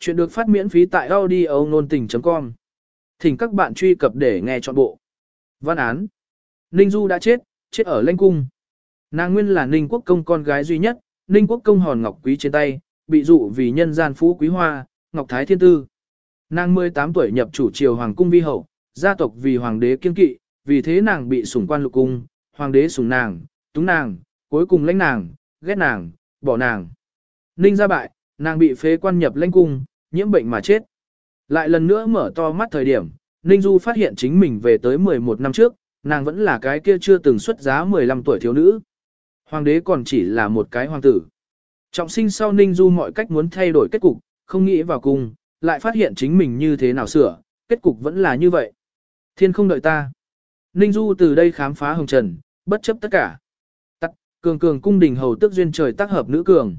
Chuyện được phát miễn phí tại audio nôn tình.com. Thỉnh các bạn truy cập để nghe trọn bộ. Văn án. Ninh Du đã chết, chết ở lãnh cung. Nàng nguyên là Ninh Quốc công con gái duy nhất, Ninh Quốc công hòn ngọc quý trên tay, bị dụ vì nhân gian phú quý hoa, ngọc thái thiên tư. Nàng 18 tuổi nhập chủ triều hoàng cung vi hậu, gia tộc vì hoàng đế kiên kỵ, vì thế nàng bị sủng quan lục cung, hoàng đế sủng nàng, túng nàng, cuối cùng lãnh nàng, ghét nàng, bỏ nàng. Ninh ra bại, nàng bị phế quan nhập lãnh cung, nhiễm bệnh mà chết. Lại lần nữa mở to mắt thời điểm, Ninh Du phát hiện chính mình về tới 11 năm trước, nàng vẫn là cái kia chưa từng xuất giá 15 tuổi thiếu nữ. Hoàng đế còn chỉ là một cái hoàng tử. Trọng sinh sau Ninh Du mọi cách muốn thay đổi kết cục, không nghĩ vào cung, lại phát hiện chính mình như thế nào sửa, kết cục vẫn là như vậy. Thiên không đợi ta. Ninh Du từ đây khám phá hồng trần, bất chấp tất cả. Tắc, cường cường cung đình hầu tức duyên trời tác hợp nữ cường.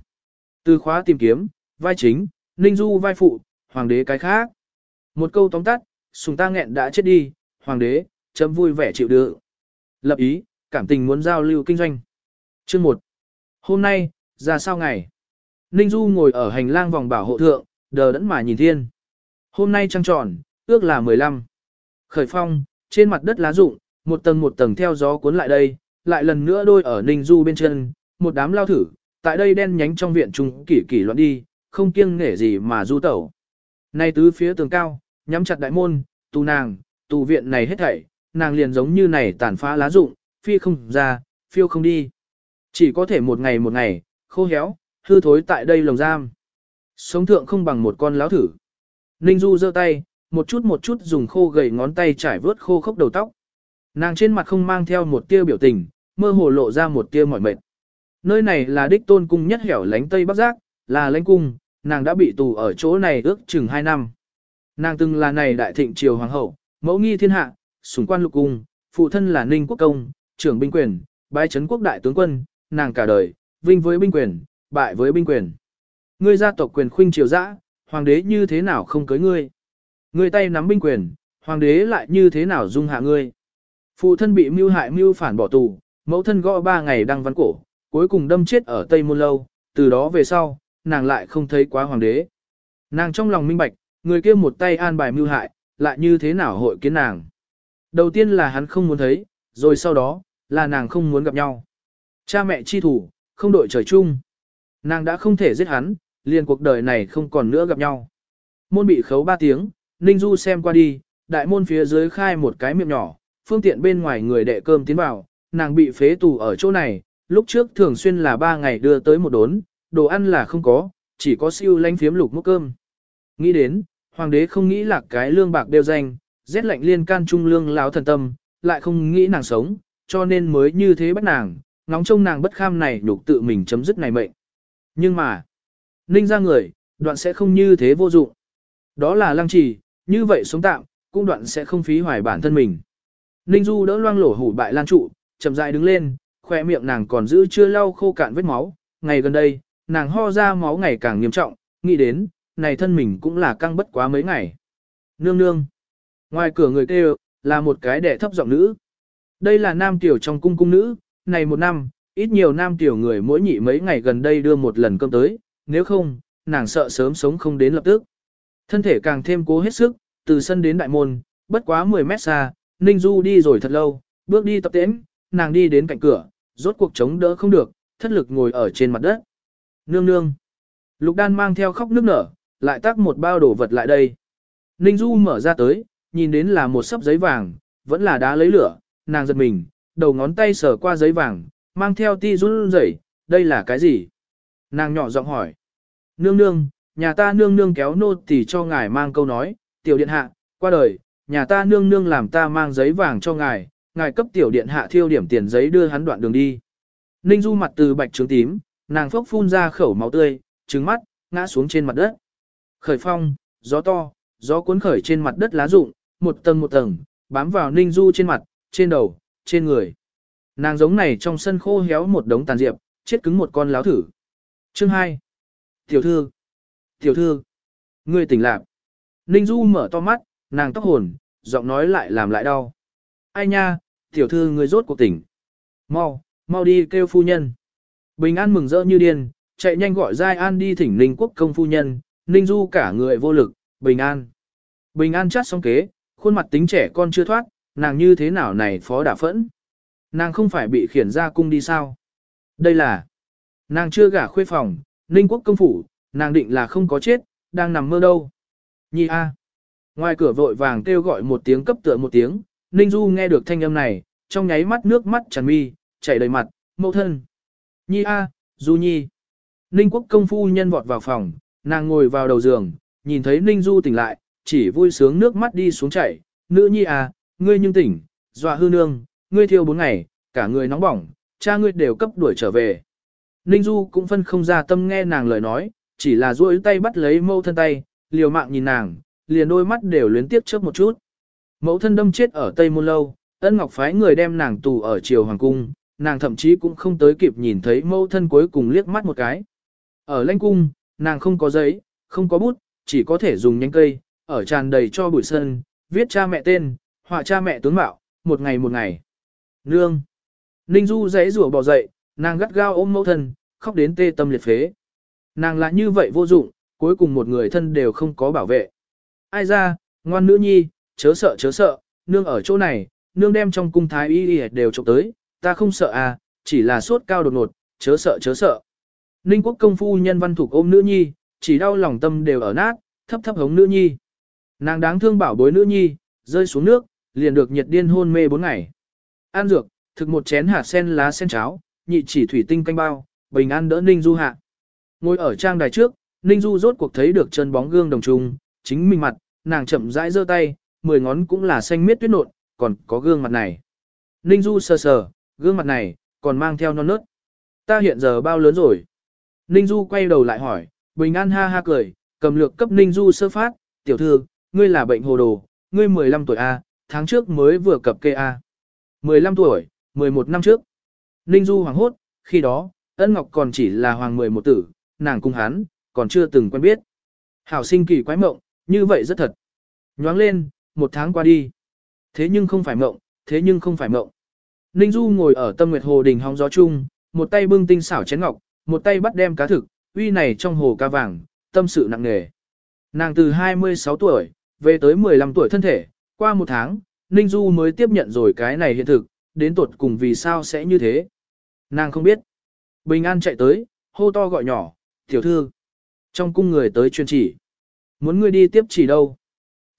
Từ khóa tìm kiếm, vai chính, Ninh Du vai phụ, hoàng đế cái khác. Một câu tóm tắt, sùng ta nghẹn đã chết đi, hoàng đế, chấm vui vẻ chịu đựng. Lập ý, cảm tình muốn giao lưu kinh doanh. Chương 1. Hôm nay, ra sao ngày? Ninh Du ngồi ở hành lang vòng bảo hộ thượng, đờ đẫn mà nhìn thiên. Hôm nay trăng tròn, ước là 15. Khởi phong, trên mặt đất lá rụng, một tầng một tầng theo gió cuốn lại đây, lại lần nữa đôi ở Ninh Du bên chân, một đám lao thử, tại đây đen nhánh trong viện trung kỷ kỷ loạn đi, không kiêng nể gì mà du tẩu. Nay tứ phía tường cao, nhắm chặt đại môn, tù nàng, tù viện này hết thảy, nàng liền giống như này tàn phá lá rụng, phi không ra, phiêu không đi. Chỉ có thể một ngày một ngày, khô héo, hư thối tại đây lồng giam. Sống thượng không bằng một con láo thử. Ninh Du giơ tay, một chút một chút dùng khô gầy ngón tay trải vớt khô khốc đầu tóc. Nàng trên mặt không mang theo một tia biểu tình, mơ hồ lộ ra một tia mỏi mệt. Nơi này là đích tôn cung nhất hẻo lánh Tây Bắc Giác, là lãnh cung, nàng đã bị tù ở chỗ này ước chừng 2 năm. Nàng từng là này đại thịnh triều hoàng hậu, mẫu nghi thiên hạ, sủng quan lục cung, phụ thân là ninh quốc công, trưởng binh quyền, bái chấn quốc đại tướng quân, nàng cả đời, vinh với binh quyền, bại với binh quyền. Ngươi gia tộc quyền khuynh triều dã, hoàng đế như thế nào không cưới ngươi? Ngươi tay nắm binh quyền, hoàng đế lại như thế nào dung hạ ngươi? Phụ thân bị mưu hại mưu phản bỏ tù, mẫu thân gõ ba ngày đăng văn cổ, cuối cùng đâm chết ở Tây Môn Lâu, từ đó về sau, nàng lại không thấy quá hoàng đế. Nàng trong lòng minh bạch, người kia một tay an bài mưu hại, lại như thế nào hội kiến nàng. Đầu tiên là hắn không muốn thấy, rồi sau đó, là nàng không muốn gặp nhau. Cha mẹ chi thủ, không đội trời chung. Nàng đã không thể giết hắn, liền cuộc đời này không còn nữa gặp nhau. Môn bị khấu ba tiếng, Ninh Du xem qua đi, đại môn phía dưới khai một cái miệng nhỏ, phương tiện bên ngoài người đệ cơm tiến vào, nàng bị phế tù ở chỗ này, lúc trước thường xuyên là ba ngày đưa tới một đốn, đồ ăn là không có, chỉ có siêu lanh phiếm lục múc cơm. Nghĩ đến, hoàng đế không nghĩ là cái lương bạc đều danh, rét lạnh liên can trung lương láo thần tâm, lại không nghĩ nàng sống, cho nên mới như thế bắt nàng, ngóng trông nàng bất kham này nhục tự mình chấm dứt này mệnh. Nhưng mà, ninh ra người, đoạn sẽ không như thế vô dụng. Đó là lăng trì, như vậy sống tạm, cũng đoạn sẽ không phí hoài bản thân mình. Ninh Du đỡ loang lổ hủ bại lan trụ, chậm rãi đứng lên, khoe miệng nàng còn giữ chưa lau khô cạn vết máu. Ngày gần đây, nàng ho ra máu ngày càng nghiêm trọng, nghĩ đến, này thân mình cũng là căng bất quá mấy ngày. Nương nương. Ngoài cửa người kêu, là một cái đệ thấp giọng nữ. Đây là nam tiểu trong cung cung nữ, này một năm, ít nhiều nam tiểu người mỗi nhị mấy ngày gần đây đưa một lần cơm tới, nếu không, nàng sợ sớm sống không đến lập tức. Thân thể càng thêm cố hết sức, từ sân đến đại môn, bất quá 10 mét xa, Ninh Du đi rồi thật lâu, bước đi tập tễnh, nàng đi đến cạnh cửa, rốt cuộc chống đỡ không được, thất lực ngồi ở trên mặt đất. Nương nương. Lục đan mang theo khóc nước nở, lại tác một bao đồ vật lại đây. Ninh Du mở ra tới, nhìn đến là một sấp giấy vàng, vẫn là đá lấy lửa, nàng giật mình, đầu ngón tay sờ qua giấy vàng, mang theo ti run rẩy, đây là cái gì? Nàng nhỏ giọng hỏi. Nương nương, nhà ta nương nương kéo nô tỳ cho ngài mang câu nói, tiểu điện hạ, qua đời, nhà ta nương nương làm ta mang giấy vàng cho ngài, ngài cấp tiểu điện hạ thiêu điểm tiền giấy đưa hắn đoạn đường đi. Ninh Du mặt từ bạch trướng tím, nàng phốc phun ra khẩu máu tươi, trứng mắt, ngã xuống trên mặt đất. Khởi phong, gió to, gió cuốn khởi trên mặt đất lá rụng, một tầng một tầng, bám vào Ninh Du trên mặt, trên đầu, trên người. Nàng giống này trong sân khô héo một đống tàn diệp, chết cứng một con láo thử. Chương 2. Tiểu thư. Tiểu thư. Ngươi tỉnh lạc. Ninh Du mở to mắt, nàng tóc hồn, giọng nói lại làm lại đau. Ai nha, tiểu thư ngươi rốt cuộc tỉnh. Mau, mau đi kêu phu nhân. Bình An mừng rỡ như điên, chạy nhanh gọi Giai An đi thỉnh Ninh quốc công phu nhân, Ninh Du cả người vô lực, bình an. Bình an chát xong kế, khuôn mặt tính trẻ con chưa thoát, nàng như thế nào này phó đả phẫn. Nàng không phải bị khiển ra cung đi sao? Đây là, nàng chưa gả khuê phòng, Ninh quốc công phủ, nàng định là không có chết, đang nằm mơ đâu. Nhi a. Ngoài cửa vội vàng kêu gọi một tiếng cấp tựa một tiếng, Ninh Du nghe được thanh âm này, trong nháy mắt nước mắt tràn mi, chảy đầy mặt, mẫu thân. Nhi a, Du Nhi. Ninh quốc công phu nhân vọt vào phòng, nàng ngồi vào đầu giường, nhìn thấy Ninh Du tỉnh lại, chỉ vui sướng nước mắt đi xuống chảy. Nữ Nhi a, ngươi nhưng tỉnh, dọa hư nương, ngươi thiêu bốn ngày, cả người nóng bỏng, cha ngươi đều cấp đuổi trở về. Ninh Du cũng phân không ra tâm nghe nàng lời nói, chỉ là duỗi tay bắt lấy mẫu thân tay, liều mạng nhìn nàng, liền đôi mắt đều luyến tiếc chớp một chút. Mẫu thân đâm chết ở Tây Môn Lâu, ân ngọc phái người đem nàng tù ở triều hoàng cung, nàng thậm chí cũng không tới kịp nhìn thấy mẫu thân cuối cùng liếc mắt một cái. Ở lãnh cung, nàng không có giấy, không có bút, chỉ có thể dùng nhánh cây, ở tràn đầy cho bụi sân, viết cha mẹ tên, họa cha mẹ tướng mạo, một ngày một ngày. Nương! Ninh Du giấy rủa bỏ dậy, nàng gắt gao ôm mẫu thân, khóc đến tê tâm liệt phế. Nàng là như vậy vô dụng, cuối cùng một người thân đều không có bảo vệ. Ai ra, ngoan nữ nhi, chớ sợ chớ sợ, nương ở chỗ này, nương đem trong cung thái y y đều trộm tới, ta không sợ à, chỉ là sốt cao đột ngột, chớ sợ chớ sợ. Ninh quốc công phu nhân văn thục ôm nữ nhi, chỉ đau lòng tâm đều ở nát, thấp thấp hống nữ nhi. Nàng đáng thương bảo bối nữ nhi, rơi xuống nước, liền được nhiệt điên hôn mê bốn ngày. An dược, thực một chén hạt sen lá sen cháo, nhị chỉ thủy tinh canh bao, bình an đỡ Ninh Du hạ. Ngồi ở trang đài trước, Ninh Du rốt cuộc thấy được chân bóng gương đồng trùng, chính mình mặt, nàng chậm rãi giơ tay, mười ngón cũng là xanh miết tuyết nộn, còn có gương mặt này. Ninh Du sờ sờ, gương mặt này, còn mang theo non nớt. Ta hiện giờ bao lớn rồi? Ninh Du quay đầu lại hỏi, Bình An ha ha cười, cầm lược cấp Ninh Du sơ phát, tiểu thư, ngươi là bệnh hồ đồ, ngươi 15 tuổi A, tháng trước mới vừa cập kê à. A. 15 tuổi, 11 năm trước. Ninh Du hoàng hốt, khi đó, ân ngọc còn chỉ là hoàng 11 tử, nàng cung hắn, còn chưa từng quen biết. Hảo sinh kỳ quái mộng, như vậy rất thật. Nhoáng lên, một tháng qua đi. Thế nhưng không phải mộng, thế nhưng không phải mộng. Ninh Du ngồi ở tâm nguyệt hồ đình hóng gió chung, một tay bưng tinh xảo chén ngọc, một tay bắt đem cá thực, uy này trong hồ ca vàng, tâm sự nặng nề. Nàng từ 26 tuổi, về tới 15 tuổi thân thể, qua một tháng, Ninh Du mới tiếp nhận rồi cái này hiện thực, đến tuột cùng vì sao sẽ như thế. Nàng không biết. Bình An chạy tới, hô to gọi nhỏ, tiểu thư. Trong cung người tới chuyên chỉ. Muốn ngươi đi tiếp chỉ đâu?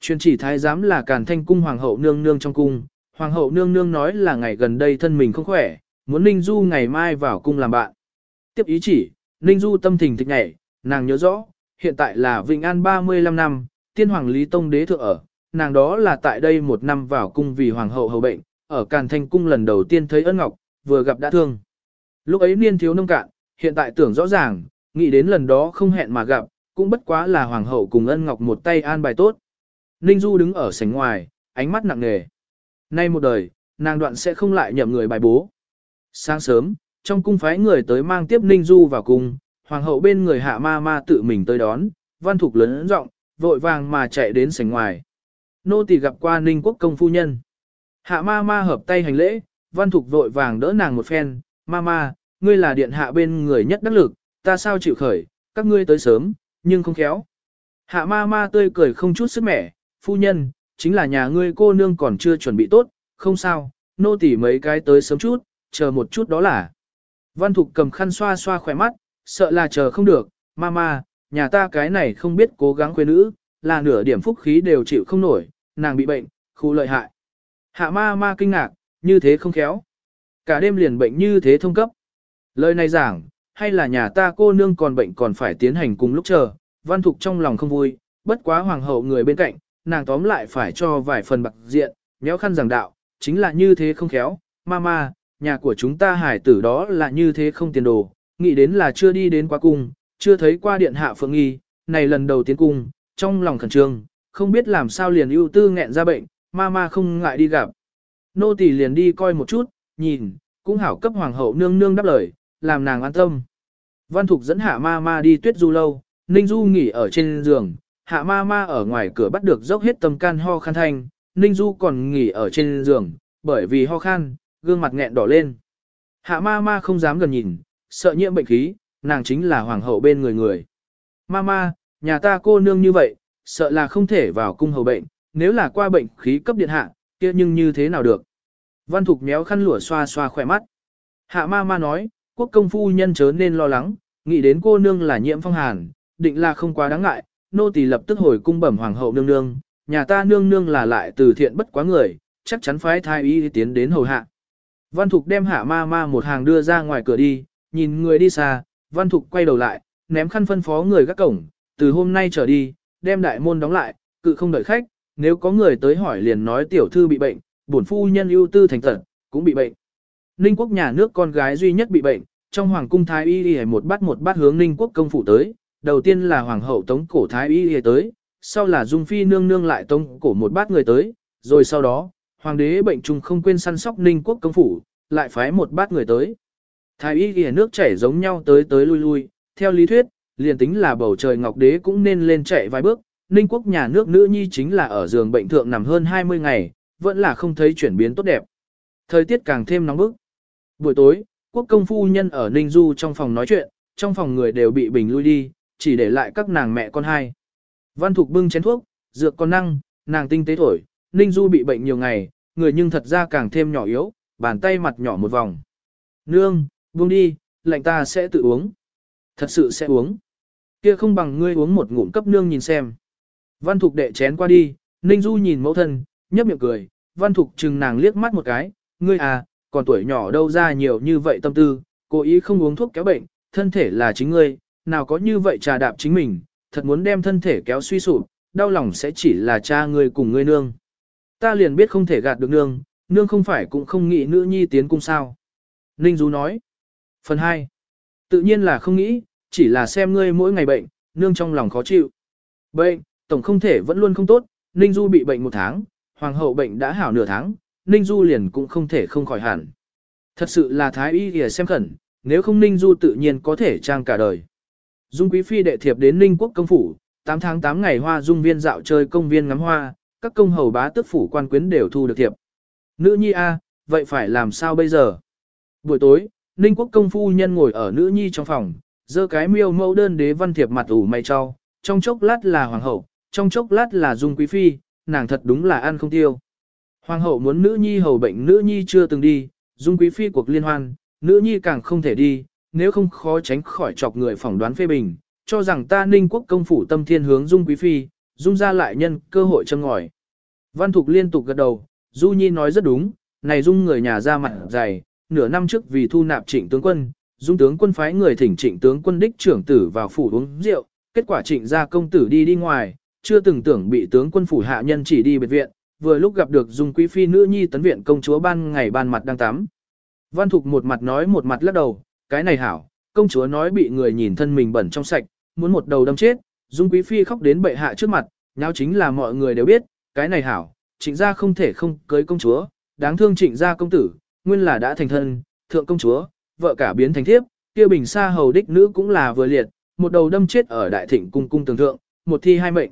Chuyên chỉ thái giám là càn thanh cung hoàng hậu nương nương trong cung. Hoàng hậu nương nương nói là ngày gần đây thân mình không khỏe, muốn Ninh Du ngày mai vào cung làm bạn. Tiếp ý chỉ, Ninh Du tâm tình thịch nhảy, nàng nhớ rõ, hiện tại là Vĩnh An 35 năm, tiên hoàng Lý Tông đế thượng ở, nàng đó là tại đây một năm vào cung vì hoàng hậu hầu bệnh, ở Càn Thanh cung lần đầu tiên thấy ân ngọc, vừa gặp đã thương. Lúc ấy niên thiếu nông cạn, hiện tại tưởng rõ ràng, nghĩ đến lần đó không hẹn mà gặp, cũng bất quá là hoàng hậu cùng ân ngọc một tay an bài tốt. Ninh Du đứng ở sảnh ngoài, ánh mắt nặng nề. Nay một đời, nàng đoạn sẽ không lại nhậm người bài bố. Sáng sớm, trong cung phái người tới mang tiếp Ninh Du vào cung, hoàng hậu bên người hạ ma ma tự mình tới đón, văn thục lớn rộng, vội vàng mà chạy đến sảnh ngoài. Nô tỳ gặp qua Ninh quốc công phu nhân. Hạ ma ma hợp tay hành lễ, văn thục vội vàng đỡ nàng một phen, ma ma, ngươi là điện hạ bên người nhất đắc lực, ta sao chịu khởi, các ngươi tới sớm, nhưng không khéo. Hạ ma ma tươi cười không chút sức mẻ, phu nhân, chính là nhà ngươi cô nương còn chưa chuẩn bị tốt, không sao, nô tỳ mấy cái tới sớm chút, chờ một chút đó là. Văn thục cầm khăn xoa xoa khỏe mắt, sợ là chờ không được, mama nhà ta cái này không biết cố gắng quê nữ, là nửa điểm phúc khí đều chịu không nổi, nàng bị bệnh, khu lợi hại. Hạ ma ma kinh ngạc, như thế không khéo. Cả đêm liền bệnh như thế thông cấp. Lời này giảng, hay là nhà ta cô nương còn bệnh còn phải tiến hành cùng lúc chờ, văn thục trong lòng không vui, bất quá hoàng hậu người bên cạnh, nàng tóm lại phải cho vài phần bạc diện, méo khăn giảng đạo, chính là như thế không khéo, mama, nhà của chúng ta hải tử đó là như thế không tiền đồ, nghĩ đến là chưa đi đến quá cung, chưa thấy qua điện hạ phượng nghi, này lần đầu tiến cung, trong lòng khẩn trương, không biết làm sao liền ưu tư nghẹn ra bệnh, mama không ngại đi gặp. Nô tỳ liền đi coi một chút, nhìn, cũng hảo cấp hoàng hậu nương nương đáp lời, làm nàng an tâm. Văn Thục dẫn hạ ma ma đi tuyết du lâu, Ninh Du nghỉ ở trên giường, hạ ma ma ở ngoài cửa bắt được dốc hết tâm can ho khan thanh, Ninh Du còn nghỉ ở trên giường, bởi vì ho khan, gương mặt nghẹn đỏ lên. Hạ ma ma không dám gần nhìn, sợ nhiễm bệnh khí, nàng chính là hoàng hậu bên người người. Ma ma, nhà ta cô nương như vậy, sợ là không thể vào cung hầu bệnh, nếu là qua bệnh khí cấp điện hạ, kia nhưng như thế nào được. Văn Thục méo khăn lụa xoa xoa khỏe mắt. Hạ ma ma nói, quốc công phu nhân chớ nên lo lắng, nghĩ đến cô nương là nhiễm phong hàn, định là không quá đáng ngại, nô tỳ lập tức hồi cung bẩm hoàng hậu nương nương, nhà ta nương nương là lại từ thiện bất quá người, chắc chắn phái thái y tiến đến hầu hạ. Văn Thục đem hạ ma ma một hàng đưa ra ngoài cửa đi, nhìn người đi xa, Văn Thục quay đầu lại, ném khăn phân phó người gác cổng, từ hôm nay trở đi, đem đại môn đóng lại, cự không đợi khách, nếu có người tới hỏi liền nói tiểu thư bị bệnh, bổn phu nhân ưu tư thành tật, cũng bị bệnh. Ninh quốc nhà nước con gái duy nhất bị bệnh, trong hoàng cung thái y y một bát một bát hướng Ninh quốc công phủ tới, đầu tiên là hoàng hậu tống cổ thái y y tới, sau là dung phi nương nương lại tống cổ một bát người tới, rồi sau đó, hoàng đế bệnh trùng không quên săn sóc Ninh quốc công phủ, lại phái một bát người tới. Thái y y nước chảy giống nhau tới tới lui lui, theo lý thuyết, liền tính là bầu trời ngọc đế cũng nên lên chạy vài bước, Ninh quốc nhà nước nữ nhi chính là ở giường bệnh thượng nằm hơn 20 ngày, vẫn là không thấy chuyển biến tốt đẹp. Thời tiết càng thêm nóng bức. Buổi tối, quốc công phu nhân ở Ninh Du trong phòng nói chuyện, trong phòng người đều bị bình lui đi, chỉ để lại các nàng mẹ con hai. Văn Thục bưng chén thuốc, dược con năng, nàng tinh tế thổi, Ninh Du bị bệnh nhiều ngày, người nhưng thật ra càng thêm nhỏ yếu, bàn tay mặt nhỏ một vòng. Nương, buông đi, lạnh ta sẽ tự uống. Thật sự sẽ uống. Kia không bằng ngươi uống một ngụm cấp nương nhìn xem. Văn Thục đệ chén qua đi, Ninh Du nhìn mẫu thân, nhấp miệng cười, Văn Thục chừng nàng liếc mắt một cái, ngươi à, còn tuổi nhỏ đâu ra nhiều như vậy tâm tư, cố ý không uống thuốc kéo bệnh, thân thể là chính ngươi, nào có như vậy trà đạp chính mình, thật muốn đem thân thể kéo suy sụp, đau lòng sẽ chỉ là cha ngươi cùng ngươi nương. Ta liền biết không thể gạt được nương, nương không phải cũng không nghĩ nữ nhi tiến cung sao. Ninh Du nói. Phần 2. Tự nhiên là không nghĩ, chỉ là xem ngươi mỗi ngày bệnh, nương trong lòng khó chịu. Bệnh, tổng không thể vẫn luôn không tốt, Ninh Du bị bệnh một tháng, hoàng hậu bệnh đã hảo nửa tháng, Ninh Du liền cũng không thể không khỏi hẳn. Thật sự là thái y kìa xem khẩn, nếu không Ninh Du tự nhiên có thể trang cả đời. Dung Quý Phi đệ thiệp đến Ninh Quốc công phủ, 8 tháng 8 ngày hoa dung viên dạo chơi công viên ngắm hoa, các công hầu bá tước phủ quan quyến đều thu được thiệp. Nữ nhi A, vậy phải làm sao bây giờ? Buổi tối, Ninh Quốc công phu nhân ngồi ở nữ nhi trong phòng, giơ cái miêu mẫu đơn đế văn thiệp mặt ủ mày cho, trong chốc lát là hoàng hậu, trong chốc lát là Dung Quý Phi, nàng thật đúng là ăn không tiêu. Hoàng hậu muốn nữ nhi hầu bệnh nữ nhi chưa từng đi, Dung Quý Phi cuộc liên hoan, nữ nhi càng không thể đi, nếu không khó tránh khỏi chọc người phỏng đoán phê bình, cho rằng ta ninh quốc công phủ tâm thiên hướng Dung Quý Phi, Dung ra lại nhân cơ hội châm ngòi. Văn Thục liên tục gật đầu, Du Nhi nói rất đúng, này Dung người nhà ra mặt dày, nửa năm trước vì thu nạp trịnh tướng quân, Dung tướng quân phái người thỉnh trịnh tướng quân đích trưởng tử vào phủ uống rượu, kết quả trịnh gia công tử đi đi ngoài, chưa từng tưởng bị tướng quân phủ hạ nhân chỉ đi biệt viện, vừa lúc gặp được Dung Quý Phi nữ nhi tấn viện công chúa ban ngày ban mặt đang tắm. Văn Thục một mặt nói một mặt lắc đầu, cái này hảo, công chúa nói bị người nhìn thân mình bẩn trong sạch, muốn một đầu đâm chết, Dung Quý Phi khóc đến bệ hạ trước mặt, nháo chính là mọi người đều biết, cái này hảo, trịnh gia không thể không cưới công chúa, đáng thương trịnh gia công tử, nguyên là đã thành thân, thượng công chúa, vợ cả biến thành thiếp, kia bình xa hầu đích nữ cũng là vừa liệt, một đầu đâm chết ở đại thịnh cung cung tường thượng, một thi hai mệnh.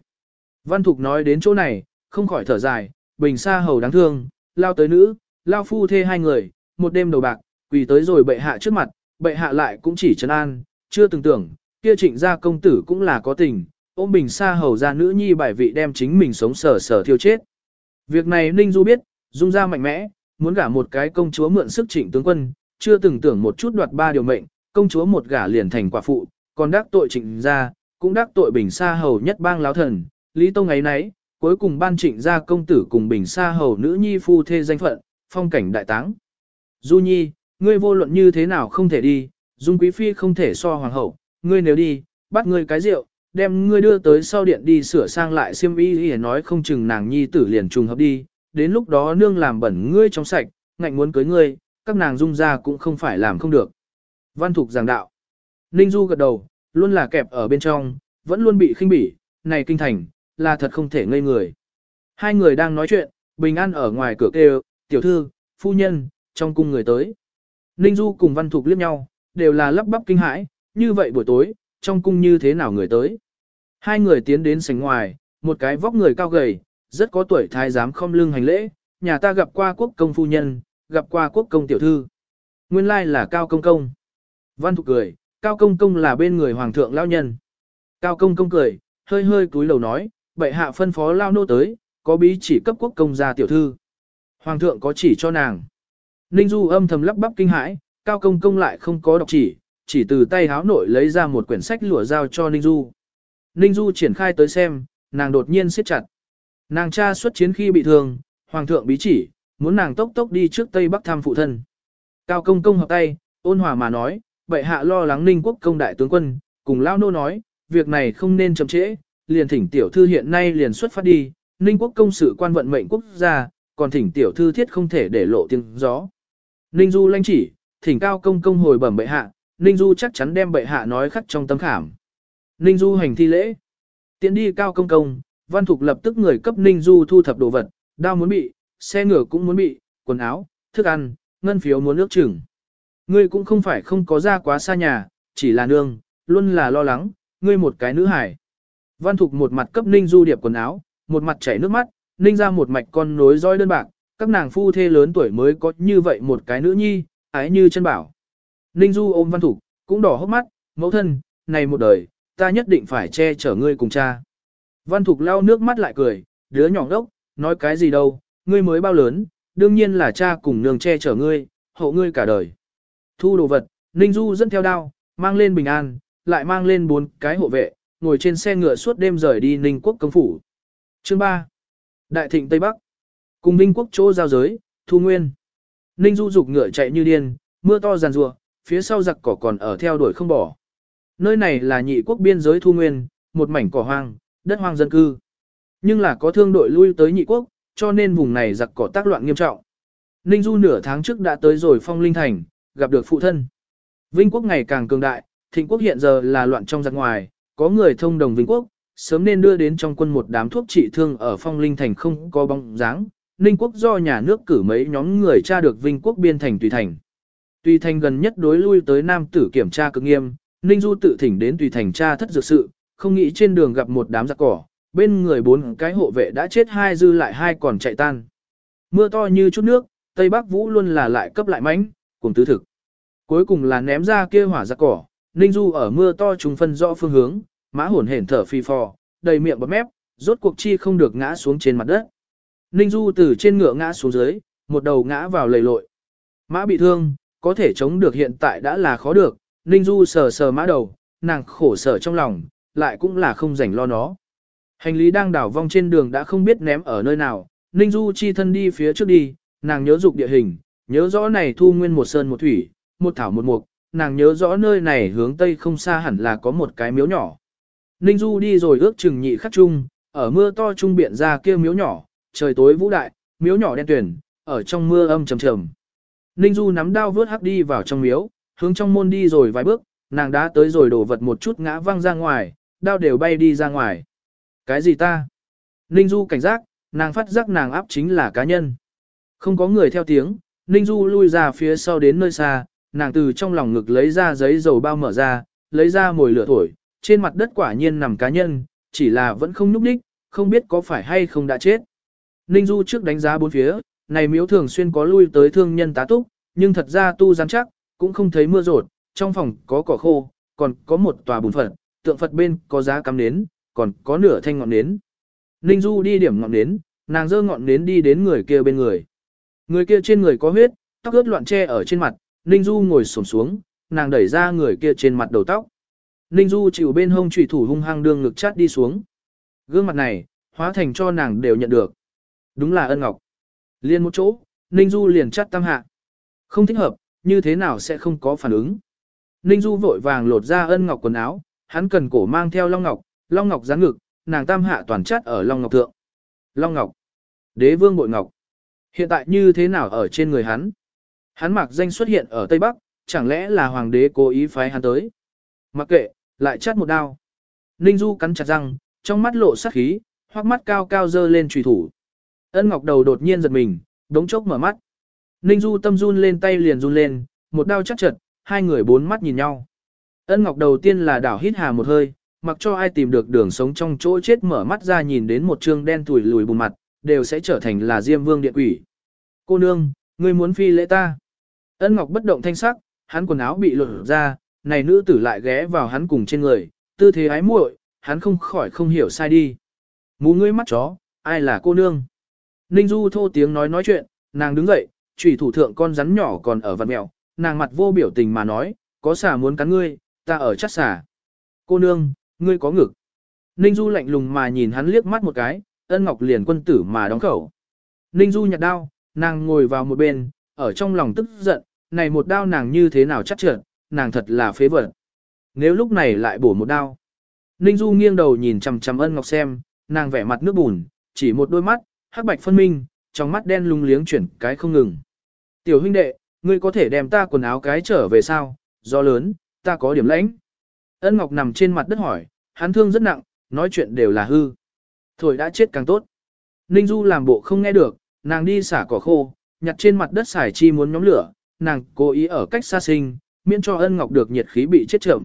Văn Thục nói đến chỗ này, không khỏi thở dài, bình xa hầu đáng thương, lao tới nữ, lao phu thê hai người, một đêm đầu bạc, quỳ tới rồi bệ hạ trước mặt, bệ hạ lại cũng chỉ trấn an, chưa từng tưởng, kia trịnh gia công tử cũng là có tình, ôm bình xa hầu ra nữ nhi bài vị đem chính mình sống sở sở thiêu chết. Việc này Ninh Du biết, dung ra mạnh mẽ, muốn gả một cái công chúa mượn sức trịnh tướng quân, chưa từng tưởng một chút đoạt ba điều mệnh, công chúa một gả liền thành quả phụ, còn đắc tội trịnh gia, cũng đắc tội bình xa hầu nhất bang láo thần, Lý Tông ấy nấy, cuối cùng ban trịnh gia công tử cùng bình xa hầu nữ nhi phu thê danh phận, phong cảnh đại táng. Du nhi, ngươi vô luận như thế nào không thể đi, dung quý phi không thể so hoàng hậu, ngươi nếu đi, bắt ngươi cái rượu, đem ngươi đưa tới sau điện đi sửa sang lại xiêm y để nói không chừng nàng nhi tử liền trùng hợp đi, đến lúc đó nương làm bẩn ngươi trong sạch, ngạnh muốn cưới ngươi, các nàng dung ra cũng không phải làm không được. Văn thục giảng đạo. Ninh Du gật đầu, luôn là kẹp ở bên trong, vẫn luôn bị khinh bỉ, này kinh thành, là thật không thể ngây người. Hai người đang nói chuyện, Bình An ở ngoài cửa kêu, tiểu thư, phu nhân, trong cung người tới. Ninh Du cùng Văn Thục liếc nhau, đều là lắp bắp kinh hãi, như vậy buổi tối, trong cung như thế nào người tới. Hai người tiến đến sảnh ngoài, một cái vóc người cao gầy, rất có tuổi thái giám không lưng hành lễ, nhà ta gặp qua quốc công phu nhân, gặp qua quốc công tiểu thư. Nguyên lai là Cao Công Công. Văn Thục cười, Cao Công Công là bên người Hoàng thượng lao nhân. Cao Công Công cười, hơi hơi cúi đầu nói, bệ hạ phân phó lao nô tới, có bí chỉ cấp quốc công gia tiểu thư. Hoàng thượng có chỉ cho nàng. Ninh Du âm thầm lắp bắp kinh hãi, cao công công lại không có đọc chỉ, chỉ từ tay háo nội lấy ra một quyển sách lụa giao cho Ninh Du. Ninh Du triển khai tới xem, nàng đột nhiên siết chặt. Nàng cha xuất chiến khi bị thương, hoàng thượng bí chỉ, muốn nàng tốc tốc đi trước Tây Bắc thăm phụ thân. Cao công công hợp tay, ôn hòa mà nói, bệ hạ lo lắng ninh quốc công đại tướng quân, cùng lao nô nói, việc này không nên chậm trễ, liền thỉnh tiểu thư hiện nay liền xuất phát đi, ninh quốc công sự quan vận mệnh quốc gia, còn thỉnh tiểu thư thiết không thể để lộ tiếng gió. Ninh du lanh chỉ, thỉnh cao công công hồi bẩm bệ hạ, ninh du chắc chắn đem bệ hạ nói khắc trong tấm khảm. Ninh du hành thi lễ, tiến đi cao công công, văn thục lập tức người cấp ninh du thu thập đồ vật, đao muốn bị, xe ngựa cũng muốn bị, quần áo, thức ăn, ngân phiếu muốn nước chừng. Ngươi cũng không phải không có ra quá xa nhà, chỉ là nương, luôn là lo lắng, ngươi một cái nữ hải. Văn Thục một mặt cấp Ninh Du điệp quần áo, một mặt chảy nước mắt, Ninh ra một mạch con nối roi đơn bạc, các nàng phu thê lớn tuổi mới có như vậy một cái nữ nhi, ái như chân bảo. Ninh Du ôm Văn thủ, cũng đỏ hốc mắt, mẫu thân, này một đời, ta nhất định phải che chở ngươi cùng cha. Văn Thục lau nước mắt lại cười, đứa nhỏ đốc, nói cái gì đâu, ngươi mới bao lớn, đương nhiên là cha cùng nương che chở ngươi, hộ ngươi cả đời. Thu đồ vật, Ninh Du dẫn theo đao, mang lên bình an, lại mang lên bốn cái hộ vệ, ngồi trên xe ngựa suốt đêm rời đi Ninh quốc công phủ. Chương 3. Đại thịnh Tây Bắc. Cùng Vinh quốc chỗ giao giới, Thu Nguyên. Ninh Du dục ngựa chạy như điên, mưa to giàn rùa, phía sau giặc cỏ còn ở theo đuổi không bỏ. Nơi này là nhị quốc biên giới Thu Nguyên, một mảnh cỏ hoang, đất hoang dân cư. Nhưng là có thương đội lui tới nhị quốc, cho nên vùng này giặc cỏ tác loạn nghiêm trọng. Ninh Du nửa tháng trước đã tới rồi phong linh thành, gặp được phụ thân. Vinh quốc ngày càng cường đại, thịnh quốc hiện giờ là loạn trong giặc ngoài, có người thông đồng Vinh quốc, sớm nên đưa đến trong quân một đám thuốc trị thương ở phong linh thành không có bóng dáng. Ninh quốc do nhà nước cử mấy nhóm người tra được Vinh quốc biên thành Tùy Thành. Tùy Thành gần nhất đối lui tới Nam tử kiểm tra cực nghiêm, Ninh Du tự thỉnh đến Tùy Thành tra thất dược sự, không nghĩ trên đường gặp một đám giặc cỏ, bên người bốn cái hộ vệ đã chết hai dư lại hai còn chạy tan. Mưa to như chút nước, Tây Bắc Vũ luôn là lại cấp lại mánh, cùng tứ thực. Cuối cùng là ném ra kia hỏa giặc cỏ, Ninh Du ở mưa to trùng phân rõ phương hướng, mã hồn hển thở phi phò, đầy miệng bọt mép, rốt cuộc chi không được ngã xuống trên mặt đất. Ninh Du từ trên ngựa ngã xuống dưới, một đầu ngã vào lầy lội. Mã bị thương, có thể chống được hiện tại đã là khó được, Ninh Du sờ sờ mã đầu, nàng khổ sở trong lòng, lại cũng là không rảnh lo nó. Hành lý đang đảo vong trên đường đã không biết ném ở nơi nào, Ninh Du chi thân đi phía trước đi, nàng nhớ dục địa hình, nhớ rõ này thu nguyên một sơn một thủy, một thảo một mục, nàng nhớ rõ nơi này hướng tây không xa hẳn là có một cái miếu nhỏ. Ninh Du đi rồi ước chừng nhị khắc chung, ở mưa to trung biện ra kia miếu nhỏ, trời tối vũ đại, miếu nhỏ đen tuyển, ở trong mưa âm trầm trầm. Ninh Du nắm đao vớt hắc đi vào trong miếu, hướng trong môn đi rồi vài bước, nàng đã tới rồi đổ vật một chút ngã văng ra ngoài, đao đều bay đi ra ngoài. Cái gì ta? Ninh Du cảnh giác, nàng phát giác nàng áp chính là cá nhân. Không có người theo tiếng, Ninh Du lui ra phía sau đến nơi xa, nàng từ trong lòng ngực lấy ra giấy dầu bao mở ra, lấy ra mồi lửa thổi, trên mặt đất quả nhiên nằm cá nhân, chỉ là vẫn không nhúc đích, không biết có phải hay không đã chết. Ninh Du trước đánh giá bốn phía, này miếu thường xuyên có lui tới thương nhân tá túc, nhưng thật ra tu rắn chắc, cũng không thấy mưa rột, trong phòng có cỏ khô, còn có một tòa bùn Phật, tượng Phật bên có giá cắm nến, còn có nửa thanh ngọn nến. Ninh Du đi điểm ngọn nến, nàng dơ ngọn nến đi đến người kia bên người. Người kia trên người có huyết, tóc ướt loạn che ở trên mặt, Ninh Du ngồi xổm xuống, nàng đẩy ra người kia trên mặt đầu tóc. Ninh Du chịu bên hông trùy thủ hung hăng đương ngực chát đi xuống. Gương mặt này, hóa thành cho nàng đều nhận được. Đúng là ân ngọc. Liên một chỗ, Ninh Du liền chắt tam hạ. Không thích hợp, như thế nào sẽ không có phản ứng. Ninh Du vội vàng lột ra ân ngọc quần áo, hắn cần cổ mang theo long ngọc, long ngọc giáng ngực, nàng tam hạ toàn chát ở long ngọc thượng. Long ngọc. Đế vương bội ngọc. Hiện tại như thế nào ở trên người hắn? Hắn mặc danh xuất hiện ở Tây Bắc, chẳng lẽ là hoàng đế cố ý phái hắn tới? Mặc kệ, lại chắt một đao. Ninh Du cắn chặt răng, trong mắt lộ sát khí, hoặc mắt cao cao dơ lên trùy thủ. Ân Ngọc đầu đột nhiên giật mình, đống chốc mở mắt. Ninh Du tâm run lên tay liền run lên, một đao chắc chật, hai người bốn mắt nhìn nhau. Ân Ngọc đầu tiên là đảo hít hà một hơi, mặc cho ai tìm được đường sống trong chỗ chết mở mắt ra nhìn đến một trương đen tuổi lùi bùn mặt, đều sẽ trở thành là Diêm Vương điện quỷ. Cô nương, ngươi muốn phi lễ ta. Ân Ngọc bất động thanh sắc, hắn quần áo bị lột ra, này nữ tử lại ghé vào hắn cùng trên người, tư thế ái muội, hắn không khỏi không hiểu sai đi. Mù ngươi mắt chó, ai là cô nương? Ninh Du thô tiếng nói nói chuyện, nàng đứng dậy, chủy thủ thượng con rắn nhỏ còn ở vặt mèo, nàng mặt vô biểu tình mà nói, có xà muốn cắn ngươi, ta ở chắc xà. Cô nương, ngươi có ngực. Ninh Du lạnh lùng mà nhìn hắn liếc mắt một cái, ân ngọc liền quân tử mà đóng khẩu. Ninh Du nhặt đao, nàng ngồi vào một bên, ở trong lòng tức giận, này một đao nàng như thế nào chắc trượt, nàng thật là phế vật. Nếu lúc này lại bổ một đao. Ninh Du nghiêng đầu nhìn chằm chằm ân ngọc xem, nàng vẻ mặt nước bùn, chỉ một đôi mắt, hắc bạch phân minh, trong mắt đen lung liếng chuyển cái không ngừng. Tiểu huynh đệ, ngươi có thể đem ta quần áo cái trở về sao, do lớn, ta có điểm lãnh. Ân Ngọc nằm trên mặt đất hỏi, hắn thương rất nặng, nói chuyện đều là hư. Thổi đã chết càng tốt. Ninh Du làm bộ không nghe được, nàng đi xả cỏ khô, nhặt trên mặt đất xài chi muốn nhóm lửa, nàng cố ý ở cách xa sinh, miễn cho ân ngọc được nhiệt khí bị chết chậm.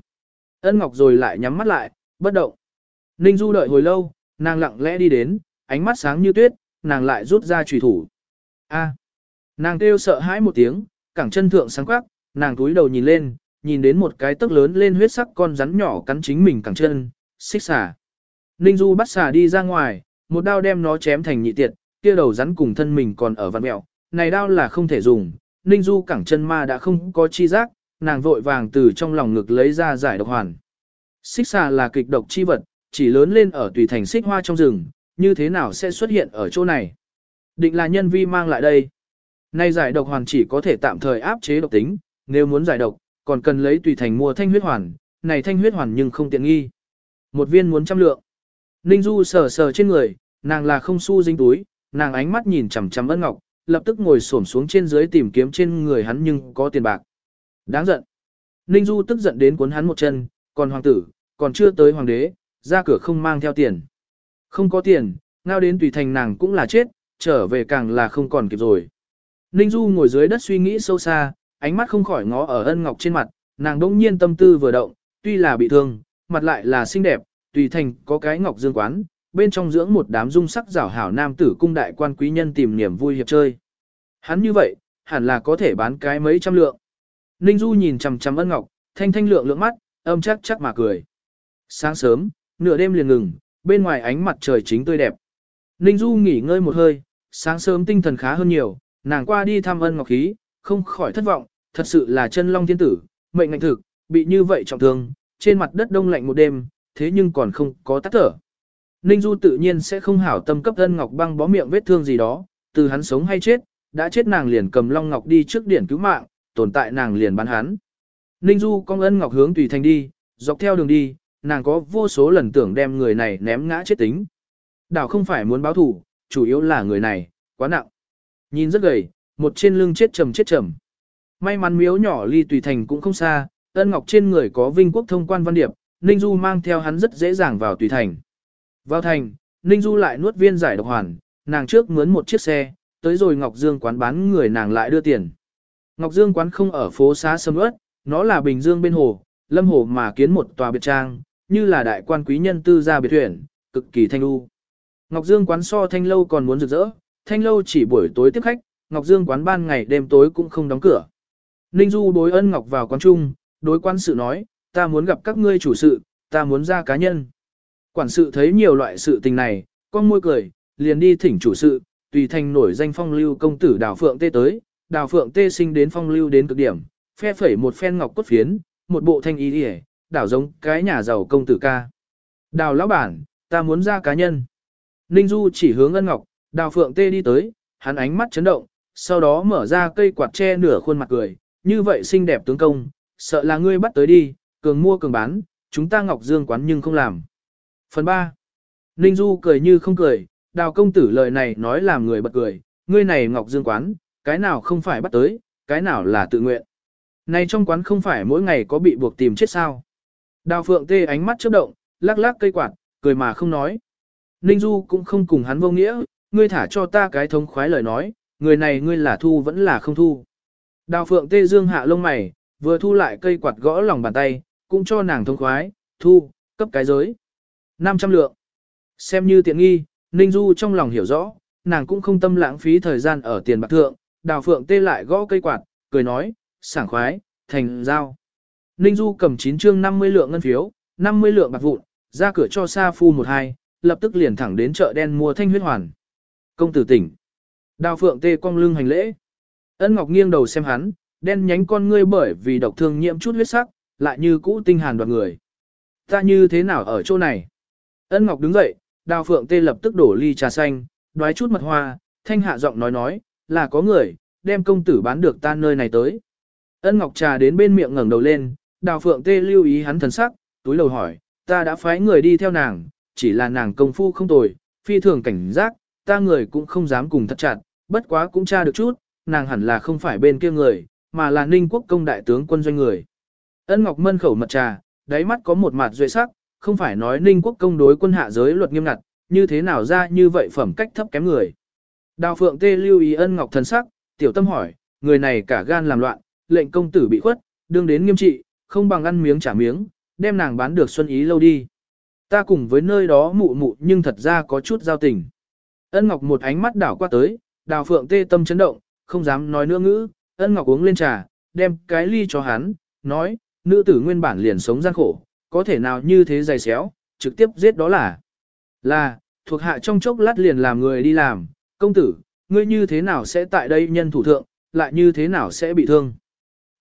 Ân ngọc rồi lại nhắm mắt lại, bất động. Ninh Du đợi hồi lâu, nàng lặng lẽ đi đến, ánh mắt sáng như tuyết, nàng lại rút ra trùy thủ. A. Nàng kêu sợ hãi một tiếng, cẳng chân thượng sáng quắc, nàng túi đầu nhìn lên, nhìn đến một cái tấc lớn lên huyết sắc con rắn nhỏ cắn chính mình cẳng chân, xích xà. Ninh Du bắt xà đi ra ngoài, một đao đem nó chém thành nhị tiệt, kia đầu rắn cùng thân mình còn ở vạn mẹo, này đao là không thể dùng, Ninh Du cẳng chân ma đã không có chi giác, nàng vội vàng từ trong lòng ngực lấy ra giải độc hoàn. Xích xà là kịch độc chi vật, chỉ lớn lên ở tùy thành xích hoa trong rừng, như thế nào sẽ xuất hiện ở chỗ này? Định là nhân vi mang lại đây. Nay giải độc hoàn chỉ có thể tạm thời áp chế độc tính, nếu muốn giải độc, còn cần lấy tùy thành mua thanh huyết hoàn, này thanh huyết hoàn nhưng không tiện nghi. Một viên muốn trăm lượng. Ninh Du sờ sờ trên người, nàng là không su dính túi, nàng ánh mắt nhìn chằm chằm ân ngọc, lập tức ngồi xổm xuống trên dưới tìm kiếm trên người hắn nhưng có tiền bạc. Đáng giận. Ninh Du tức giận đến cuốn hắn một chân, còn hoàng tử, còn chưa tới hoàng đế, ra cửa không mang theo tiền. Không có tiền, ngao đến tùy thành nàng cũng là chết, trở về càng là không còn kịp rồi. Ninh Du ngồi dưới đất suy nghĩ sâu xa, ánh mắt không khỏi ngó ở ân ngọc trên mặt, nàng đông nhiên tâm tư vừa động, tuy là bị thương, mặt lại là xinh đẹp, tùy thành có cái ngọc dương quán, bên trong dưỡng một đám dung sắc rảo hảo nam tử cung đại quan quý nhân tìm niềm vui hiệp chơi. Hắn như vậy, hẳn là có thể bán cái mấy trăm lượng. Ninh Du nhìn chằm chằm ân ngọc, thanh thanh lượng lượng mắt, âm chắc chắc mà cười. Sáng sớm, nửa đêm liền ngừng, bên ngoài ánh mặt trời chính tươi đẹp. Ninh Du nghỉ ngơi một hơi, sáng sớm tinh thần khá hơn nhiều, nàng qua đi thăm ân ngọc khí, không khỏi thất vọng, thật sự là chân long thiên tử, mệnh ngạnh thực, bị như vậy trọng thương, trên mặt đất đông lạnh một đêm, thế nhưng còn không có tắt thở. Ninh Du tự nhiên sẽ không hảo tâm cấp ân ngọc băng bó miệng vết thương gì đó, từ hắn sống hay chết, đã chết nàng liền cầm long ngọc đi trước điển cứu mạng, tồn tại nàng liền bán hắn. Ninh Du con ân ngọc hướng tùy thành đi, dọc theo đường đi, nàng có vô số lần tưởng đem người này ném ngã chết tính. Đảo không phải muốn báo thủ, chủ yếu là người này, quá nặng. Nhìn rất gầy, một trên lưng chết trầm chết trầm. May mắn miếu nhỏ ly tùy thành cũng không xa, ân ngọc trên người có vinh quốc thông quan văn điệp, Ninh Du mang theo hắn rất dễ dàng vào tùy thành. Vào thành, Ninh Du lại nuốt viên giải độc hoàn, nàng trước mướn một chiếc xe, tới rồi Ngọc Dương quán bán người nàng lại đưa tiền. Ngọc Dương quán không ở phố xá sâm ớt, nó là Bình Dương bên hồ, lâm hồ mà kiến một tòa biệt trang, như là đại quan quý nhân tư gia biệt thuyền, cực kỳ thanh lưu. Ngọc Dương quán so thanh lâu còn muốn rực rỡ, thanh lâu chỉ buổi tối tiếp khách, Ngọc Dương quán ban ngày đêm tối cũng không đóng cửa. Ninh Du đối ân Ngọc vào quán trung, đối quan sự nói, ta muốn gặp các ngươi chủ sự, ta muốn ra cá nhân. Quản sự thấy nhiều loại sự tình này, con môi cười, liền đi thỉnh chủ sự, tùy thành nổi danh phong lưu công tử Đào Phượng Tê tới, Đào Phượng Tê sinh đến phong lưu đến cực điểm, phe phẩy một phen ngọc cốt phiến, một bộ thanh ý điề, đảo giống cái nhà giàu công tử ca. Đào lão bản, ta muốn ra cá nhân. Ninh Du chỉ hướng ân ngọc, Đào Phượng Tê đi tới, hắn ánh mắt chấn động, sau đó mở ra cây quạt che nửa khuôn mặt cười, như vậy xinh đẹp tướng công, sợ là ngươi bắt tới đi, cường mua cường bán, chúng ta Ngọc Dương quán nhưng không làm. Phần 3. Ninh Du cười như không cười, đào công tử lời này nói làm người bật cười, ngươi này Ngọc Dương quán, cái nào không phải bắt tới, cái nào là tự nguyện. Này trong quán không phải mỗi ngày có bị buộc tìm chết sao. Đào phượng tê ánh mắt chớp động, lắc lắc cây quạt, cười mà không nói. Ninh Du cũng không cùng hắn vô nghĩa, ngươi thả cho ta cái thống khoái lời nói, người này ngươi là thu vẫn là không thu. Đào phượng tê dương hạ lông mày, vừa thu lại cây quạt gõ lòng bàn tay, cũng cho nàng thông khoái, thu, cấp cái giới. 500 lượng. Xem như tiện nghi, Ninh Du trong lòng hiểu rõ, nàng cũng không tâm lãng phí thời gian ở tiền bạc thượng, đào phượng tê lại gõ cây quạt, cười nói, sảng khoái, thành giao. Ninh Du cầm 9 chương 50 lượng ngân phiếu, 50 lượng bạc vụn, ra cửa cho Sa Phu một hai, lập tức liền thẳng đến chợ đen mua thanh huyết hoàn. Công tử tỉnh. Đào Phượng tê cong lưng hành lễ. Ân Ngọc nghiêng đầu xem hắn, đen nhánh con ngươi bởi vì độc thương nhiễm chút huyết sắc, lại như cũ tinh hàn đoạt người. Ta như thế nào ở chỗ này? Ân Ngọc đứng dậy, Đào Phượng tê lập tức đổ ly trà xanh, đoái chút mật hoa, thanh hạ giọng nói nói, là có người, đem công tử bán được ta nơi này tới. Ân Ngọc trà đến bên miệng ngẩng đầu lên, Đào Phượng tê lưu ý hắn thần sắc, túi lầu hỏi, ta đã phái người đi theo nàng, chỉ là nàng công phu không tồi, phi thường cảnh giác, ta người cũng không dám cùng thật chặt, bất quá cũng tra được chút, nàng hẳn là không phải bên kia người, mà là ninh quốc công đại tướng quân doanh người. Ân Ngọc Mân khẩu mật trà, đáy mắt có một mặt duệ sắc, không phải nói ninh quốc công đối quân hạ giới luật nghiêm ngặt, như thế nào ra như vậy phẩm cách thấp kém người. Đào Phượng Tê lưu ý ân Ngọc thần sắc, tiểu tâm hỏi, người này cả gan làm loạn, lệnh công tử bị khuất, đương đến nghiêm trị, không bằng ăn miếng trả miếng, đem nàng bán được xuân ý lâu đi. Ta cùng với nơi đó mụ mụ nhưng thật ra có chút giao tình. Ân Ngọc một ánh mắt đảo qua tới, đào phượng tê tâm chấn động, không dám nói nữa ngữ, ân Ngọc uống lên trà, đem cái ly cho hắn, nói, nữ tử nguyên bản liền sống gian khổ, có thể nào như thế dày xéo, trực tiếp giết đó là. Là, thuộc hạ trong chốc lát liền làm người đi làm, công tử, ngươi như thế nào sẽ tại đây nhân thủ thượng, lại như thế nào sẽ bị thương.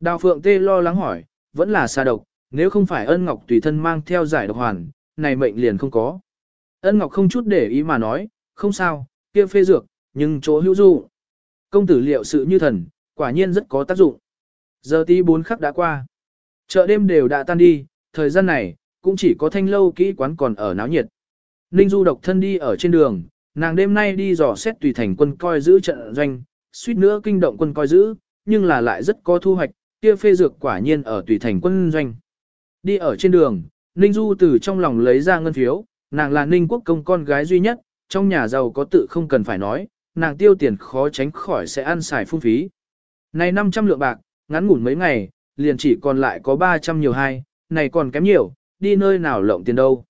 Đào phượng tê lo lắng hỏi, vẫn là xa độc, nếu không phải ân ngọc tùy thân mang theo giải độc hoàn, này mệnh liền không có. Ân ngọc không chút để ý mà nói, không sao, kia phê dược, nhưng chỗ hữu dụng. Công tử liệu sự như thần, quả nhiên rất có tác dụng. Giờ tí bốn khắc đã qua. Chợ đêm đều đã tan đi, thời gian này, cũng chỉ có thanh lâu kỹ quán còn ở náo nhiệt. Ninh Du độc thân đi ở trên đường, nàng đêm nay đi dò xét tùy thành quân coi giữ trận doanh, suýt nữa kinh động quân coi giữ, nhưng là lại rất có thu hoạch, kia phê dược quả nhiên ở tùy thành quân doanh. Đi ở trên đường, Ninh Du từ trong lòng lấy ra ngân phiếu, nàng là Ninh quốc công con gái duy nhất, trong nhà giàu có tự không cần phải nói, nàng tiêu tiền khó tránh khỏi sẽ ăn xài phung phí. Này 500 lượng bạc, ngắn ngủn mấy ngày, liền chỉ còn lại có 300 nhiều hai, này còn kém nhiều, đi nơi nào lộng tiền đâu.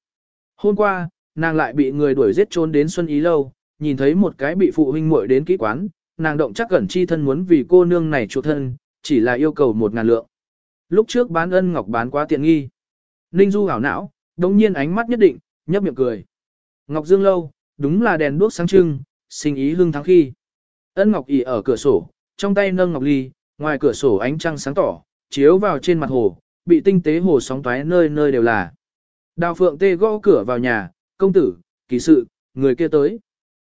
Hôm qua, nàng lại bị người đuổi giết trốn đến Xuân Ý Lâu, nhìn thấy một cái bị phụ huynh muội đến kỹ quán, nàng động chắc gần chi thân muốn vì cô nương này chuộc thân, chỉ là yêu cầu một ngàn lượng. Lúc trước bán ân ngọc bán quá tiện nghi. Ninh Du hảo não, đồng nhiên ánh mắt nhất định, nhấp miệng cười. Ngọc Dương lâu, đúng là đèn đuốc sáng trưng, sinh ý hương thắng khi. Ân Ngọc ỉ ở cửa sổ, trong tay nâng ngọc ly, ngoài cửa sổ ánh trăng sáng tỏ, chiếu vào trên mặt hồ, bị tinh tế hồ sóng toái nơi nơi đều là. Đào Phượng Tê gõ cửa vào nhà, công tử, kỳ sự, người kia tới.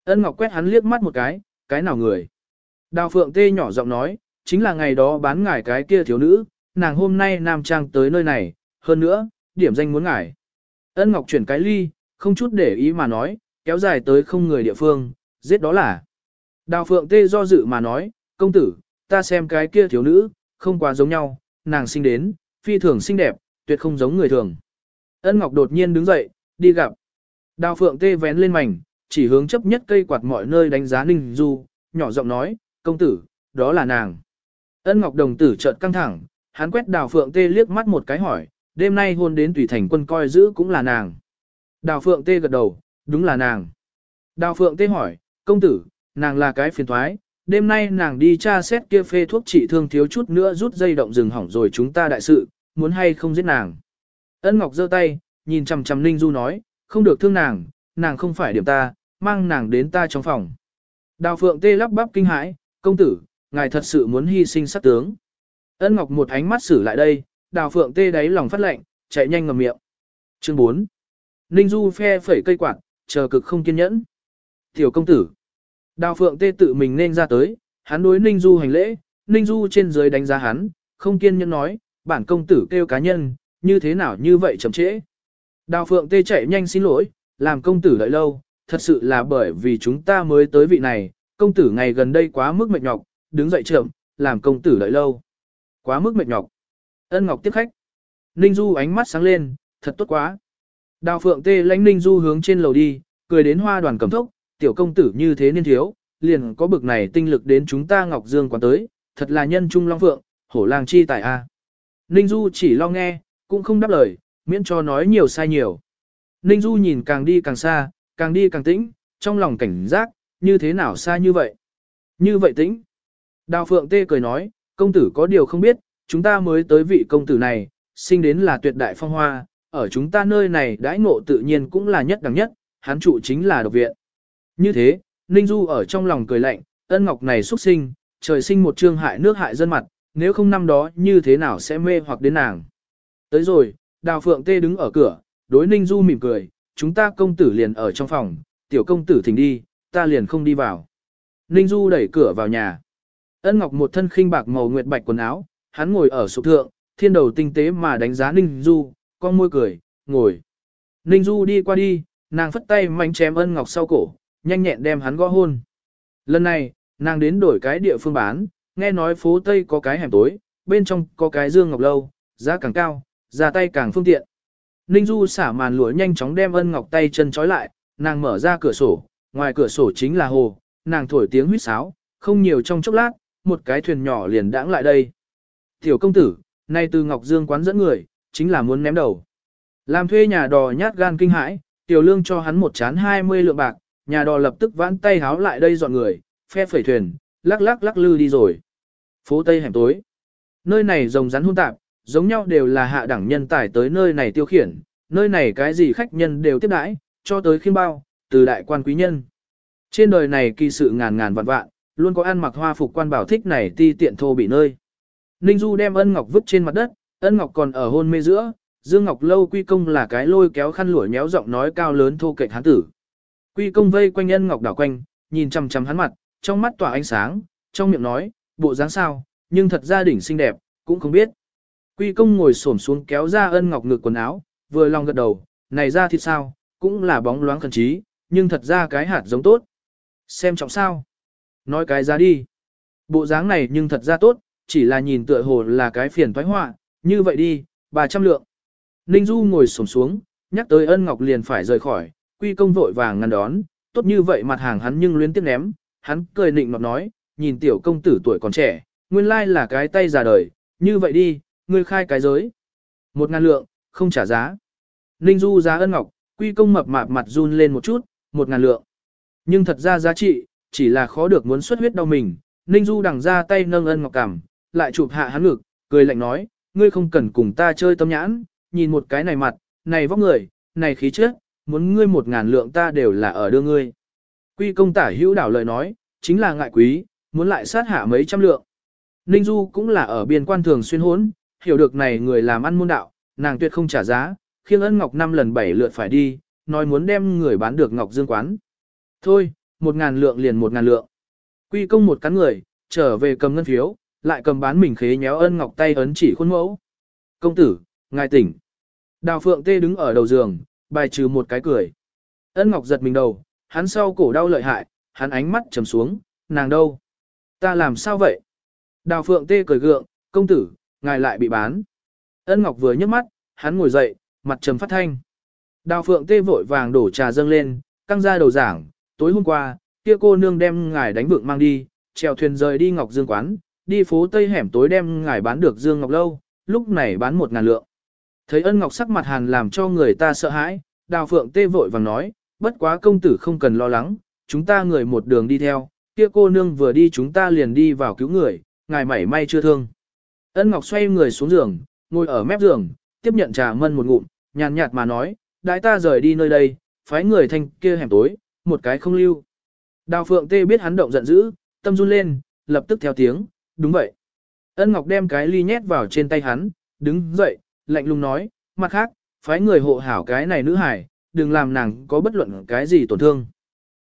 Ân Ngọc quét hắn liếc mắt một cái, cái nào người. Đào Phượng Tê nhỏ giọng nói, chính là ngày đó bán ngải cái kia thiếu nữ, nàng hôm nay nam trang tới nơi này, hơn nữa, điểm danh muốn ngải. Ân Ngọc chuyển cái ly, không chút để ý mà nói, kéo dài tới không người địa phương, giết đó là. Đào Phượng Tê do dự mà nói, công tử, ta xem cái kia thiếu nữ, không quá giống nhau, nàng sinh đến, phi thường xinh đẹp, tuyệt không giống người thường. Ân Ngọc đột nhiên đứng dậy, đi gặp. Đào Phượng Tê vén lên mảnh, chỉ hướng chấp nhất cây quạt mọi nơi đánh giá Ninh Du, nhỏ giọng nói, công tử, đó là nàng. Ân Ngọc đồng tử chợt căng thẳng, hắn quét Đào Phượng Tê liếc mắt một cái hỏi, đêm nay hôn đến tùy thành quân coi giữ cũng là nàng. Đào Phượng Tê gật đầu, đúng là nàng. Đào Phượng Tê hỏi, công tử, nàng là cái phiền thoái, đêm nay nàng đi tra xét kia phê thuốc trị thương thiếu chút nữa rút dây động rừng hỏng rồi chúng ta đại sự, muốn hay không giết nàng. Ân Ngọc giơ tay, nhìn chằm chằm Ninh Du nói, không được thương nàng, nàng không phải điểm ta, mang nàng đến ta trong phòng. Đào Phượng Tê lắp bắp kinh hãi, công tử, ngài thật sự muốn hy sinh sát tướng. Ân Ngọc một ánh mắt xử lại đây, Đào Phượng Tê đáy lòng phát lệnh, chạy nhanh ngầm miệng. Chương 4. Ninh Du phe phẩy cây quạt, chờ cực không kiên nhẫn. Tiểu công tử. Đào Phượng Tê tự mình nên ra tới, hắn đối Ninh Du hành lễ, Ninh Du trên dưới đánh giá hắn, không kiên nhẫn nói, bản công tử kêu cá nhân, như thế nào như vậy chậm trễ. Đào Phượng Tê chạy nhanh xin lỗi, làm công tử đợi lâu, thật sự là bởi vì chúng ta mới tới vị này, công tử ngày gần đây quá mức mệt nhọc, đứng dậy trưởng làm công tử đợi lâu. Quá mức mệt nhọc. Ân Ngọc tiếp khách. Ninh Du ánh mắt sáng lên, thật tốt quá. Đào Phượng Tê lãnh Ninh Du hướng trên lầu đi, cười đến hoa đoàn cầm thốc, tiểu công tử như thế nên thiếu, liền có bực này tinh lực đến chúng ta Ngọc Dương quán tới, thật là nhân trung long phượng, hổ lang chi tại a. Ninh Du chỉ lo nghe, cũng không đáp lời, miễn cho nói nhiều sai nhiều. Ninh Du nhìn càng đi càng xa, càng đi càng tĩnh, trong lòng cảnh giác, như thế nào xa như vậy? Như vậy tĩnh. Đào Phượng Tê cười nói, công tử có điều không biết, chúng ta mới tới vị công tử này, sinh đến là tuyệt đại phong hoa, ở chúng ta nơi này đãi ngộ tự nhiên cũng là nhất đẳng nhất, hắn trụ chính là độc viện. Như thế, Ninh Du ở trong lòng cười lạnh, ân ngọc này xuất sinh, trời sinh một trương hại nước hại dân mặt, nếu không năm đó như thế nào sẽ mê hoặc đến nàng. Tới rồi, Đào Phượng Tê đứng ở cửa, đối Ninh Du mỉm cười, chúng ta công tử liền ở trong phòng, tiểu công tử thỉnh đi, ta liền không đi vào. Ninh Du đẩy cửa vào nhà. Ân Ngọc một thân khinh bạc màu nguyệt bạch quần áo, hắn ngồi ở sụp thượng, thiên đầu tinh tế mà đánh giá Ninh Du, con môi cười, ngồi. Ninh Du đi qua đi, nàng phất tay mạnh chém Ân Ngọc sau cổ, nhanh nhẹn đem hắn gõ hôn. Lần này, nàng đến đổi cái địa phương bán, nghe nói phố Tây có cái hẻm tối, bên trong có cái dương ngọc lâu, giá càng cao, ra tay càng phương tiện. Ninh Du xả màn lụa nhanh chóng đem ân ngọc tay chân trói lại, nàng mở ra cửa sổ, ngoài cửa sổ chính là hồ, nàng thổi tiếng huýt sáo, không nhiều trong chốc lát, một cái thuyền nhỏ liền đãng lại đây. Tiểu công tử, nay từ Ngọc Dương quán dẫn người, chính là muốn ném đầu. Làm thuê nhà đò nhát gan kinh hãi, tiểu lương cho hắn một chán 20 lượng bạc, nhà đò lập tức vãn tay háo lại đây dọn người, phe phẩy thuyền, lắc lắc lắc lư đi rồi. Phố Tây hẻm tối. Nơi này rồng rắn hung tạp, giống nhau đều là hạ đẳng nhân tài tới nơi này tiêu khiển, nơi này cái gì khách nhân đều tiếp đãi, cho tới khiêm bao, từ đại quan quý nhân. Trên đời này kỳ sự ngàn ngàn vạn vạn, luôn có ăn mặc hoa phục quan bảo thích này ti tiện thô bị nơi. Ninh Du đem ân ngọc vứt trên mặt đất, ân ngọc còn ở hôn mê giữa, Dương Ngọc Lâu quy công là cái lôi kéo khăn lụa méo giọng nói cao lớn thô kệch hán tử. Quy công vây quanh ân ngọc đảo quanh, nhìn chằm chằm hắn mặt, trong mắt tỏa ánh sáng, trong miệng nói, bộ dáng sao, nhưng thật ra đỉnh xinh đẹp, cũng không biết. Quy công ngồi xổm xuống kéo ra ân ngọc ngực quần áo, vừa lòng gật đầu, này ra thì sao, cũng là bóng loáng thần trí, nhưng thật ra cái hạt giống tốt. Xem trọng sao. Nói cái ra đi. Bộ dáng này nhưng thật ra tốt, chỉ là nhìn tựa hồ là cái phiền thoái họa, như vậy đi, 300 lượng. Ninh Du ngồi xổm xuống, nhắc tới ân ngọc liền phải rời khỏi, quy công vội vàng ngăn đón, tốt như vậy mặt hàng hắn nhưng luyến tiếc ném, hắn cười nịnh nọt nói, nhìn tiểu công tử tuổi còn trẻ, nguyên lai là cái tay già đời, như vậy đi, ngươi khai cái giới. Một ngàn lượng, không trả giá. Ninh Du giá ân ngọc, quy công mập mạp mặt run lên một chút, một ngàn lượng. Nhưng thật ra giá trị, chỉ là khó được muốn xuất huyết đau mình. Ninh Du đằng ra tay nâng ân ngọc cảm, lại chụp hạ hắn ngực, cười lạnh nói, ngươi không cần cùng ta chơi tâm nhãn, nhìn một cái này mặt, này vóc người, này khí chất, muốn ngươi một ngàn lượng ta đều là ở đưa ngươi. Quy công tả hữu đảo lời nói, chính là ngại quý, muốn lại sát hạ mấy trăm lượng. Ninh Du cũng là ở biên quan thường xuyên hốn, hiểu được này người làm ăn môn đạo, nàng tuyệt không trả giá, khiêng ân ngọc năm lần bảy lượt phải đi, nói muốn đem người bán được ngọc dương quán. Thôi, một ngàn lượng liền một ngàn lượng. Quy công một cắn người, trở về cầm ngân phiếu, lại cầm bán mình khế nhéo ân ngọc tay ấn chỉ khuôn mẫu. Công tử, ngài tỉnh. Đào phượng tê đứng ở đầu giường, bài trừ một cái cười. Ân ngọc giật mình đầu, hắn sau cổ đau lợi hại, hắn ánh mắt trầm xuống, nàng đâu? Ta làm sao vậy? Đào phượng tê cười gượng, công tử, ngài lại bị bán. Ân Ngọc vừa nhấc mắt, hắn ngồi dậy, mặt trầm phát thanh. Đào Phượng Tê vội vàng đổ trà dâng lên, căng ra đầu giảng, tối hôm qua, kia cô nương đem ngài đánh vượng mang đi, chèo thuyền rời đi Ngọc Dương quán, đi phố Tây hẻm tối đem ngài bán được Dương Ngọc lâu, lúc này bán một ngàn lượng. Thấy Ân Ngọc sắc mặt hàn làm cho người ta sợ hãi, Đào Phượng Tê vội vàng nói, bất quá công tử không cần lo lắng, chúng ta người một đường đi theo, kia cô nương vừa đi chúng ta liền đi vào cứu người, ngài mảy may chưa thương. Ân Ngọc xoay người xuống giường, ngồi ở mép giường, tiếp nhận trà mân một ngụm, nhàn nhạt mà nói, đại ta rời đi nơi đây, phái người thanh kia hẻm tối, một cái không lưu. Đào Phượng Tê biết hắn động giận dữ, tâm run lên, lập tức theo tiếng, đúng vậy. Ân Ngọc đem cái ly nhét vào trên tay hắn, đứng dậy, lạnh lùng nói, mặt khác, phái người hộ hảo cái này nữ hải, đừng làm nàng có bất luận cái gì tổn thương.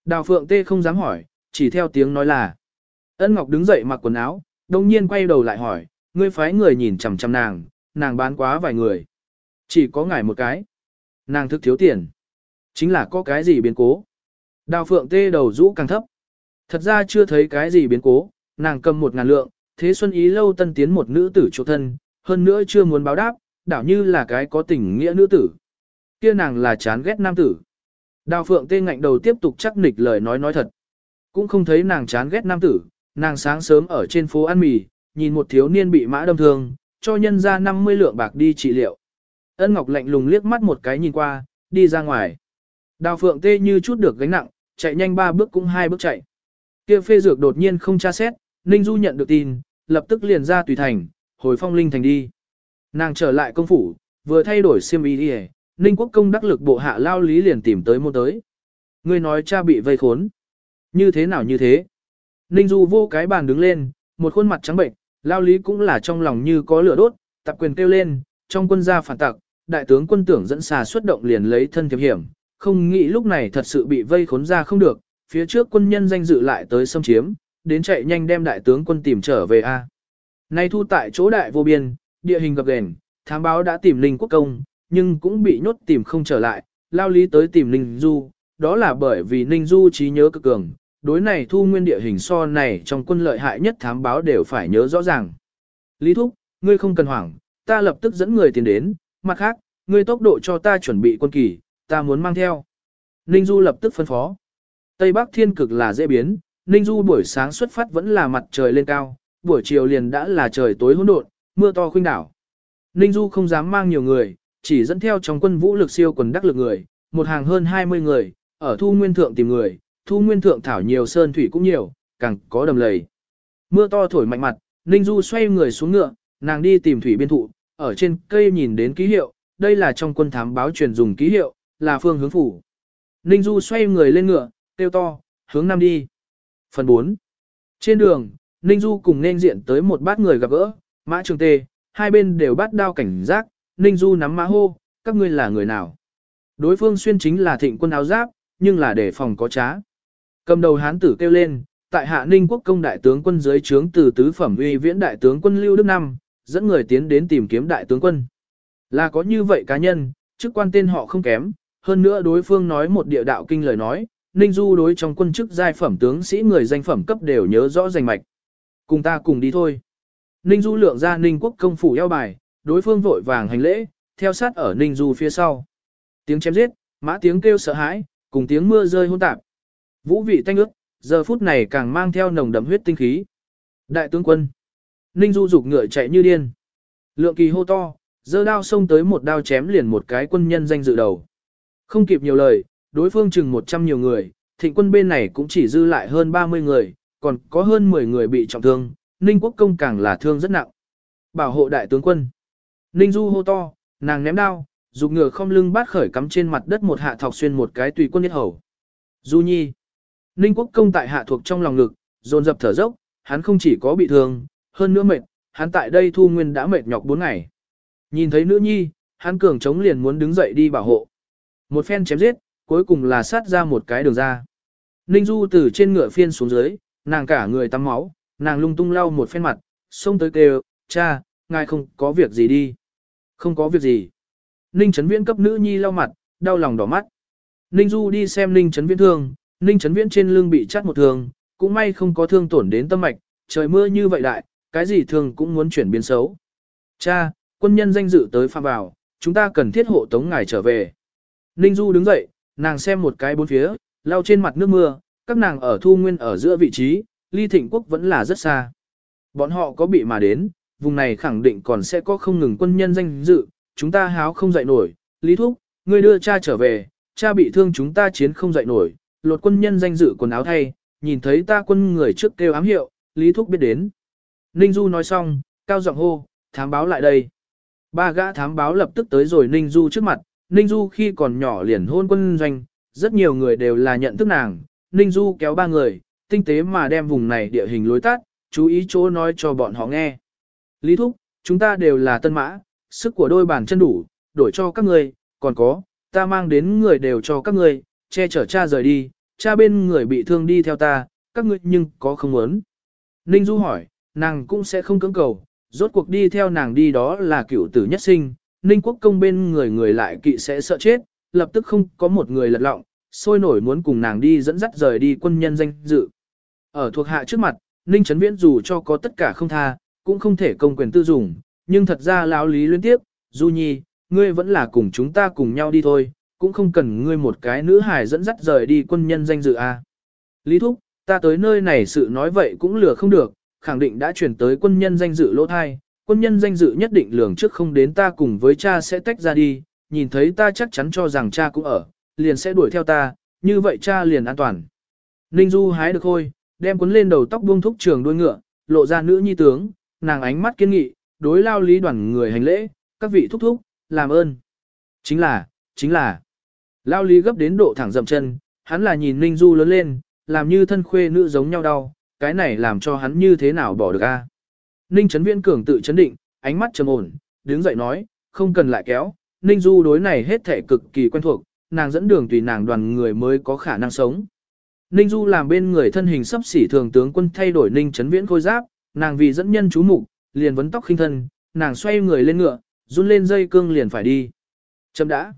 Đào Phượng Tê không dám hỏi, chỉ theo tiếng nói là. Ân Ngọc đứng dậy mặc quần áo, đồng nhiên quay đầu lại hỏi, ngươi phái người nhìn chằm chằm nàng, nàng bán quá vài người. Chỉ có ngài một cái. Nàng thức thiếu tiền. Chính là có cái gì biến cố. Đào phượng tê đầu rũ càng thấp. Thật ra chưa thấy cái gì biến cố, nàng cầm một ngàn lượng, thế xuân ý lâu tân tiến một nữ tử chỗ thân, hơn nữa chưa muốn báo đáp, đảo như là cái có tình nghĩa nữ tử. Kia nàng là chán ghét nam tử. Đào phượng tê ngạnh đầu tiếp tục chắc nịch lời nói nói thật. Cũng không thấy nàng chán ghét nam tử, nàng sáng sớm ở trên phố ăn mì, nhìn một thiếu niên bị mã đâm thương, cho nhân ra 50 lượng bạc đi trị liệu. Ân Ngọc lạnh lùng liếc mắt một cái nhìn qua, đi ra ngoài. Đào Phượng Tê như chút được gánh nặng, chạy nhanh ba bước cũng hai bước chạy. Kia phê dược đột nhiên không tra xét, Ninh Du nhận được tin, lập tức liền ra tùy thành, hồi phong linh thành đi. Nàng trở lại công phủ, vừa thay đổi xiêm y đi Ninh quốc công đắc lực bộ hạ lao lý liền tìm tới môn tới. Ngươi nói cha bị vây khốn. Như thế nào như thế? Ninh Du vô cái bàn đứng lên, một khuôn mặt trắng bệnh, lao lý cũng là trong lòng như có lửa đốt, tập quyền kêu lên, trong quân gia phản tặc, đại tướng quân tưởng dẫn xà xuất động liền lấy thân thiệp hiểm, không nghĩ lúc này thật sự bị vây khốn ra không được, phía trước quân nhân danh dự lại tới xâm chiếm, đến chạy nhanh đem đại tướng quân tìm trở về A. Nay thu tại chỗ đại vô biên, địa hình gập ghềnh, thám báo đã tìm Linh Quốc Công, nhưng cũng bị nhốt tìm không trở lại, lao lý tới tìm Ninh Du, đó là bởi vì Ninh Du trí nhớ cực cường, đối này thu nguyên địa hình so này trong quân lợi hại nhất thám báo đều phải nhớ rõ ràng. Lý Thúc, ngươi không cần hoảng, ta lập tức dẫn người tiền đến, mặt khác, ngươi tốc độ cho ta chuẩn bị quân kỳ, ta muốn mang theo. Ninh Du lập tức phân phó. Tây Bắc thiên cực là dễ biến, Ninh Du buổi sáng xuất phát vẫn là mặt trời lên cao, buổi chiều liền đã là trời tối hỗn độn, mưa to khuynh đảo. Ninh Du không dám mang nhiều người, chỉ dẫn theo trong quân vũ lực siêu quần đắc lực người, một hàng hơn 20 người, ở thu nguyên thượng tìm người, thu nguyên thượng thảo nhiều sơn thủy cũng nhiều, càng có đầm lầy. Mưa to thổi mạnh mặt, Ninh Du xoay người xuống ngựa, nàng đi tìm thủy biên thụ, ở trên cây nhìn đến ký hiệu, đây là trong quân thám báo truyền dùng ký hiệu, là phương hướng phủ. Ninh Du xoay người lên ngựa, kêu to, hướng nam đi. Phần 4. Trên đường, Ninh Du cùng nên diện tới một bát người gặp gỡ, mã trường tê, hai bên đều bắt đao cảnh giác, Ninh Du nắm mã hô, các ngươi là người nào? Đối phương xuyên chính là thịnh quân áo giáp, nhưng là để phòng có trá. Cầm đầu hán tử kêu lên, tại hạ Ninh quốc công đại tướng quân dưới trướng từ tứ phẩm uy viễn đại tướng quân Lưu Đức Năm, dẫn người tiến đến tìm kiếm đại tướng quân. Là có như vậy cá nhân, chức quan tên họ không kém, hơn nữa đối phương nói một địa đạo kinh lời nói, Ninh Du đối trong quân chức giai phẩm tướng sĩ người danh phẩm cấp đều nhớ rõ danh mạch. Cùng ta cùng đi thôi. Ninh Du lượng ra Ninh quốc công phủ eo bài, đối phương vội vàng hành lễ, theo sát ở Ninh Du phía sau. Tiếng chém giết, mã tiếng kêu sợ hãi, cùng tiếng mưa rơi hôn tạp. Vũ vị tanh ước, giờ phút này càng mang theo nồng đậm huyết tinh khí. Đại tướng quân. Ninh Du dục ngựa chạy như điên. Lượng kỳ hô to, giơ đao xông tới một đao chém liền một cái quân nhân danh dự đầu. Không kịp nhiều lời, đối phương chừng 100 nhiều người, thịnh quân bên này cũng chỉ dư lại hơn 30 người, còn có hơn 10 người bị trọng thương, Ninh quốc công càng là thương rất nặng. Bảo hộ đại tướng quân. Ninh Du hô to, nàng ném đao, dục ngựa không lưng bát khởi cắm trên mặt đất một hạ thọc xuyên một cái tùy quân nhất hầu. Du Nhi. Ninh quốc công tại hạ thuộc trong lòng ngực, dồn dập thở dốc, hắn không chỉ có bị thương, hơn nữa mệt, hắn tại đây thu nguyên đã mệt nhọc 4 ngày. Nhìn thấy nữ nhi, hắn cường chống liền muốn đứng dậy đi bảo hộ. Một phen chém giết, cuối cùng là sát ra một cái đường ra. Ninh Du từ trên ngựa phiên xuống dưới, nàng cả người tắm máu, nàng lung tung lau một phen mặt, xông tới kêu, cha, ngài không có việc gì đi. Không có việc gì. Ninh Trấn Viễn cấp nữ nhi lau mặt, đau lòng đỏ mắt. Ninh Du đi xem Ninh Trấn Viễn thương, Ninh Trấn Viễn trên lưng bị chắt một thương, cũng may không có thương tổn đến tâm mạch, trời mưa như vậy đại, cái gì thường cũng muốn chuyển biến xấu. Cha, quân nhân danh dự tới phạm vào, chúng ta cần thiết hộ tống ngài trở về. Ninh Du đứng dậy, nàng xem một cái bốn phía, lau trên mặt nước mưa, các nàng ở thu nguyên ở giữa vị trí, ly thịnh quốc vẫn là rất xa. Bọn họ có bị mà đến, vùng này khẳng định còn sẽ có không ngừng quân nhân danh dự, chúng ta háo không dậy nổi, Lý Thúc, ngươi đưa cha trở về, cha bị thương chúng ta chiến không dậy nổi, lột quân nhân danh dự quần áo thay, nhìn thấy ta quân người trước kêu ám hiệu, Lý Thúc biết đến. Ninh Du nói xong, cao giọng hô, thám báo lại đây. Ba gã thám báo lập tức tới rồi Ninh Du trước mặt, Ninh Du khi còn nhỏ liền hôn quân doanh, rất nhiều người đều là nhận thức nàng, Ninh Du kéo ba người, tinh tế mà đem vùng này địa hình lối tắt, chú ý chỗ nói cho bọn họ nghe. Lý Thúc, chúng ta đều là tân mã, sức của đôi bàn chân đủ, đổi cho các người, còn có, ta mang đến người đều cho các người, che chở cha rời đi, cha bên người bị thương đi theo ta, các ngươi nhưng có không muốn. Ninh Du hỏi, nàng cũng sẽ không cưỡng cầu, rốt cuộc đi theo nàng đi đó là cựu tử nhất sinh, Ninh Quốc công bên người người lại kỵ sẽ sợ chết, lập tức không có một người lật lọng, sôi nổi muốn cùng nàng đi dẫn dắt rời đi quân nhân danh dự. Ở thuộc hạ trước mặt, Ninh Trấn Viễn dù cho có tất cả không tha, cũng không thể công quyền tư dùng, nhưng thật ra lão lý liên tiếp, Du Nhi, ngươi vẫn là cùng chúng ta cùng nhau đi thôi, cũng không cần ngươi một cái nữ hài dẫn dắt rời đi quân nhân danh dự a. À. Lý Thúc, ta tới nơi này sự nói vậy cũng lừa không được, khẳng định đã chuyển tới quân nhân danh dự lỗ thai, quân nhân danh dự nhất định lường trước không đến ta cùng với cha sẽ tách ra đi, nhìn thấy ta chắc chắn cho rằng cha cũng ở, liền sẽ đuổi theo ta, như vậy cha liền an toàn. Ninh Du hái được thôi, đem cuốn lên đầu tóc buông thúc trường đuôi ngựa, lộ ra nữ nhi tướng, nàng ánh mắt kiên nghị, đối lao lý đoàn người hành lễ, các vị thúc thúc, làm ơn. Chính là, chính là Lao Lý gấp đến độ thẳng dậm chân, hắn là nhìn Ninh Du lớn lên, làm như thân khuê nữ giống nhau đau, cái này làm cho hắn như thế nào bỏ được a? Ninh Trấn Viễn cường tự chấn định, ánh mắt trầm ổn, đứng dậy nói, không cần lại kéo, Ninh Du đối này hết thể cực kỳ quen thuộc, nàng dẫn đường tùy nàng đoàn người mới có khả năng sống. Ninh Du làm bên người thân hình sắp xỉ thường tướng quân thay đổi Ninh Trấn Viễn khôi giáp, nàng vì dẫn nhân chú mục, liền vấn tóc khinh thân, nàng xoay người lên ngựa, run lên dây cương liền phải đi. Chấm đã.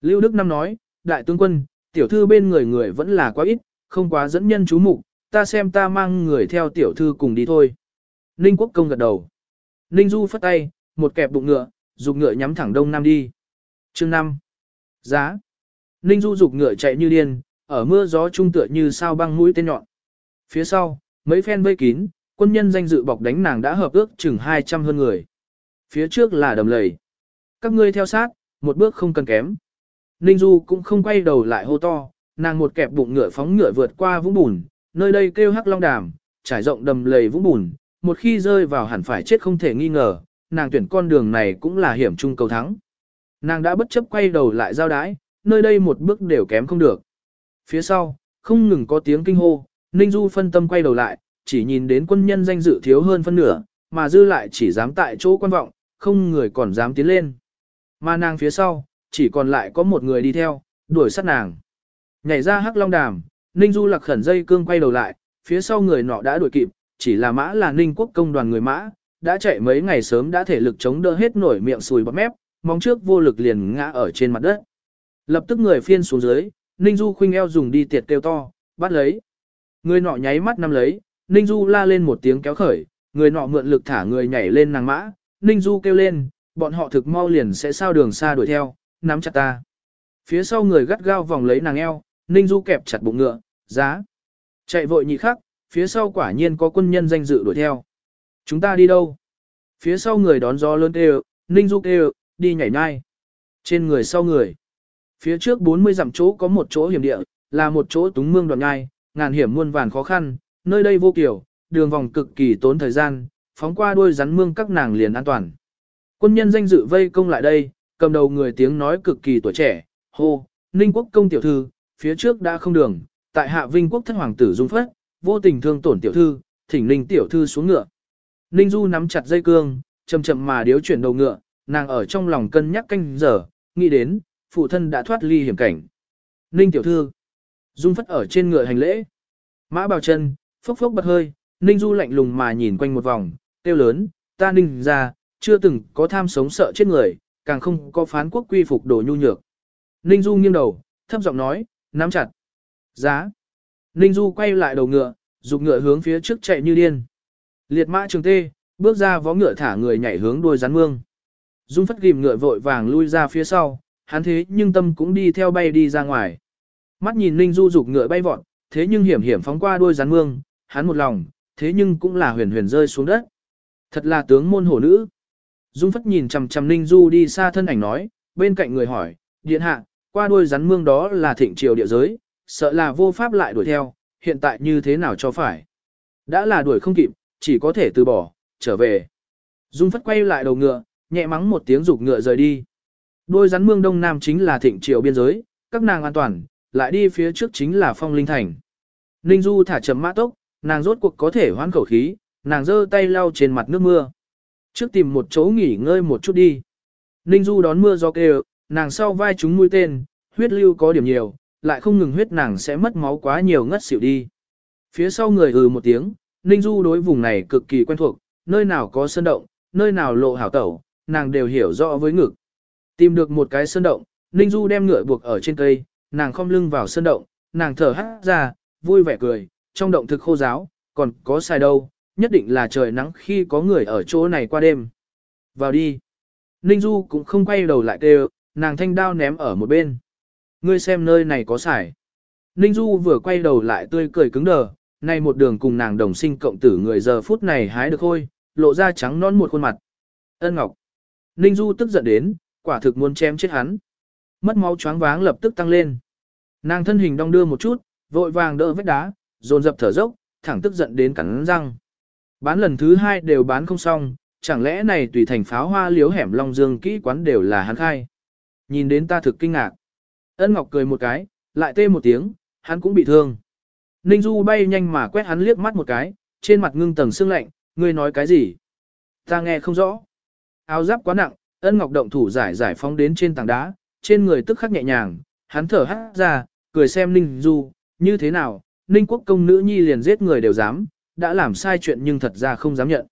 Lưu Đức Năm nói, đại tướng quân, tiểu thư bên người người vẫn là quá ít, không quá dẫn nhân chú mục, ta xem ta mang người theo tiểu thư cùng đi thôi. Ninh Quốc Công gật đầu. Ninh Du phất tay, một kẹp bụng ngựa, dục ngựa nhắm thẳng đông nam đi. Chương 5. Giá. Ninh Du dục ngựa chạy như điên, ở mưa gió trung tựa như sao băng mũi tên nhọn. Phía sau, mấy phen vây kín, quân nhân danh dự bọc đánh nàng đã hợp ước chừng 200 hơn người. Phía trước là đầm lầy. Các ngươi theo sát, một bước không cần kém. Ninh Du cũng không quay đầu lại hô to, nàng một kẹp bụng ngựa phóng ngựa vượt qua vũng bùn, nơi đây kêu hắc long đàm, trải rộng đầm lầy vũng bùn, một khi rơi vào hẳn phải chết không thể nghi ngờ, nàng tuyển con đường này cũng là hiểm trung cầu thắng. Nàng đã bất chấp quay đầu lại giao đái, nơi đây một bước đều kém không được. Phía sau, không ngừng có tiếng kinh hô, Ninh Du phân tâm quay đầu lại, chỉ nhìn đến quân nhân danh dự thiếu hơn phân nửa, mà dư lại chỉ dám tại chỗ quan vọng, không người còn dám tiến lên. Mà nàng phía sau, chỉ còn lại có một người đi theo, đuổi sát nàng. Nhảy ra hắc long đàm, Ninh Du lạc khẩn dây cương quay đầu lại, phía sau người nọ đã đuổi kịp, chỉ là mã là Ninh quốc công đoàn người mã, đã chạy mấy ngày sớm đã thể lực chống đỡ hết nổi miệng sùi bắp mép, mong trước vô lực liền ngã ở trên mặt đất. Lập tức người phiên xuống dưới, Ninh Du khuynh eo dùng đi tiệt kêu to, bắt lấy. Người nọ nháy mắt nắm lấy, Ninh Du la lên một tiếng kéo khởi, người nọ mượn lực thả người nhảy lên nàng mã, Ninh Du kêu lên, bọn họ thực mau liền sẽ sao đường xa đuổi theo, nắm chặt ta. Phía sau người gắt gao vòng lấy nàng eo, Ninh Du kẹp chặt bụng ngựa, giá. Chạy vội nhị khắc, phía sau quả nhiên có quân nhân danh dự đuổi theo. Chúng ta đi đâu? Phía sau người đón gió lớn kêu, Ninh Du kêu, đi nhảy nhai. Trên người sau người. Phía trước 40 dặm chỗ có một chỗ hiểm địa, là một chỗ túng mương đoạn nhai, ngàn hiểm muôn vàn khó khăn, nơi đây vô kiểu, đường vòng cực kỳ tốn thời gian, phóng qua đuôi rắn mương các nàng liền an toàn. Quân nhân danh dự vây công lại đây, cầm đầu người tiếng nói cực kỳ tuổi trẻ, hô, Ninh quốc công tiểu thư, phía trước đã không đường, tại hạ vinh quốc thất hoàng tử dung phất, vô tình thương tổn tiểu thư, thỉnh Ninh tiểu thư xuống ngựa. Ninh Du nắm chặt dây cương, chậm chậm mà điếu chuyển đầu ngựa, nàng ở trong lòng cân nhắc canh giờ, nghĩ đến, phụ thân đã thoát ly hiểm cảnh. Ninh tiểu thư, Dung phất ở trên ngựa hành lễ. Mã bào chân, phốc phốc bật hơi, Ninh Du lạnh lùng mà nhìn quanh một vòng, tiêu lớn, ta Ninh ra, chưa từng có tham sống sợ chết người, càng không có phán quốc quy phục đồ nhu nhược. Ninh Du nghiêng đầu, thấp giọng nói, nắm chặt. Giá. Ninh Du quay lại đầu ngựa, dục ngựa hướng phía trước chạy như điên. Liệt mã trường tê, bước ra vó ngựa thả người nhảy hướng đuôi rắn mương. Dung phất ghim ngựa vội vàng lui ra phía sau, hắn thế nhưng tâm cũng đi theo bay đi ra ngoài. Mắt nhìn Ninh Du dục ngựa bay vọt, thế nhưng hiểm hiểm phóng qua đuôi rắn mương, hắn một lòng, thế nhưng cũng là huyền huyền rơi xuống đất. Thật là tướng môn hổ nữ. Dung phất nhìn chằm chằm Ninh Du đi xa thân ảnh nói, bên cạnh người hỏi, điện hạ, qua đuôi rắn mương đó là thịnh triều địa giới, sợ là vô pháp lại đuổi theo, hiện tại như thế nào cho phải. Đã là đuổi không kịp, chỉ có thể từ bỏ, trở về. Dung phất quay lại đầu ngựa, nhẹ mắng một tiếng rục ngựa rời đi. Đôi rắn mương đông nam chính là thịnh triều biên giới, các nàng an toàn, lại đi phía trước chính là phong linh thành. Ninh Du thả chậm mã tốc, nàng rốt cuộc có thể hoán khẩu khí, nàng giơ tay lau trên mặt nước mưa. Trước tìm một chỗ nghỉ ngơi một chút đi. Ninh Du đón mưa do kêu, nàng sau vai chúng mũi tên, huyết lưu có điểm nhiều, lại không ngừng huyết nàng sẽ mất máu quá nhiều ngất xỉu đi. Phía sau người ừ một tiếng, Ninh Du đối vùng này cực kỳ quen thuộc, nơi nào có sơn động, nơi nào lộ hảo tẩu, nàng đều hiểu rõ với ngực. Tìm được một cái sơn động, Ninh Du đem ngựa buộc ở trên cây, nàng khom lưng vào sơn động, nàng thở hắt ra, vui vẻ cười, trong động thực khô giáo, còn có sai đâu, nhất định là trời nắng khi có người ở chỗ này qua đêm. Vào đi. Ninh Du cũng không quay đầu lại kêu, nàng thanh đao ném ở một bên. Ngươi xem nơi này có sải. Ninh Du vừa quay đầu lại tươi cười cứng đờ, nay một đường cùng nàng đồng sinh cộng tử người giờ phút này hái được thôi, lộ ra trắng non một khuôn mặt. Ân Ngọc. Ninh Du tức giận đến, quả thực muốn chém chết hắn. Mất máu choáng váng lập tức tăng lên. Nàng thân hình đong đưa một chút, vội vàng đỡ vết đá, dồn dập thở dốc, thẳng tức giận đến cắn răng. Bán lần thứ hai đều bán không xong, chẳng lẽ này tùy thành pháo hoa liếu hẻm Long Dương kỹ quán đều là hắn khai. nhìn đến ta thực kinh ngạc. Ân Ngọc cười một cái, lại tê một tiếng, hắn cũng bị thương. Ninh Du bay nhanh mà quét hắn liếc mắt một cái, trên mặt ngưng tầng sương lạnh, ngươi nói cái gì? Ta nghe không rõ. Áo giáp quá nặng, ân ngọc động thủ giải giải phóng đến trên tảng đá, trên người tức khắc nhẹ nhàng, hắn thở hắt ra, cười xem Ninh Du, như thế nào, Ninh quốc công nữ nhi liền giết người đều dám, đã làm sai chuyện nhưng thật ra không dám nhận.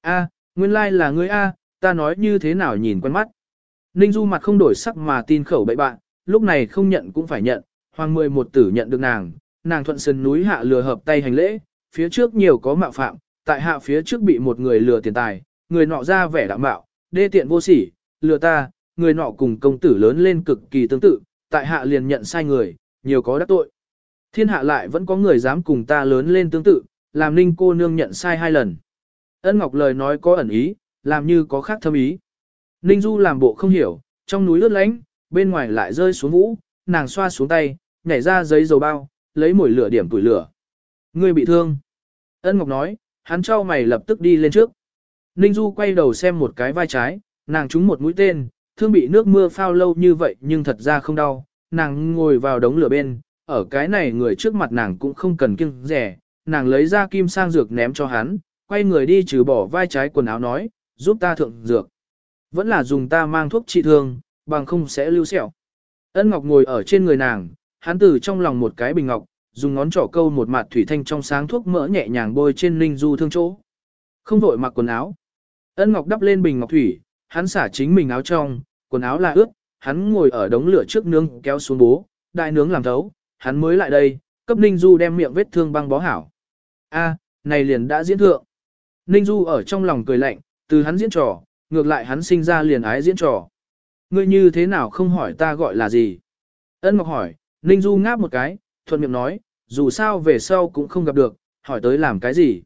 A, nguyên lai là ngươi A, ta nói như thế nào nhìn quen mắt. Ninh Du mặt không đổi sắc mà tin khẩu bậy bạn, lúc này không nhận cũng phải nhận, hoàng mười một tử nhận được nàng, nàng thuận sân núi hạ lừa hợp tay hành lễ, phía trước nhiều có mạo phạm, tại hạ phía trước bị một người lừa tiền tài, người nọ ra vẻ đạm mạo, đê tiện vô sỉ, lừa ta, người nọ cùng công tử lớn lên cực kỳ tương tự, tại hạ liền nhận sai người, nhiều có đắc tội. Thiên hạ lại vẫn có người dám cùng ta lớn lên tương tự, làm ninh cô nương nhận sai hai lần. Ân Ngọc lời nói có ẩn ý, làm như có khác thâm ý. Ninh Du làm bộ không hiểu, trong núi ướt lánh, bên ngoài lại rơi xuống vũ, nàng xoa xuống tay, nhảy ra giấy dầu bao, lấy mồi lửa điểm tuổi lửa. Ngươi bị thương. Ân Ngọc nói, hắn trao mày lập tức đi lên trước. Ninh Du quay đầu xem một cái vai trái, nàng trúng một mũi tên, thương bị nước mưa phao lâu như vậy nhưng thật ra không đau. Nàng ngồi vào đống lửa bên, ở cái này người trước mặt nàng cũng không cần kiêng rẻ, nàng lấy ra kim sang dược ném cho hắn, quay người đi trừ bỏ vai trái quần áo nói, giúp ta thượng dược. Vẫn là dùng ta mang thuốc trị thương, bằng không sẽ lưu sẹo. Ân Ngọc ngồi ở trên người nàng, hắn từ trong lòng một cái bình ngọc, dùng ngón trỏ câu một mặt thủy thanh trong sáng thuốc mỡ nhẹ nhàng bôi trên Ninh Du thương chỗ. Không vội mặc quần áo. Ân Ngọc đắp lên bình ngọc thủy, hắn xả chính mình áo trong, quần áo là ướt, hắn ngồi ở đống lửa trước nướng kéo xuống bố, đại nướng làm thấu, hắn mới lại đây, cấp Ninh Du đem miệng vết thương băng bó hảo. A, này liền đã diễn thượng. Ninh Du ở trong lòng cười lạnh, từ hắn diễn trò, ngược lại hắn sinh ra liền ái diễn trò. Ngươi như thế nào không hỏi ta gọi là gì? Ân Ngọc hỏi, Ninh Du ngáp một cái, thuận miệng nói, dù sao về sau cũng không gặp được, hỏi tới làm cái gì.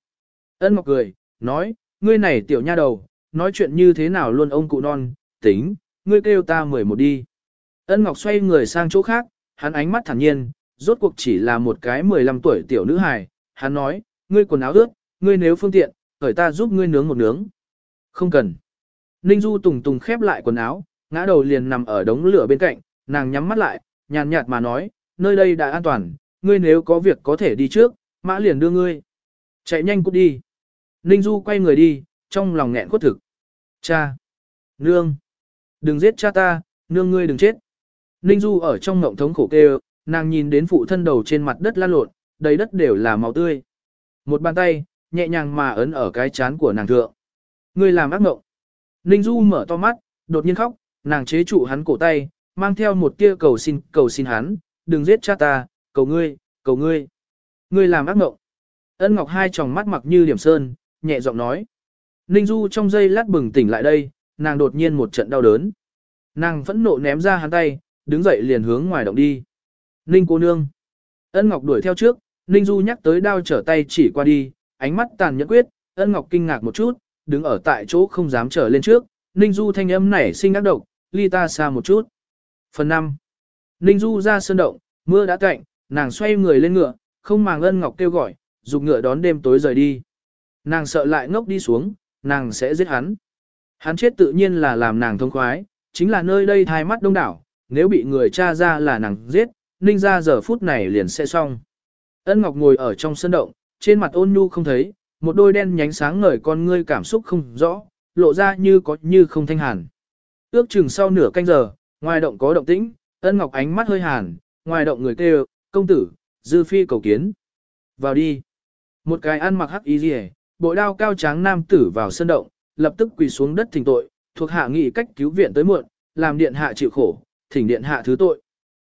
Ân Ngọc cười, nói, ngươi này tiểu nha đầu, nói chuyện như thế nào luôn ông cụ non, tính, ngươi kêu ta mười một đi. Ân Ngọc xoay người sang chỗ khác, hắn ánh mắt thản nhiên, rốt cuộc chỉ là một cái 15 tuổi tiểu nữ hài, hắn nói, ngươi quần áo ướt, ngươi nếu phương tiện, khởi ta giúp ngươi nướng một nướng. Không cần. Ninh Du tùng tùng khép lại quần áo, ngã đầu liền nằm ở đống lửa bên cạnh, nàng nhắm mắt lại, nhàn nhạt mà nói, nơi đây đã an toàn, ngươi nếu có việc có thể đi trước, mã liền đưa ngươi. Chạy nhanh cút đi. Ninh Du quay người đi, trong lòng nghẹn khuất thực. Cha! Nương! Đừng giết cha ta, nương ngươi đừng chết. Ninh Du ở trong ngộng thống khổ kêu, nàng nhìn đến phụ thân đầu trên mặt đất lan lộn, đầy đất đều là máu tươi. Một bàn tay, nhẹ nhàng mà ấn ở cái chán của nàng thượng. Ngươi làm ác ngộng. Ninh Du mở to mắt, đột nhiên khóc, nàng chế trụ hắn cổ tay, mang theo một tia cầu xin, cầu xin hắn, đừng giết cha ta, cầu ngươi, cầu ngươi. Ngươi làm ác mộng. Ân Ngọc hai tròng mắt mặc như điểm sơn, nhẹ giọng nói. Ninh Du trong giây lát bừng tỉnh lại đây, nàng đột nhiên một trận đau đớn. Nàng phẫn nộ ném ra hắn tay, đứng dậy liền hướng ngoài động đi. Ninh cô nương. Ân Ngọc đuổi theo trước, Ninh Du nhắc tới đao trở tay chỉ qua đi, ánh mắt tàn nhẫn quyết, Ân Ngọc kinh ngạc một chút, đứng ở tại chỗ không dám trở lên trước, Ninh Du thanh âm nảy sinh ác độc, ly ta xa một chút. Phần 5. Ninh Du ra sơn động, mưa đã cạnh, nàng xoay người lên ngựa, không màng Ân Ngọc kêu gọi, dục ngựa đón đêm tối rời đi. Nàng sợ lại ngốc đi xuống, nàng sẽ giết hắn. Hắn chết tự nhiên là làm nàng thông khoái, chính là nơi đây thai mắt đông đảo, nếu bị người cha ra là nàng giết, ninh ra giờ phút này liền sẽ xong. Ân Ngọc ngồi ở trong sân động, trên mặt ôn nhu không thấy, một đôi đen nhánh sáng ngời con ngươi cảm xúc không rõ, lộ ra như có như không thanh hàn. Ước chừng sau nửa canh giờ, ngoài động có động tĩnh, Ân Ngọc ánh mắt hơi hàn, ngoài động người kêu, công tử, dư phi cầu kiến. Vào đi. Một cái ăn mặc hắc y rìa, bội đao cao tráng nam tử vào sân động, lập tức quỳ xuống đất thỉnh tội, thuộc hạ nghị cách cứu viện tới muộn, làm điện hạ chịu khổ, thỉnh điện hạ thứ tội.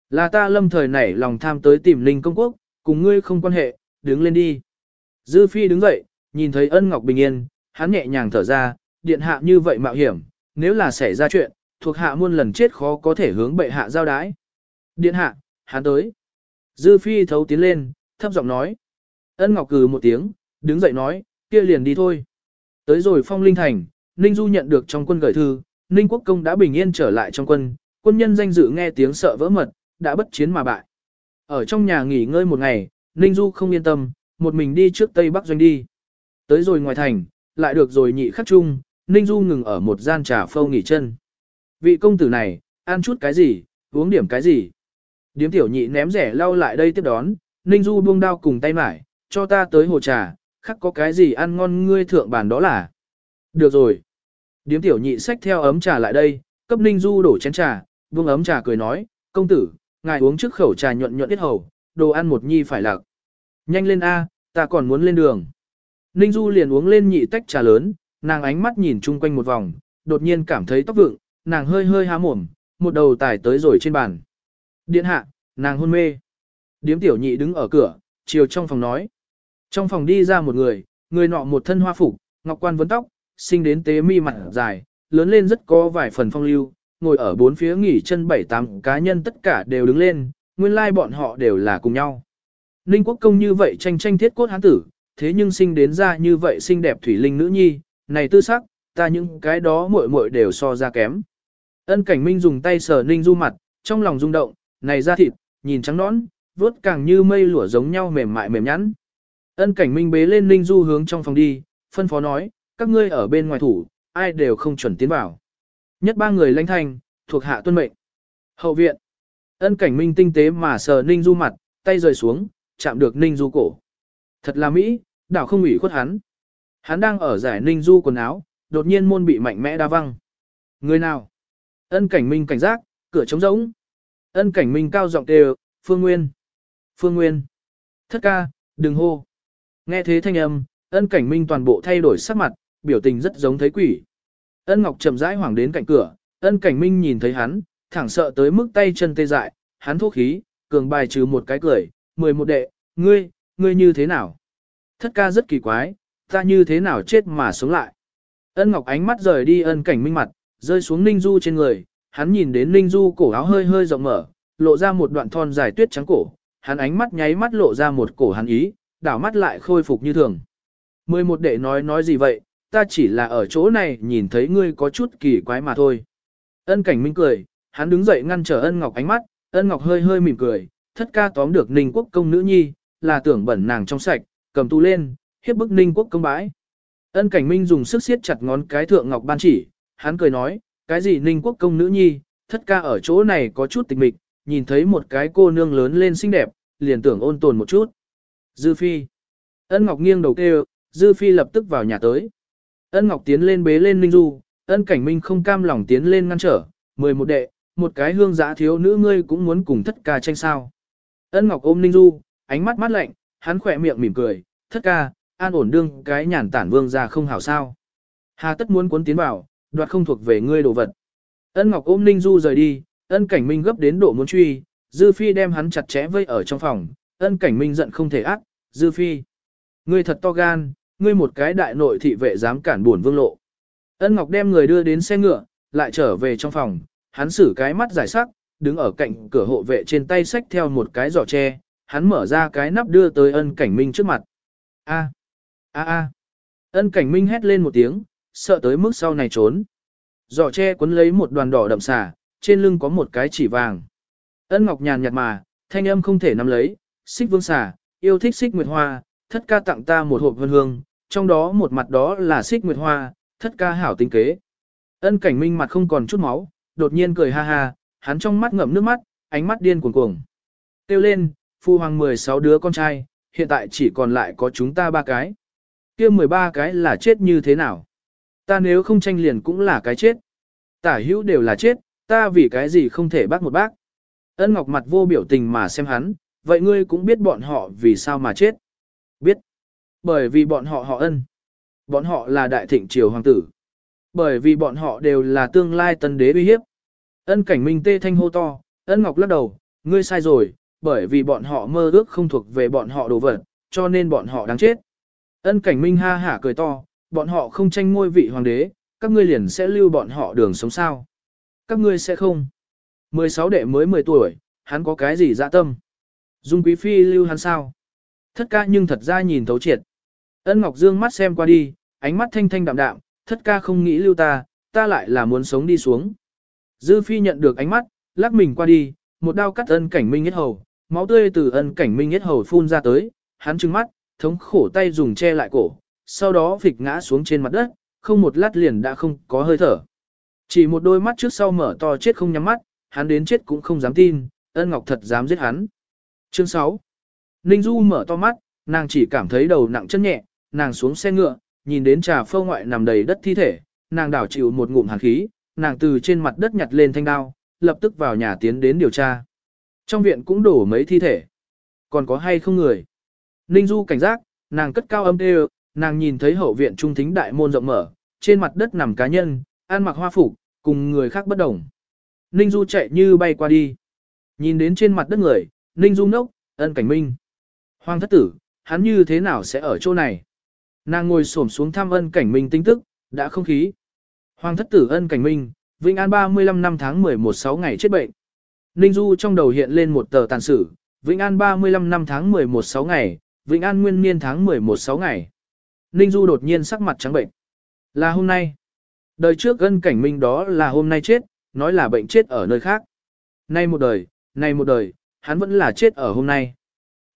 Là ta lâm thời nảy lòng tham tới tìm linh công quốc, cùng ngươi không quan hệ, đứng lên đi. Dư phi đứng dậy, nhìn thấy ân ngọc bình yên, hắn nhẹ nhàng thở ra, điện hạ như vậy mạo hiểm, nếu là xảy ra chuyện, thuộc hạ muôn lần chết khó có thể hướng bệ hạ giao đái. Điện hạ, hắn tới. Dư phi thấu tiến lên, thấp giọng nói. Ân ngọc cừ một tiếng, đứng dậy nói, kia liền đi thôi. Tới rồi phong linh thành, Ninh Du nhận được trong quân gửi thư, Ninh Quốc Công đã bình yên trở lại trong quân, quân nhân danh dự nghe tiếng sợ vỡ mật, đã bất chiến mà bại. Ở trong nhà nghỉ ngơi một ngày, Ninh Du không yên tâm, một mình đi trước Tây Bắc doanh đi. Tới rồi ngoài thành, lại được rồi nhị khắc chung, Ninh Du ngừng ở một gian trà phâu nghỉ chân. Vị công tử này, ăn chút cái gì, uống điểm cái gì. Điếm tiểu nhị ném rẻ lau lại đây tiếp đón, Ninh Du buông đao cùng tay mải, cho ta tới hồ trà, khắc có cái gì ăn ngon ngươi thượng bàn đó là. Được rồi. Điếm tiểu nhị xách theo ấm trà lại đây, cấp Ninh Du đổ chén trà, buông ấm trà cười nói, công tử, ngài uống trước khẩu trà nhuận nhuận ít hầu, đồ ăn một nhi phải lạc. Nhanh lên A, ta còn muốn lên đường. Ninh Du liền uống lên nhị tách trà lớn, nàng ánh mắt nhìn chung quanh một vòng, đột nhiên cảm thấy tóc vượng, nàng hơi hơi há mồm, một đầu tải tới rồi trên bàn. Điện hạ, nàng hôn mê. Điếm tiểu nhị đứng ở cửa, chiều trong phòng nói. Trong phòng đi ra một người, người nọ một thân hoa phục, ngọc quan vấn tóc, sinh đến tế mi mặt dài, lớn lên rất có vài phần phong lưu, ngồi ở bốn phía nghỉ chân bảy tám cá nhân tất cả đều đứng lên, nguyên lai like bọn họ đều là cùng nhau. Ninh quốc công như vậy tranh tranh thiết cốt hán tử, thế nhưng sinh đến ra như vậy xinh đẹp thủy linh nữ nhi, này tư sắc, ta những cái đó muội muội đều so ra kém. Ân cảnh minh dùng tay sờ ninh du mặt, trong lòng rung động, này da thịt, nhìn trắng nõn, vuốt càng như mây lụa giống nhau mềm mại mềm nhẵn. Ân cảnh minh bế lên ninh du hướng trong phòng đi, phân phó nói, các ngươi ở bên ngoài thủ, ai đều không chuẩn tiến vào. Nhất ba người lãnh thành, thuộc hạ tuân mệnh. Hậu viện. Ân cảnh minh tinh tế mà sờ ninh du mặt, tay rời xuống, chạm được ninh du cổ. Thật là Mỹ, đảo không ủy khuất hắn. Hắn đang ở giải ninh du quần áo, đột nhiên môn bị mạnh mẽ đa văng. Người nào? Ân cảnh minh cảnh giác, cửa trống rỗng. Ân cảnh minh cao giọng đều, Phương Nguyên. Phương Nguyên. Thất ca, đừng hô. Nghe thế thanh âm, ân cảnh minh toàn bộ thay đổi sắc mặt, biểu tình rất giống thấy quỷ. Ân Ngọc chậm rãi hoảng đến cạnh cửa, ân cảnh minh nhìn thấy hắn, thẳng sợ tới mức tay chân tê dại, hắn thuốc khí, cường bài trừ một cái cười, mười một đệ, ngươi, ngươi như thế nào? Thất ca rất kỳ quái, ta như thế nào chết mà sống lại? Ân Ngọc ánh mắt rời đi ân cảnh minh mặt, rơi xuống Ninh Du trên người, hắn nhìn đến Ninh Du cổ áo hơi hơi rộng mở, lộ ra một đoạn thon dài tuyết trắng cổ, hắn ánh mắt nháy mắt lộ ra một cổ hắn ý, đảo mắt lại khôi phục như thường. Mười một đệ nói nói gì vậy, ta chỉ là ở chỗ này nhìn thấy ngươi có chút kỳ quái mà thôi. Ân cảnh minh cười, hắn đứng dậy ngăn trở ân ngọc ánh mắt, ân ngọc hơi hơi mỉm cười, thất ca tóm được ninh quốc công nữ nhi, là tưởng bẩn nàng trong sạch, cầm tu lên, hiếp bức ninh quốc công bãi. Ân cảnh minh dùng sức siết chặt ngón cái thượng ngọc ban chỉ, hắn cười nói, cái gì ninh quốc công nữ nhi, thất ca ở chỗ này có chút tịch mịch, nhìn thấy một cái cô nương lớn lên xinh đẹp, liền tưởng ôn tồn một chút. Dư phi. Ân ngọc nghiêng đầu kêu, dư phi lập tức vào nhà tới. Ân ngọc tiến lên bế lên ninh du, ân cảnh minh không cam lòng tiến lên ngăn trở, mười một đệ, một cái hương giã thiếu nữ ngươi cũng muốn cùng thất ca tranh sao. Ân ngọc ôm ninh du, ánh mắt mắt lạnh, hắn khỏe miệng mỉm cười, thất ca, an ổn đương cái nhàn tản vương ra không hảo sao. Hà tất muốn cuốn tiến vào, đoạt không thuộc về ngươi đồ vật. Ân Ngọc ôm Ninh Du rời đi, ân cảnh minh gấp đến độ muốn truy, Dư Phi đem hắn chặt chẽ vây ở trong phòng, ân cảnh minh giận không thể ác, Dư Phi. Ngươi thật to gan, ngươi một cái đại nội thị vệ dám cản buồn vương lộ. Ân Ngọc đem người đưa đến xe ngựa, lại trở về trong phòng, hắn xử cái mắt giải sắc, đứng ở cạnh cửa hộ vệ trên tay xách theo một cái giỏ tre, hắn mở ra cái nắp đưa tới ân cảnh minh trước mặt. A, a a. Ân cảnh minh hét lên một tiếng, sợ tới mức sau này trốn. Giỏ tre cuốn lấy một đoàn đỏ đậm xả, trên lưng có một cái chỉ vàng. Ân ngọc nhàn nhạt mà, thanh âm không thể nắm lấy, xích vương xả, yêu thích xích nguyệt hoa, thất ca tặng ta một hộp vân hương, trong đó một mặt đó là xích nguyệt hoa, thất ca hảo tinh kế. Ân cảnh minh mặt không còn chút máu, đột nhiên cười ha ha, hắn trong mắt ngậm nước mắt, ánh mắt điên cuồng cuồng. Tiêu lên, phu hoàng 16 đứa con trai, hiện tại chỉ còn lại có chúng ta ba cái kia 13 cái là chết như thế nào? Ta nếu không tranh liền cũng là cái chết. Tả hữu đều là chết, ta vì cái gì không thể bác một bác. Ân Ngọc mặt vô biểu tình mà xem hắn, vậy ngươi cũng biết bọn họ vì sao mà chết. Biết. Bởi vì bọn họ họ ân. Bọn họ là đại thịnh triều hoàng tử. Bởi vì bọn họ đều là tương lai tân đế uy hiếp. Ân cảnh minh tê thanh hô to, ân Ngọc lắc đầu, ngươi sai rồi, bởi vì bọn họ mơ ước không thuộc về bọn họ đồ vật, cho nên bọn họ đáng chết. Ân cảnh minh ha hả cười to, bọn họ không tranh ngôi vị hoàng đế, các ngươi liền sẽ lưu bọn họ đường sống sao. Các ngươi sẽ không. 16 đệ mới 10 tuổi, hắn có cái gì dạ tâm. Dung quý phi lưu hắn sao. Thất ca nhưng thật ra nhìn thấu triệt. Ân Ngọc Dương mắt xem qua đi, ánh mắt thanh thanh đạm đạm, thất ca không nghĩ lưu ta, ta lại là muốn sống đi xuống. Dư phi nhận được ánh mắt, lắc mình qua đi, một đao cắt ân cảnh minh nhất hầu, máu tươi từ ân cảnh minh nhất hầu phun ra tới, hắn trừng mắt, thống khổ tay dùng che lại cổ, sau đó phịch ngã xuống trên mặt đất, không một lát liền đã không có hơi thở. Chỉ một đôi mắt trước sau mở to chết không nhắm mắt, hắn đến chết cũng không dám tin, ân ngọc thật dám giết hắn. Chương 6 Ninh Du mở to mắt, nàng chỉ cảm thấy đầu nặng chân nhẹ, nàng xuống xe ngựa, nhìn đến trà phơ ngoại nằm đầy đất thi thể, nàng đảo chịu một ngụm hàn khí, nàng từ trên mặt đất nhặt lên thanh đao, lập tức vào nhà tiến đến điều tra. Trong viện cũng đổ mấy thi thể. Còn có hay không người? Ninh Du cảnh giác, nàng cất cao âm đều, nàng nhìn thấy hậu viện trung thính đại môn rộng mở, trên mặt đất nằm cá nhân, ăn mặc hoa phục, cùng người khác bất đồng. Ninh Du chạy như bay qua đi. Nhìn đến trên mặt đất người, Ninh Du nốc, ân cảnh minh. Hoàng thất tử, hắn như thế nào sẽ ở chỗ này? Nàng ngồi xổm xuống thăm ân cảnh minh tinh tức, đã không khí. Hoàng thất tử ân cảnh minh, Vĩnh An 35 năm tháng 11 6 ngày chết bệnh. Ninh Du trong đầu hiện lên một tờ tàn sử, Vĩnh An 35 năm tháng 11 6 ngày, Vĩnh An nguyên niên tháng 11 6 ngày. Ninh Du đột nhiên sắc mặt trắng bệnh. Là hôm nay. Đời trước ân cảnh minh đó là hôm nay chết, nói là bệnh chết ở nơi khác. Nay một đời, nay một đời, hắn vẫn là chết ở hôm nay.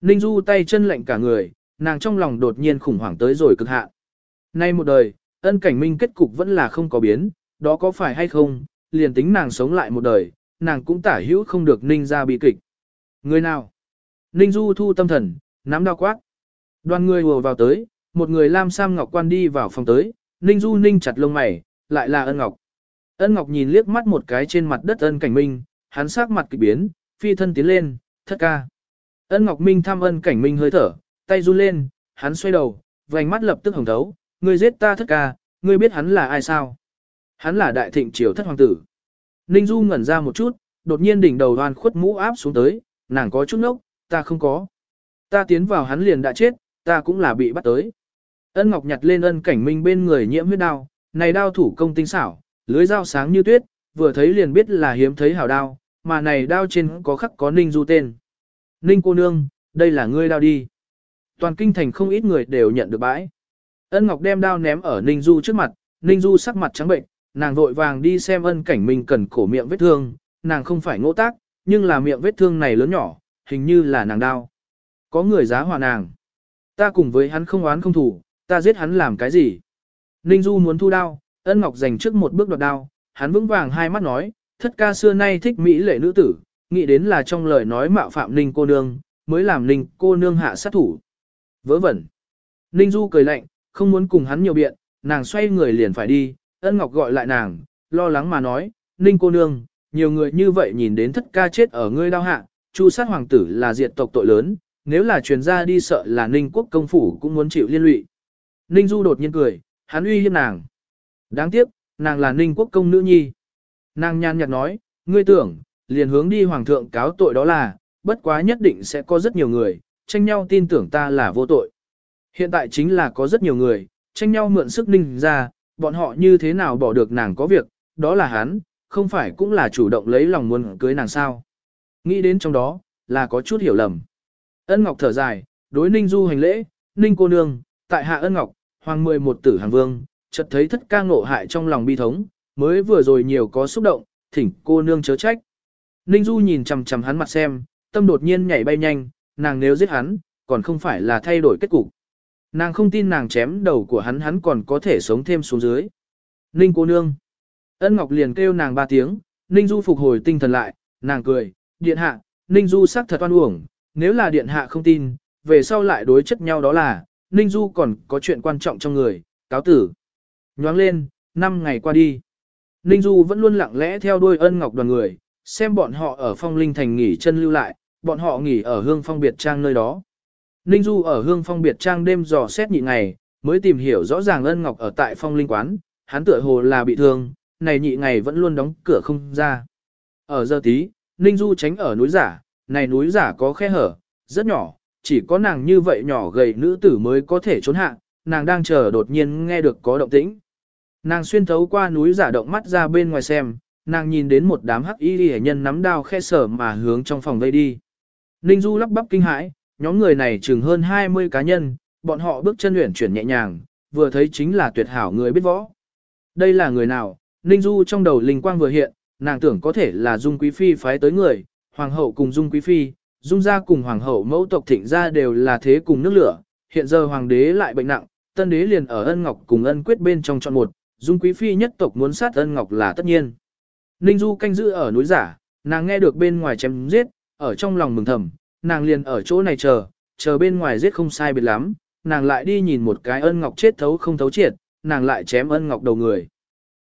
Ninh Du tay chân lạnh cả người, nàng trong lòng đột nhiên khủng hoảng tới rồi cực hạn. Nay một đời, ân cảnh minh kết cục vẫn là không có biến, đó có phải hay không, liền tính nàng sống lại một đời, nàng cũng tả hữu không được ninh ra bị kịch. Người nào? Ninh Du thu tâm thần, nắm đao quát. Đoàn người hùa vào tới, một người lam sam ngọc quan đi vào phòng tới, ninh Du ninh chặt lông mày, lại là ân ngọc. Ân ngọc nhìn liếc mắt một cái trên mặt đất ân cảnh minh, hắn sắc mặt kỳ biến, phi thân tiến lên, thất ca. Ân ngọc minh thăm ân cảnh minh hơi thở, tay run lên, hắn xoay đầu, vành mắt lập tức hồng thấu, ngươi giết ta thất ca, ngươi biết hắn là ai sao? Hắn là đại thịnh triều thất hoàng tử. Ninh Du ngẩn ra một chút, đột nhiên đỉnh đầu đoan khuất mũ áp xuống tới, nàng có chút nốc, ta không có. Ta tiến vào hắn liền đã chết, ta cũng là bị bắt tới. Ân Ngọc nhặt lên ân cảnh minh bên người nhiễm huyết đao, này đao thủ công tinh xảo, lưới dao sáng như tuyết, vừa thấy liền biết là hiếm thấy hảo đao, mà này đao trên có khắc có Ninh Du tên. Ninh cô nương, đây là ngươi đao đi. Toàn kinh thành không ít người đều nhận được bãi. Ân Ngọc đem đao ném ở Ninh Du trước mặt, Ninh Du sắc mặt trắng bệnh, nàng vội vàng đi xem ân cảnh minh cần cổ miệng vết thương, nàng không phải ngỗ tác, nhưng là miệng vết thương này lớn nhỏ, hình như là nàng đao. Có người giá hòa nàng. Ta cùng với hắn không oán không thủ, ta giết hắn làm cái gì? Ninh Du muốn thu đao, ân ngọc dành trước một bước đoạt đao, hắn vững vàng hai mắt nói, thất ca xưa nay thích mỹ lệ nữ tử, nghĩ đến là trong lời nói mạo phạm Ninh cô nương, mới làm Ninh cô nương hạ sát thủ. Vớ vẩn. Ninh Du cười lạnh, không muốn cùng hắn nhiều biện, nàng xoay người liền phải đi, ân ngọc gọi lại nàng, lo lắng mà nói, Ninh cô nương, nhiều người như vậy nhìn đến thất ca chết ở ngươi đau hạ, chu sát hoàng tử là diệt tộc tội lớn, nếu là truyền ra đi sợ là Ninh quốc công phủ cũng muốn chịu liên lụy. Ninh Du đột nhiên cười, hắn uy hiếp nàng. Đáng tiếc, nàng là Ninh quốc công nữ nhi. Nàng nhàn nhạt nói, ngươi tưởng, liền hướng đi hoàng thượng cáo tội đó là, bất quá nhất định sẽ có rất nhiều người, tranh nhau tin tưởng ta là vô tội. Hiện tại chính là có rất nhiều người, tranh nhau mượn sức ninh ra, bọn họ như thế nào bỏ được nàng có việc, đó là hắn, không phải cũng là chủ động lấy lòng muốn cưới nàng sao. Nghĩ đến trong đó, là có chút hiểu lầm. Ân Ngọc thở dài, đối Ninh Du hành lễ, Ninh cô nương, tại hạ Ân Ngọc, hoàng mười một tử hàng vương, chợt thấy thất ca ngộ hại trong lòng bi thống, mới vừa rồi nhiều có xúc động, thỉnh cô nương chớ trách. Ninh Du nhìn chằm chằm hắn mặt xem, tâm đột nhiên nhảy bay nhanh, nàng nếu giết hắn, còn không phải là thay đổi kết cục. Nàng không tin nàng chém đầu của hắn hắn còn có thể sống thêm xuống dưới. Ninh cô nương. Ân Ngọc liền kêu nàng ba tiếng, Ninh Du phục hồi tinh thần lại, nàng cười, điện hạ, Ninh Du sắc thật oan uổng, nếu là điện hạ không tin, về sau lại đối chất nhau đó là, Ninh Du còn có chuyện quan trọng trong người, cáo tử. Nhoáng lên, năm ngày qua đi. Ninh Du vẫn luôn lặng lẽ theo đuôi ân ngọc đoàn người, xem bọn họ ở phong linh thành nghỉ chân lưu lại, bọn họ nghỉ ở hương phong biệt trang nơi đó. Ninh Du ở hương phong biệt trang đêm dò xét nhị ngày, mới tìm hiểu rõ ràng ân ngọc ở tại phong linh quán, hắn tựa hồ là bị thương, này nhị ngày vẫn luôn đóng cửa không ra. Ở giờ tí, Ninh Du tránh ở núi giả, này núi giả có khe hở, rất nhỏ, chỉ có nàng như vậy nhỏ gầy nữ tử mới có thể trốn hạ, nàng đang chờ đột nhiên nghe được có động tĩnh. Nàng xuyên thấu qua núi giả động mắt ra bên ngoài xem, nàng nhìn đến một đám hắc y hệ nhân nắm đao khe sở mà hướng trong phòng vây đi. Ninh Du lắp bắp kinh hãi, nhóm người này chừng hơn 20 cá nhân, bọn họ bước chân luyện chuyển nhẹ nhàng, vừa thấy chính là tuyệt hảo người biết võ. Đây là người nào? Ninh Du trong đầu linh quang vừa hiện, nàng tưởng có thể là Dung Quý Phi phái tới người, Hoàng hậu cùng Dung Quý Phi, Dung gia cùng Hoàng hậu mẫu tộc thịnh gia đều là thế cùng nước lửa, hiện giờ Hoàng đế lại bệnh nặng, tân đế liền ở ân ngọc cùng ân quyết bên trong chọn một, Dung Quý Phi nhất tộc muốn sát ân ngọc là tất nhiên. Ninh Du canh giữ ở núi giả, nàng nghe được bên ngoài chém giết, ở trong lòng mừng thầm, nàng liền ở chỗ này chờ, chờ bên ngoài giết không sai biệt lắm, nàng lại đi nhìn một cái ân ngọc chết thấu không thấu triệt, nàng lại chém ân ngọc đầu người.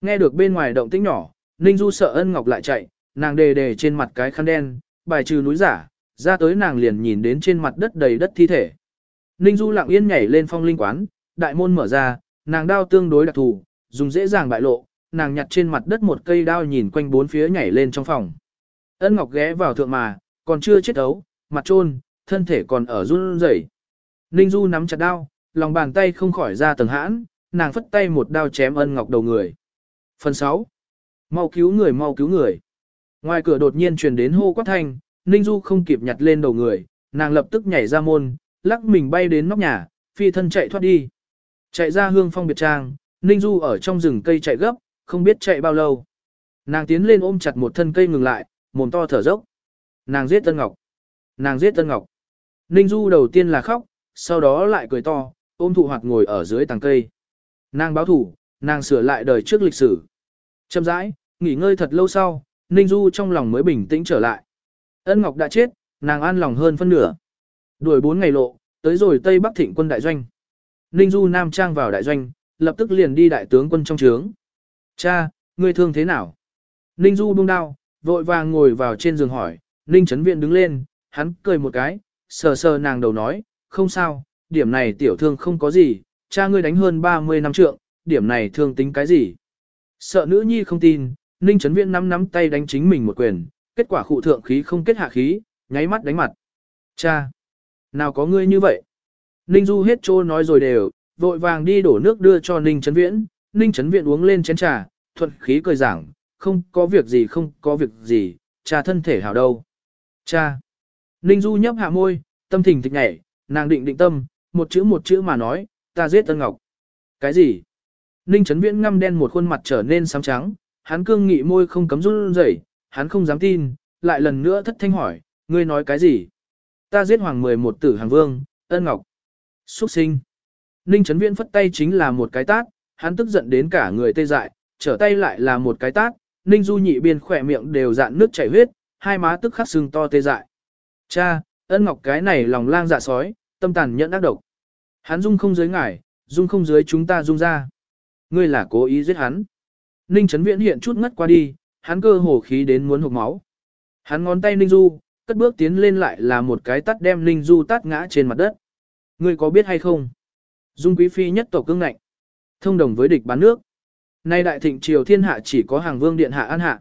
Nghe được bên ngoài động tĩnh nhỏ, Ninh Du sợ ân ngọc lại chạy, nàng đề đề trên mặt cái khăn đen, bài trừ núi giả, ra tới nàng liền nhìn đến trên mặt đất đầy đất thi thể. Ninh Du lặng yên nhảy lên phong linh quán, đại môn mở ra, nàng đao tương đối đặc thù, dùng dễ dàng bại lộ, nàng nhặt trên mặt đất một cây đao nhìn quanh bốn phía nhảy lên trong phòng. Ân Ngọc ghé vào thượng mà, còn chưa chết ấu, mặt trôn, thân thể còn ở run rẩy. Ninh Du nắm chặt đao, lòng bàn tay không khỏi ra tầng hãn, nàng phất tay một đao chém Ân Ngọc đầu người. Phần 6. Mau cứu người mau cứu người. Ngoài cửa đột nhiên truyền đến hô quát thanh, Ninh Du không kịp nhặt lên đầu người, nàng lập tức nhảy ra môn, lắc mình bay đến nóc nhà, phi thân chạy thoát đi. Chạy ra hương phong biệt trang, Ninh Du ở trong rừng cây chạy gấp, không biết chạy bao lâu. Nàng tiến lên ôm chặt một thân cây ngừng lại, mồm to thở dốc. Nàng giết Tân Ngọc. Nàng giết Tân Ngọc. Ninh Du đầu tiên là khóc, sau đó lại cười to, ôm thụ hoạt ngồi ở dưới tàng cây. Nàng báo thủ, nàng sửa lại đời trước lịch sử. Chậm rãi, nghỉ ngơi thật lâu sau, Ninh Du trong lòng mới bình tĩnh trở lại. Ân Ngọc đã chết, nàng an lòng hơn phân nửa. Đuổi bốn ngày lộ, tới rồi Tây Bắc Thịnh quân đại doanh. Ninh Du Nam Trang vào đại doanh, lập tức liền đi đại tướng quân trong trướng. Cha, ngươi thương thế nào? Ninh Du buông đao, vội vàng ngồi vào trên giường hỏi, Ninh Trấn Viện đứng lên, hắn cười một cái, sờ sờ nàng đầu nói, không sao, điểm này tiểu thương không có gì, cha ngươi đánh hơn 30 năm trượng, điểm này thương tính cái gì? Sợ nữ nhi không tin, Ninh Trấn Viễn nắm nắm tay đánh chính mình một quyền, kết quả khụ thượng khí không kết hạ khí, nháy mắt đánh mặt. Cha! Nào có ngươi như vậy? Ninh Du hết trô nói rồi đều, vội vàng đi đổ nước đưa cho Ninh Trấn Viễn, Ninh Trấn Viễn uống lên chén trà, thuận khí cười giảng, không có việc gì không có việc gì, cha thân thể hảo đâu. Cha! Ninh Du nhấp hạ môi, tâm thình thịch nhảy, nàng định định tâm, một chữ một chữ mà nói, ta giết Tân Ngọc. Cái gì? Ninh Trấn Viễn ngăm đen một khuôn mặt trở nên xám trắng, hắn cương nghị môi không cấm run rẩy, hắn không dám tin, lại lần nữa thất thanh hỏi, ngươi nói cái gì? Ta giết hoàng 11 tử hàng vương, ân ngọc. Xuất sinh. Ninh Trấn Viễn phất tay chính là một cái tát, hắn tức giận đến cả người tê dại, trở tay lại là một cái tát, Ninh Du nhị biên khỏe miệng đều dạn nước chảy huyết, hai má tức khắc sưng to tê dại. Cha, ân ngọc cái này lòng lang dạ sói, tâm tàn nhẫn ác độc. Hắn dung không dưới ngải, dung không dưới chúng ta dung ra. Ngươi là cố ý giết hắn. Ninh Trấn Viễn hiện chút ngất qua đi, hắn cơ hồ khí đến muốn hụt máu. Hắn ngón tay Ninh Du, cất bước tiến lên lại là một cái tắt đem Ninh Du tát ngã trên mặt đất. Ngươi có biết hay không? Dung Quý Phi nhất tộc cương ngạnh. Thông đồng với địch bán nước. Nay đại thịnh triều thiên hạ chỉ có hàng vương điện hạ an hạ.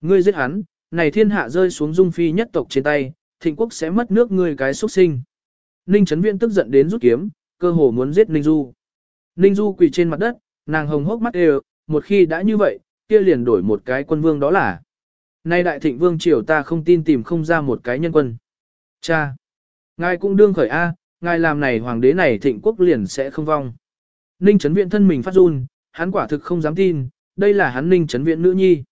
Ngươi giết hắn, này thiên hạ rơi xuống Dung Phi nhất tộc trên tay, thịnh quốc sẽ mất nước ngươi cái xuất sinh. Ninh Trấn Viễn tức giận đến rút kiếm, cơ hồ muốn giết Ninh Du. Ninh Du quỳ trên mặt đất, nàng hồng hốc mắt đều, một khi đã như vậy, kia liền đổi một cái quân vương đó là. Nay đại thịnh vương triều ta không tin tìm không ra một cái nhân quân. Cha! Ngài cũng đương khởi A, ngài làm này hoàng đế này thịnh quốc liền sẽ không vong. Ninh chấn viện thân mình phát run, hắn quả thực không dám tin, đây là hắn ninh chấn viện nữ nhi.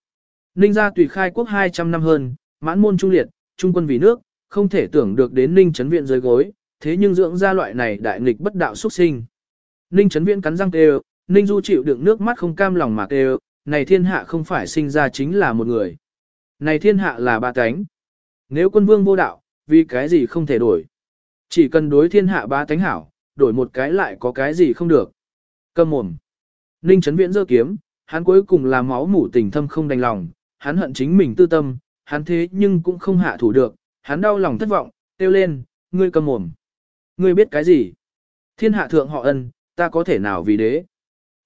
Ninh gia tùy khai quốc 200 năm hơn, mãn môn trung liệt, trung quân vì nước, không thể tưởng được đến ninh chấn viện dưới gối, thế nhưng dưỡng ra loại này đại nghịch bất đạo xuất sinh. Ninh chấn viện cắn răng kêu, ninh du chịu đựng nước mắt không cam lòng mà kêu, này thiên hạ không phải sinh ra chính là một người. Này thiên hạ là ba cánh. Nếu quân vương vô đạo, vì cái gì không thể đổi. Chỉ cần đối thiên hạ ba tánh hảo, đổi một cái lại có cái gì không được. Cầm mồm. Ninh Trấn viễn dơ kiếm, hắn cuối cùng là máu mủ tình thâm không đành lòng, hắn hận chính mình tư tâm, hắn thế nhưng cũng không hạ thủ được, hắn đau lòng thất vọng, kêu lên, ngươi cầm mồm. Ngươi biết cái gì? Thiên hạ thượng họ ân, ta có thể nào vì đế?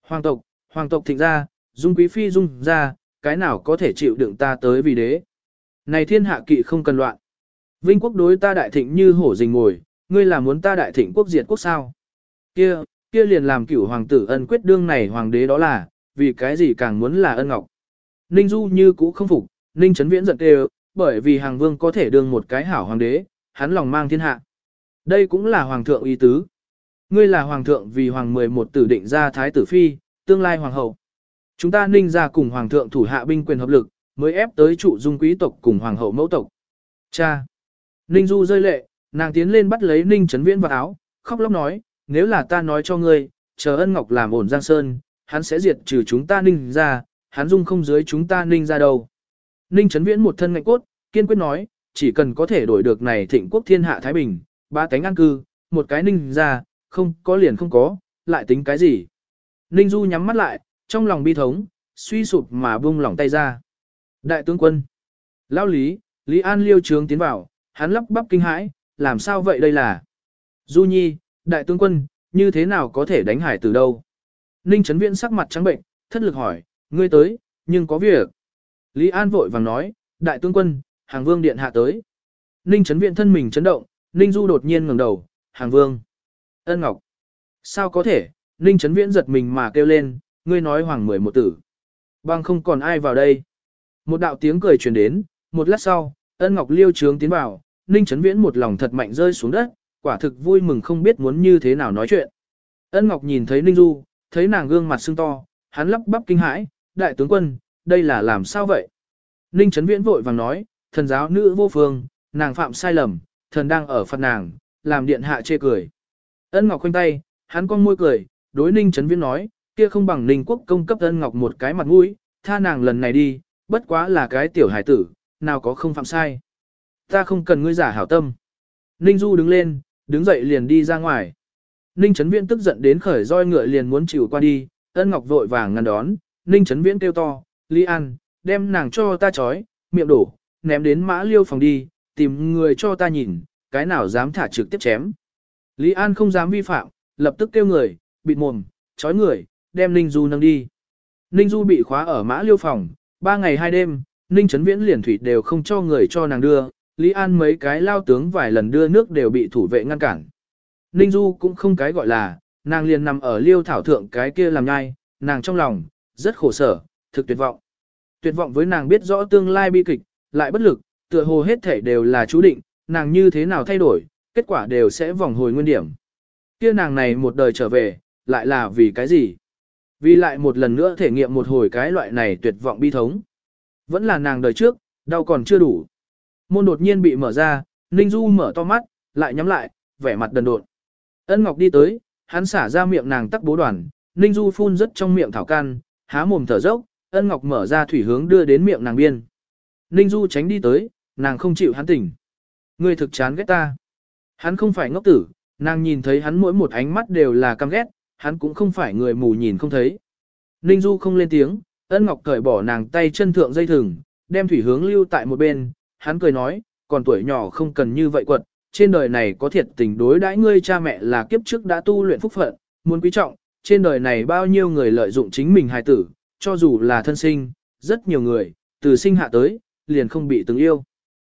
Hoàng tộc, hoàng tộc thịnh ra, dung quý phi dung ra, cái nào có thể chịu đựng ta tới vì đế. Này thiên hạ kỵ không cần loạn. Vinh quốc đối ta đại thịnh như hổ rình ngồi, ngươi là muốn ta đại thịnh quốc diệt quốc sao? Kia, kia liền làm cửu hoàng tử ân quyết đương này hoàng đế đó là, vì cái gì càng muốn là ân ngọc. Ninh Du như cũ không phục, Ninh Trấn Viễn giận kêu, bởi vì hàng vương có thể đương một cái hảo hoàng đế, hắn lòng mang thiên hạ. Đây cũng là hoàng thượng ý tứ. Ngươi là hoàng thượng vì hoàng 11 tử định ra thái tử phi, tương lai hoàng hậu. Chúng ta ninh ra cùng hoàng thượng thủ hạ binh quyền hợp lực, mới ép tới trụ dung quý tộc cùng hoàng hậu mẫu tộc. Cha! Ninh Du rơi lệ, nàng tiến lên bắt lấy ninh chấn viễn vào áo, khóc lóc nói, nếu là ta nói cho ngươi, chờ ân ngọc làm ổn giang sơn, hắn sẽ diệt trừ chúng ta ninh ra, hắn dung không dưới chúng ta ninh ra đâu. Ninh Trấn Viễn một thân ngạnh cốt, kiên quyết nói, chỉ cần có thể đổi được này thịnh quốc thiên hạ Thái Bình, ba tánh an cư, một cái ninh ra, không có liền không có, lại tính cái gì. Ninh Du nhắm mắt lại, trong lòng bi thống, suy sụp mà buông lỏng tay ra. Đại tướng quân, lão lý, Lý An liêu trướng tiến vào, hắn lắp bắp kinh hãi, làm sao vậy đây là? Du Nhi, đại tướng quân, như thế nào có thể đánh hải từ đâu? Ninh Trấn Viễn sắc mặt trắng bệnh, thất lực hỏi, ngươi tới, nhưng có việc. Lý An vội vàng nói, đại tướng quân, hàng vương điện hạ tới. Ninh Trấn Viễn thân mình chấn động, Ninh Du đột nhiên ngẩng đầu, hàng vương. Ân Ngọc. Sao có thể, Ninh Trấn Viễn giật mình mà kêu lên, ngươi nói hoàng mười một tử. Bằng không còn ai vào đây. Một đạo tiếng cười truyền đến, một lát sau, ân Ngọc liêu trướng tiến vào, Ninh Trấn Viễn một lòng thật mạnh rơi xuống đất, quả thực vui mừng không biết muốn như thế nào nói chuyện. Ân Ngọc nhìn thấy Ninh Du, thấy nàng gương mặt sưng to, hắn lắp bắp kinh hãi, đại tướng quân, đây là làm sao vậy? Ninh Trấn Viễn vội vàng nói, thần giáo nữ vô phương, nàng phạm sai lầm, thần đang ở phạt nàng, làm điện hạ chê cười. Ân Ngọc khoanh tay, hắn con môi cười, đối Ninh Trấn Viễn nói, kia không bằng Ninh Quốc công cấp Ân Ngọc một cái mặt mũi, tha nàng lần này đi, bất quá là cái tiểu hải tử, nào có không phạm sai. Ta không cần ngươi giả hảo tâm. Ninh Du đứng lên, đứng dậy liền đi ra ngoài. Ninh Trấn Viễn tức giận đến khởi roi ngựa liền muốn chịu qua đi, Ân Ngọc vội vàng ngăn đón, Ninh Trấn Viễn kêu to, Lý An, đem nàng cho ta trói, miệng đổ, ném đến mã liêu phòng đi, tìm người cho ta nhìn, cái nào dám thả trực tiếp chém. Lý An không dám vi phạm, lập tức kêu người, bịt mồm, chói người, đem Ninh Du nâng đi. Ninh Du bị khóa ở mã liêu phòng, ba ngày hai đêm, Ninh Trấn Viễn liền thủy đều không cho người cho nàng đưa, Lý An mấy cái lao tướng vài lần đưa nước đều bị thủ vệ ngăn cản. Ninh Du cũng không cái gọi là, nàng liền nằm ở liêu thảo thượng cái kia làm nhai, nàng trong lòng, rất khổ sở, thực tuyệt vọng. Tuyệt vọng với nàng biết rõ tương lai bi kịch, lại bất lực, tựa hồ hết thể đều là chú định, nàng như thế nào thay đổi, kết quả đều sẽ vòng hồi nguyên điểm. Kia nàng này một đời trở về, lại là vì cái gì? Vì lại một lần nữa thể nghiệm một hồi cái loại này tuyệt vọng bi thống. Vẫn là nàng đời trước, đau còn chưa đủ. Môn đột nhiên bị mở ra, Ninh Du mở to mắt, lại nhắm lại, vẻ mặt đần độn. Ân Ngọc đi tới, hắn xả ra miệng nàng tắc bố đoàn, Ninh Du phun rất trong miệng thảo can, há mồm thở dốc, Ân Ngọc mở ra thủy hướng đưa đến miệng nàng biên. Ninh Du tránh đi tới, nàng không chịu hắn tỉnh. Ngươi thực chán ghét ta. Hắn không phải ngốc tử, nàng nhìn thấy hắn mỗi một ánh mắt đều là căm ghét, hắn cũng không phải người mù nhìn không thấy. Ninh Du không lên tiếng, Ân Ngọc cởi bỏ nàng tay chân thượng dây thừng, đem thủy hướng lưu tại một bên, hắn cười nói, còn tuổi nhỏ không cần như vậy quật, trên đời này có thiệt tình đối đãi ngươi cha mẹ là kiếp trước đã tu luyện phúc phận, muốn quý trọng, trên đời này bao nhiêu người lợi dụng chính mình hài tử, cho dù là thân sinh, rất nhiều người, từ sinh hạ tới, liền không bị từng yêu.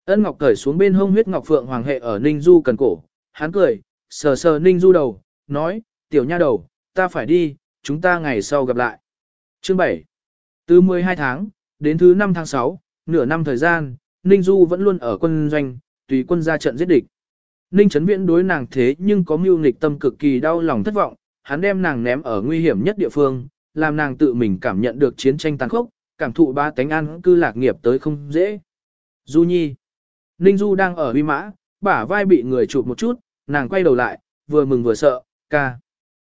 Ân Ngọc cởi xuống bên hông huyết ngọc phượng hoàng hệ ở Ninh Du cần cổ, hắn cười, sờ sờ Ninh Du đầu, nói, tiểu nha đầu, ta phải đi, chúng ta ngày sau gặp lại. Chương 7 Từ 12 tháng, đến thứ 5 tháng 6, nửa năm thời gian, Ninh Du vẫn luôn ở quân doanh, tùy quân ra trận giết địch. Ninh Trấn Viễn đối nàng thế nhưng có mưu nghịch tâm cực kỳ đau lòng thất vọng, hắn đem nàng ném ở nguy hiểm nhất địa phương, làm nàng tự mình cảm nhận được chiến tranh tàn khốc, cảm thụ ba tánh an cư lạc nghiệp tới không dễ. Du Nhi Ninh Du đang ở uy mã, bả vai bị người chụp một chút, nàng quay đầu lại, vừa mừng vừa sợ, ca.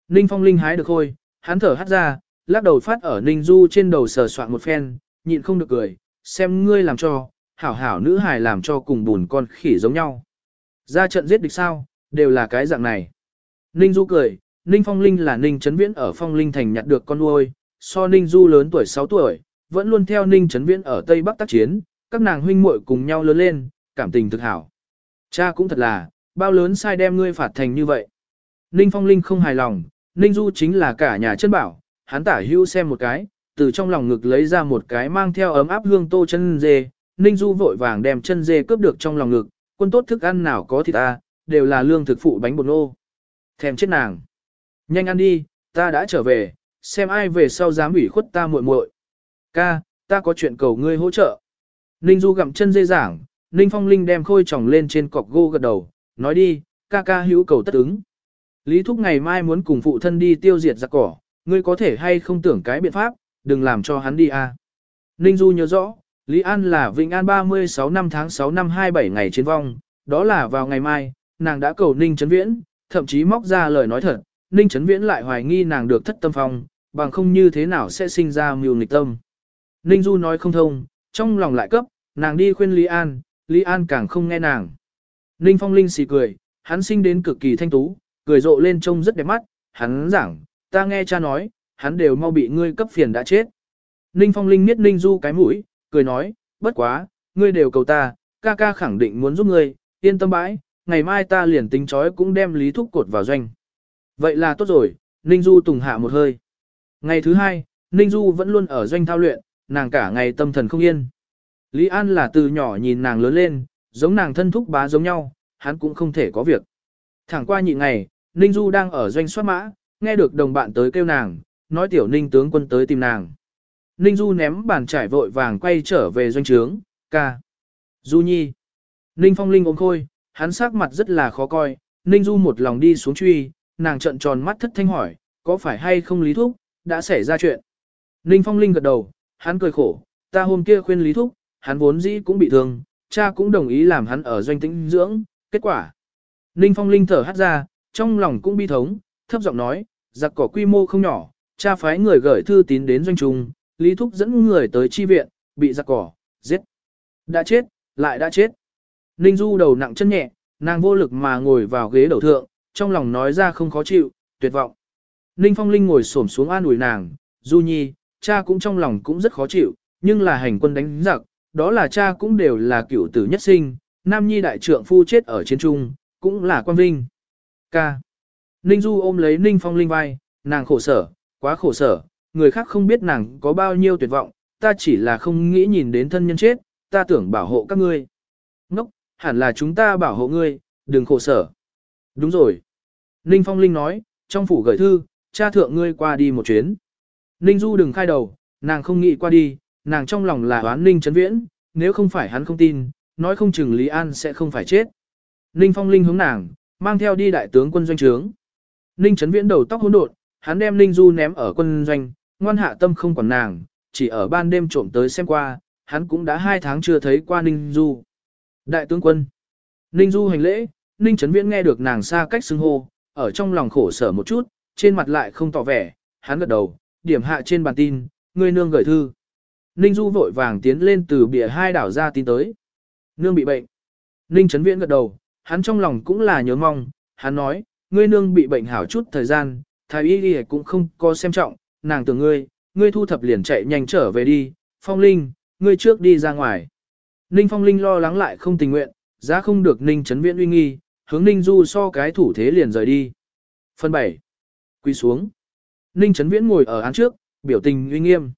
Ninh Phong Linh hái được thôi, hắn thở hắt ra, lắc đầu phát ở Ninh Du trên đầu sờ soạn một phen, nhịn không được cười, xem ngươi làm cho, hảo hảo nữ hài làm cho cùng bùn con khỉ giống nhau. Ra trận giết địch sao, đều là cái dạng này. Ninh Du cười, Ninh Phong Linh là Ninh Trấn Viễn ở Phong Linh Thành nhặt được con nuôi, so Ninh Du lớn tuổi 6 tuổi, vẫn luôn theo Ninh Trấn Viễn ở Tây Bắc tác chiến, các nàng huynh muội cùng nhau lớn lên, cảm tình thực hảo. Cha cũng thật là, bao lớn sai đem ngươi phạt thành như vậy. Ninh Phong Linh không hài lòng, Ninh Du chính là cả nhà chân bảo, hắn tả hưu xem một cái, từ trong lòng ngực lấy ra một cái mang theo ấm áp hương tô chân dê, Ninh Du vội vàng đem chân dê cướp được trong lòng ngực, quân tốt thức ăn nào có thịt ta, đều là lương thực phụ bánh bột nô. Thèm chết nàng. Nhanh ăn đi, ta đã trở về, xem ai về sau dám ủy khuất ta muội muội. Ca, ta có chuyện cầu ngươi hỗ trợ. Ninh Du gặm chân dê giảng, Ninh Phong Linh đem khôi tròng lên trên cọc gô gật đầu, nói đi, ca ca hữu cầu tất ứng. Lý Thúc ngày mai muốn cùng phụ thân đi tiêu diệt giặc cỏ, ngươi có thể hay không tưởng cái biện pháp, đừng làm cho hắn đi à. Ninh Du nhớ rõ, Lý An là Vĩnh An 36 năm tháng 6 năm 27 ngày chiến vong, đó là vào ngày mai, nàng đã cầu Ninh Trấn Viễn, thậm chí móc ra lời nói thật, Ninh Trấn Viễn lại hoài nghi nàng được thất tâm phong, bằng không như thế nào sẽ sinh ra mưu nghịch tâm. Ninh Du nói không thông, trong lòng lại cấp, nàng đi khuyên Lý An, Lý An càng không nghe nàng. Ninh Phong Linh xì cười, hắn sinh đến cực kỳ thanh tú, cười rộ lên trông rất đẹp mắt, hắn giảng, ta nghe cha nói, hắn đều mau bị ngươi cấp phiền đã chết. Ninh Phong Linh miết Ninh Du cái mũi, cười nói, bất quá, ngươi đều cầu ta, ca ca khẳng định muốn giúp ngươi, yên tâm bãi, ngày mai ta liền tính chói cũng đem lý thúc cột vào doanh. Vậy là tốt rồi, Ninh Du tùng hạ một hơi. Ngày thứ hai, Ninh Du vẫn luôn ở doanh thao luyện, nàng cả ngày tâm thần không yên. Lý An là từ nhỏ nhìn nàng lớn lên, giống nàng thân thúc bá giống nhau, hắn cũng không thể có việc. Thẳng qua nhị ngày, Ninh Du đang ở doanh soát mã, nghe được đồng bạn tới kêu nàng, nói tiểu Ninh tướng quân tới tìm nàng. Ninh Du ném bàn trải vội vàng quay trở về doanh trướng, ca. Du Nhi. Ninh Phong Linh ôm khôi, hắn sắc mặt rất là khó coi, Ninh Du một lòng đi xuống truy, nàng trợn tròn mắt thất thanh hỏi, có phải hay không Lý Thúc, đã xảy ra chuyện. Ninh Phong Linh gật đầu, hắn cười khổ, ta hôm kia khuyên Lý Thúc, hắn vốn dĩ cũng bị thương, cha cũng đồng ý làm hắn ở doanh tĩnh dưỡng, kết quả. Ninh Phong Linh thở hắt ra, trong lòng cũng bi thống, thấp giọng nói, giặc cỏ quy mô không nhỏ, cha phái người gửi thư tín đến doanh trung, Lý Thúc dẫn người tới chi viện, bị giặc cỏ, giết. Đã chết, lại đã chết. Ninh Du đầu nặng chân nhẹ, nàng vô lực mà ngồi vào ghế đầu thượng, trong lòng nói ra không khó chịu, tuyệt vọng. Ninh Phong Linh ngồi xổm xuống an ủi nàng, Du Nhi, cha cũng trong lòng cũng rất khó chịu, nhưng là hành quân đánh giặc, đó là cha cũng đều là cựu tử nhất sinh, Nam Nhi đại trượng phu chết ở chiến trung, cũng là quan vinh. Ca. Ninh Du ôm lấy Ninh Phong Linh vai, nàng khổ sở, quá khổ sở, người khác không biết nàng có bao nhiêu tuyệt vọng, ta chỉ là không nghĩ nhìn đến thân nhân chết, ta tưởng bảo hộ các ngươi. Ngốc, hẳn là chúng ta bảo hộ ngươi, đừng khổ sở. Đúng rồi. Ninh Phong Linh nói, trong phủ gửi thư, cha thượng ngươi qua đi một chuyến. Ninh Du đừng khai đầu, nàng không nghĩ qua đi, nàng trong lòng là oán Ninh Trấn Viễn, nếu không phải hắn không tin, nói không chừng Lý An sẽ không phải chết. Ninh Phong Linh hướng nàng, mang theo đi đại tướng quân doanh trướng. Ninh Trấn Viễn đầu tóc hỗn độn, hắn đem Ninh Du ném ở quân doanh, ngoan hạ tâm không quản nàng, chỉ ở ban đêm trộm tới xem qua, hắn cũng đã hai tháng chưa thấy qua Ninh Du. Đại tướng quân. Ninh Du hành lễ, Ninh Trấn Viễn nghe được nàng xa cách xưng hô, ở trong lòng khổ sở một chút, trên mặt lại không tỏ vẻ, hắn gật đầu, điểm hạ trên bàn tin, người nương gửi thư. Ninh Du vội vàng tiến lên từ bìa hai đảo ra tin tới. Nương bị bệnh. Ninh Trấn Viễn gật đầu, hắn trong lòng cũng là nhớ mong, hắn nói, ngươi nương bị bệnh hảo chút thời gian, thái y đi cũng không có xem trọng, nàng tưởng ngươi, ngươi thu thập liền chạy nhanh trở về đi, Phong Linh, ngươi trước đi ra ngoài. Ninh Phong Linh lo lắng lại không tình nguyện, giá không được Ninh Trấn Viễn uy nghi, hướng Ninh Du so cái thủ thế liền rời đi. Phần 7. Quỳ xuống. Ninh Trấn Viễn ngồi ở án trước, biểu tình uy nghiêm.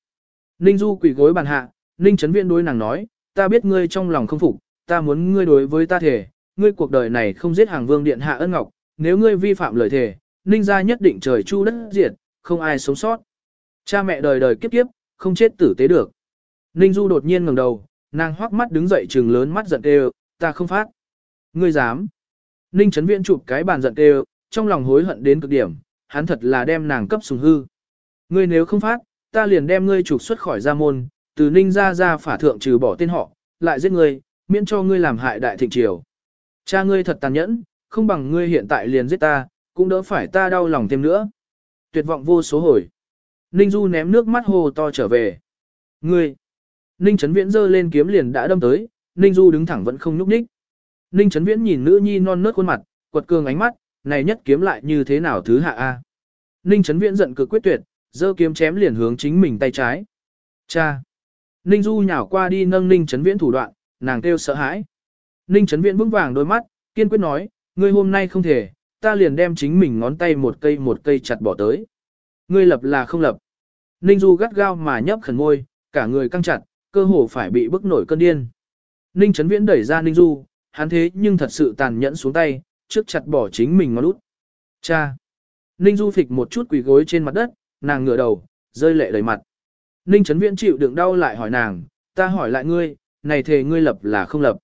Ninh Du quỳ gối bàn hạ, Ninh Trấn Viễn đối nàng nói, ta biết ngươi trong lòng không phục, ta muốn ngươi đối với ta thể, ngươi cuộc đời này không giết hàng vương điện hạ ân ngọc, nếu ngươi vi phạm lời thề, Ninh gia nhất định trời chu đất diệt, không ai sống sót. Cha mẹ đời đời kiếp kiếp, không chết tử tế được. Ninh Du đột nhiên ngẩng đầu, nàng hoắc mắt đứng dậy trừng lớn mắt giận kêu, ta không phát. Ngươi dám. Ninh Trấn Viễn chụp cái bàn giận kêu, trong lòng hối hận đến cực điểm, hắn thật là đem nàng cấp sùng hư. Ngươi nếu không phát, ta liền đem ngươi trục xuất khỏi gia môn, từ Ninh gia ra phả thượng trừ bỏ tên họ, lại giết ngươi, miễn cho ngươi làm hại đại thịnh triều. Cha ngươi thật tàn nhẫn, không bằng ngươi hiện tại liền giết ta, cũng đỡ phải ta đau lòng thêm nữa. Tuyệt vọng vô số hồi. Ninh Du ném nước mắt hồ to trở về. Ngươi! Ninh Trấn Viễn giơ lên kiếm liền đã đâm tới, Ninh Du đứng thẳng vẫn không nhúc nhích. Ninh Trấn Viễn nhìn nữ nhi non nớt khuôn mặt, quật cường ánh mắt, này nhất kiếm lại như thế nào thứ hạ a? Ninh Trấn Viễn giận cực quyết tuyệt, giơ kiếm chém liền hướng chính mình tay trái. Cha! Ninh Du nhào qua đi nâng Ninh Trấn Viễn thủ đoạn, nàng kêu sợ hãi. Ninh Trấn Viễn vững vàng đôi mắt, kiên quyết nói, ngươi hôm nay không thể, ta liền đem chính mình ngón tay một cây một cây chặt bỏ tới. Ngươi lập là không lập. Ninh Du gắt gao mà nhấp khẩn ngôi cả người căng chặt, cơ hồ phải bị bức nổi cơn điên. Ninh Trấn Viễn đẩy ra Ninh Du, hắn thế nhưng thật sự tàn nhẫn xuống tay, trước chặt bỏ chính mình ngón út. Cha! Ninh Du phịch một chút quỳ gối trên mặt đất, nàng ngửa đầu, rơi lệ đầy mặt. Ninh Trấn Viễn chịu đựng đau lại hỏi nàng, ta hỏi lại ngươi, này thề ngươi lập là không lập.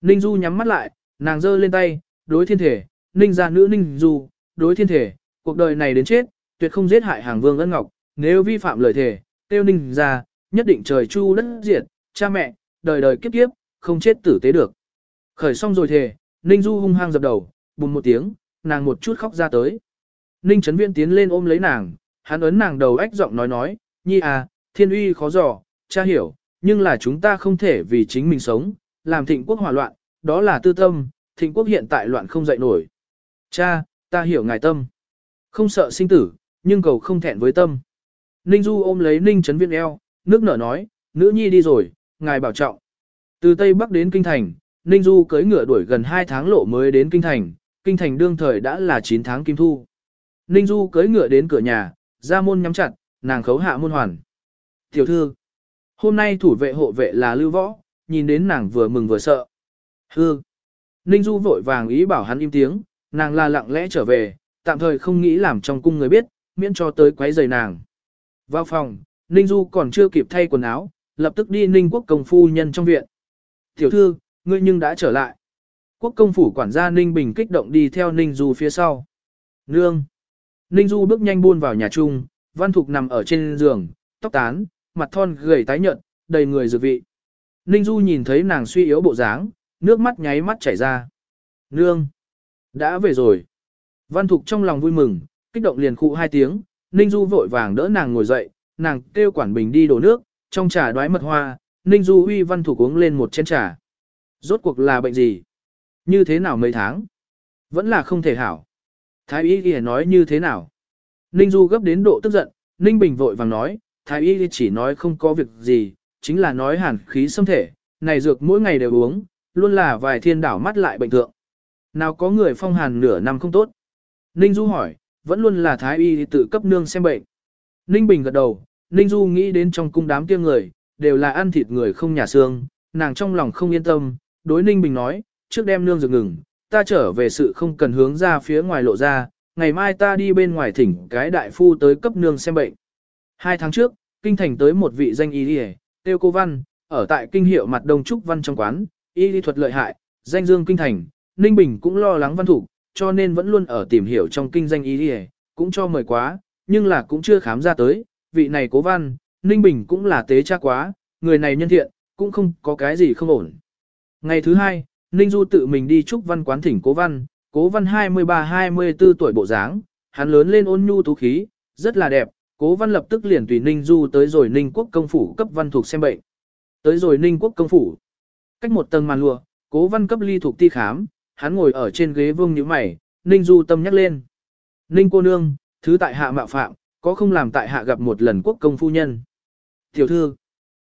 Ninh Du nhắm mắt lại, nàng giơ lên tay, đối thiên thể, Ninh gia nữ Ninh Du, đối thiên thể, cuộc đời này đến chết, tuyệt không giết hại hàng vương ân ngọc, nếu vi phạm lời thề, tiêu Ninh gia, nhất định trời chu đất diệt, cha mẹ, đời đời kiếp kiếp, không chết tử tế được. Khởi xong rồi thề, Ninh Du hung hăng dập đầu, bùm một tiếng, nàng một chút khóc ra tới. Ninh Trấn Viễn tiến lên ôm lấy nàng, hắn ấn nàng đầu ách giọng nói nói, nhi à, thiên uy khó dò, cha hiểu, nhưng là chúng ta không thể vì chính mình sống, làm thịnh quốc hỏa loạn, đó là tư tâm, thịnh quốc hiện tại loạn không dậy nổi. Cha, ta hiểu ngài tâm. Không sợ sinh tử, nhưng cầu không thẹn với tâm. Ninh Du ôm lấy Ninh Trấn Viên eo, nước nở nói, nữ nhi đi rồi, ngài bảo trọng. Từ Tây Bắc đến Kinh Thành, Ninh Du cưỡi ngựa đuổi gần 2 tháng lộ mới đến Kinh Thành, Kinh Thành đương thời đã là 9 tháng kim thu. Ninh Du cưỡi ngựa đến cửa nhà, ra môn nhắm chặt, nàng khấu hạ môn hoàn. Tiểu thư, hôm nay thủ vệ hộ vệ là Lưu Võ, nhìn đến nàng vừa mừng vừa sợ. Hư. Ninh Du vội vàng ý bảo hắn im tiếng, nàng là lặng lẽ trở về, tạm thời không nghĩ làm trong cung người biết, miễn cho tới quấy rầy nàng. Vào phòng, Ninh Du còn chưa kịp thay quần áo, lập tức đi Ninh quốc công phu nhân trong viện. Tiểu thư, ngươi nhưng đã trở lại. Quốc công phủ quản gia Ninh Bình kích động đi theo Ninh Du phía sau. Nương. Ninh Du bước nhanh buôn vào nhà chung, Văn Thục nằm ở trên giường, tóc tán, mặt thon gầy tái nhợt, đầy người dược vị. Ninh Du nhìn thấy nàng suy yếu bộ dáng, nước mắt nháy mắt chảy ra. Nương. Đã về rồi. Văn Thục trong lòng vui mừng, kích động liền khụ hai tiếng, Ninh Du vội vàng đỡ nàng ngồi dậy, nàng kêu quản bình đi đổ nước, trong trà đoái mật hoa, Ninh Du uy Văn Thục uống lên một chén trà. Rốt cuộc là bệnh gì? Như thế nào mấy tháng? Vẫn là không thể hảo. Thái y ghi nói như thế nào? Ninh Du gấp đến độ tức giận, Ninh Bình vội vàng nói, Thái y chỉ nói không có việc gì, chính là nói hàn khí xâm thể, này dược mỗi ngày đều uống, luôn là vài thiên đảo mắt lại bệnh thượng. Nào có người phong hàn nửa năm không tốt? Ninh Du hỏi, vẫn luôn là Thái y tự cấp nương xem bệnh. Ninh Bình gật đầu, Ninh Du nghĩ đến trong cung đám kia người, đều là ăn thịt người không nhà xương, nàng trong lòng không yên tâm, đối Ninh Bình nói, trước đem nương dược ngừng, ta trở về sự không cần hướng ra phía ngoài lộ ra, ngày mai ta đi bên ngoài thỉnh cái đại phu tới cấp nương xem bệnh. Hai tháng trước, kinh thành tới một vị danh y đi tiêu cô văn, ở tại kinh hiệu mặt đông trúc văn trong quán, y lý thuật lợi hại, danh dương kinh thành, Ninh Bình cũng lo lắng văn thủ, cho nên vẫn luôn ở tìm hiểu trong kinh danh y đi cũng cho mời quá, nhưng là cũng chưa khám ra tới, vị này cố văn, Ninh Bình cũng là tế cha quá, người này nhân thiện, cũng không có cái gì không ổn. Ngày thứ hai, Ninh Du tự mình đi chúc văn quán thỉnh cố văn, cố văn 23-24 tuổi bộ dáng, hắn lớn lên ôn nhu tú khí, rất là đẹp, cố văn lập tức liền tùy Ninh Du tới rồi Ninh quốc công phủ cấp văn thuộc xem bệnh. Tới rồi Ninh quốc công phủ. Cách một tầng màn lụa, cố văn cấp ly thuộc ti khám, hắn ngồi ở trên ghế vương như mày, Ninh Du tâm nhắc lên. Ninh cô nương, thứ tại hạ mạo phạm, có không làm tại hạ gặp một lần quốc công phu nhân. Tiểu thư.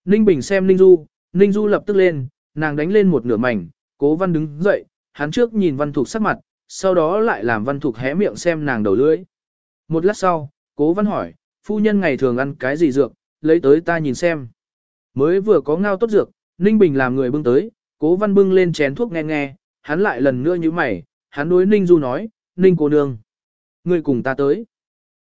Ninh Bình xem Ninh Du, Ninh Du lập tức lên, nàng đánh lên một nửa mảnh, cố văn đứng dậy, hắn trước nhìn văn thục sắc mặt, sau đó lại làm văn thục hé miệng xem nàng đầu lưỡi. Một lát sau, cố văn hỏi, phu nhân ngày thường ăn cái gì dược, lấy tới ta nhìn xem. Mới vừa có ngao tốt dược, Ninh Bình làm người bưng tới, cố văn bưng lên chén thuốc nghe nghe, hắn lại lần nữa như mày, hắn đối Ninh Du nói, Ninh cô nương, ngươi cùng ta tới.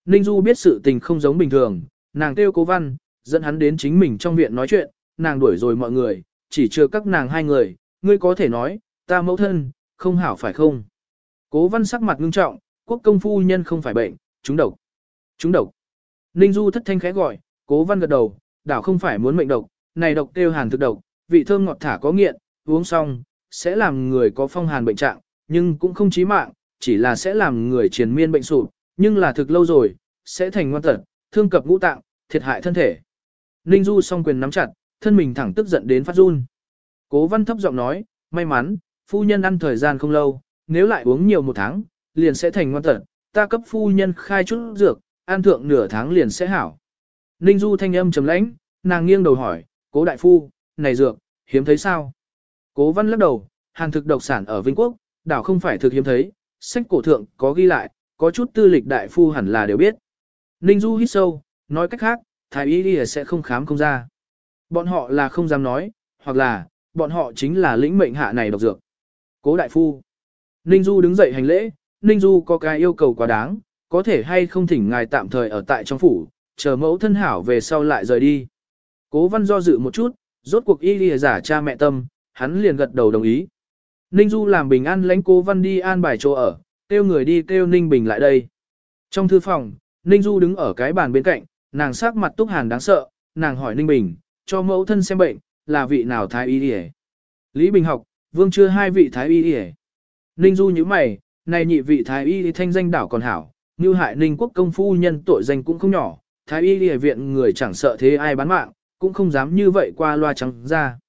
Ninh Du biết sự tình không giống bình thường, nàng kêu cố văn, dẫn hắn đến chính mình trong viện nói chuyện, nàng đuổi rồi mọi người, chỉ chưa các nàng hai người, ngươi có thể nói, ta mẫu thân, không hảo phải không? Cố văn sắc mặt ngưng trọng, quốc công phu nhân không phải bệnh, chúng độc. Chúng độc. Ninh Du thất thanh khẽ gọi, cố văn gật đầu, đảo không phải muốn mệnh độc, này độc tiêu hàn thực độc, vị thơm ngọt thả có nghiện, uống xong, sẽ làm người có phong hàn bệnh trạng, nhưng cũng không chí mạng, chỉ là sẽ làm người triền miên bệnh sụp, nhưng là thực lâu rồi, sẽ thành ngoan tật, thương cập ngũ tạng, thiệt hại thân thể. Ninh Du song quyền nắm chặt, thân mình thẳng tức giận đến phát run. Cố văn thấp giọng nói, may mắn, phu nhân ăn thời gian không lâu, nếu lại uống nhiều một tháng, liền sẽ thành ngoan tật, ta cấp phu nhân khai chút dược, ăn thượng nửa tháng liền sẽ hảo. Ninh Du thanh âm trầm lãnh, nàng nghiêng đầu hỏi, cố đại phu, này dược, hiếm thấy sao? Cố văn lắc đầu, hàng thực độc sản ở Vinh Quốc, đảo không phải thực hiếm thấy, sách cổ thượng có ghi lại, có chút tư lịch đại phu hẳn là đều biết. Ninh Du hít sâu, nói cách khác, thái y đi sẽ không khám không ra. Bọn họ là không dám nói, hoặc là, bọn họ chính là lĩnh mệnh hạ này độc dược. Cố đại phu. Ninh Du đứng dậy hành lễ, Ninh Du có cái yêu cầu quá đáng, có thể hay không thỉnh ngài tạm thời ở tại trong phủ, chờ mẫu thân hảo về sau lại rời đi. Cố văn do dự một chút, rốt cuộc y lìa giả cha mẹ tâm, hắn liền gật đầu đồng ý. Ninh Du làm bình an lãnh cố văn đi an bài chỗ ở, kêu người đi kêu Ninh Bình lại đây. Trong thư phòng, Ninh Du đứng ở cái bàn bên cạnh, nàng sắc mặt túc hàn đáng sợ, nàng hỏi Ninh Bình, cho mẫu thân xem bệnh, là vị nào thái y yề? Lý Bình học, vương chưa hai vị thái y yề. Ninh Du như mày, này nhị vị thái y thanh danh đảo còn hảo, như hại Ninh quốc công phu nhân tội danh cũng không nhỏ, thái y yề viện người chẳng sợ thế ai bán mạng, cũng không dám như vậy qua loa trắng ra.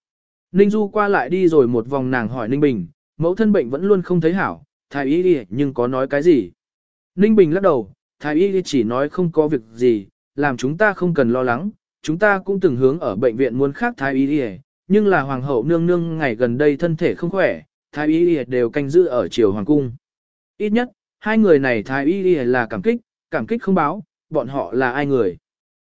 Ninh Du qua lại đi rồi một vòng nàng hỏi Ninh Bình, mẫu thân bệnh vẫn luôn không thấy hảo, thái y yề nhưng có nói cái gì. Ninh Bình lắc đầu, thái y chỉ nói không có việc gì, làm chúng ta không cần lo lắng, chúng ta cũng từng hướng ở bệnh viện muốn khác thái y y, nhưng là hoàng hậu nương nương ngày gần đây thân thể không khỏe, thái y y đều canh giữ ở triều hoàng cung. Ít nhất, hai người này thái y y là cảm kích, cảm kích không báo, bọn họ là ai người.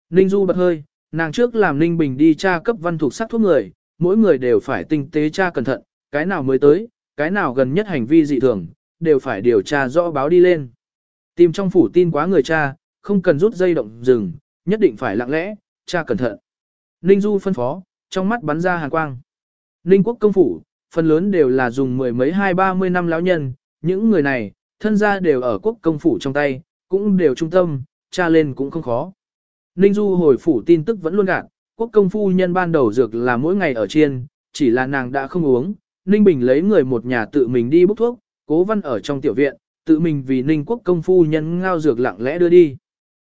Ninh Du bật hơi, nàng trước làm Ninh Bình đi tra cấp văn thuộc sắc thuốc người, mỗi người đều phải tinh tế tra cẩn thận, cái nào mới tới, cái nào gần nhất hành vi dị thường, đều phải điều tra rõ báo đi lên. Tìm trong phủ tin quá người cha, không cần rút dây động rừng, nhất định phải lặng lẽ, tra cẩn thận. Ninh Du phân phó, trong mắt bắn ra hàn quang. Ninh quốc công phủ, phần lớn đều là dùng mười mấy hai ba mươi năm lão nhân, những người này, thân gia đều ở quốc công phủ trong tay, cũng đều trung tâm, tra lên cũng không khó. Ninh Du hồi phủ tin tức vẫn luôn gạt, quốc công phu nhân ban đầu dược là mỗi ngày ở chiên, chỉ là nàng đã không uống. Ninh Bình lấy người một nhà tự mình đi bốc thuốc, cố văn ở trong tiểu viện, tự mình vì Ninh quốc công phu nhân ngao dược lặng lẽ đưa đi.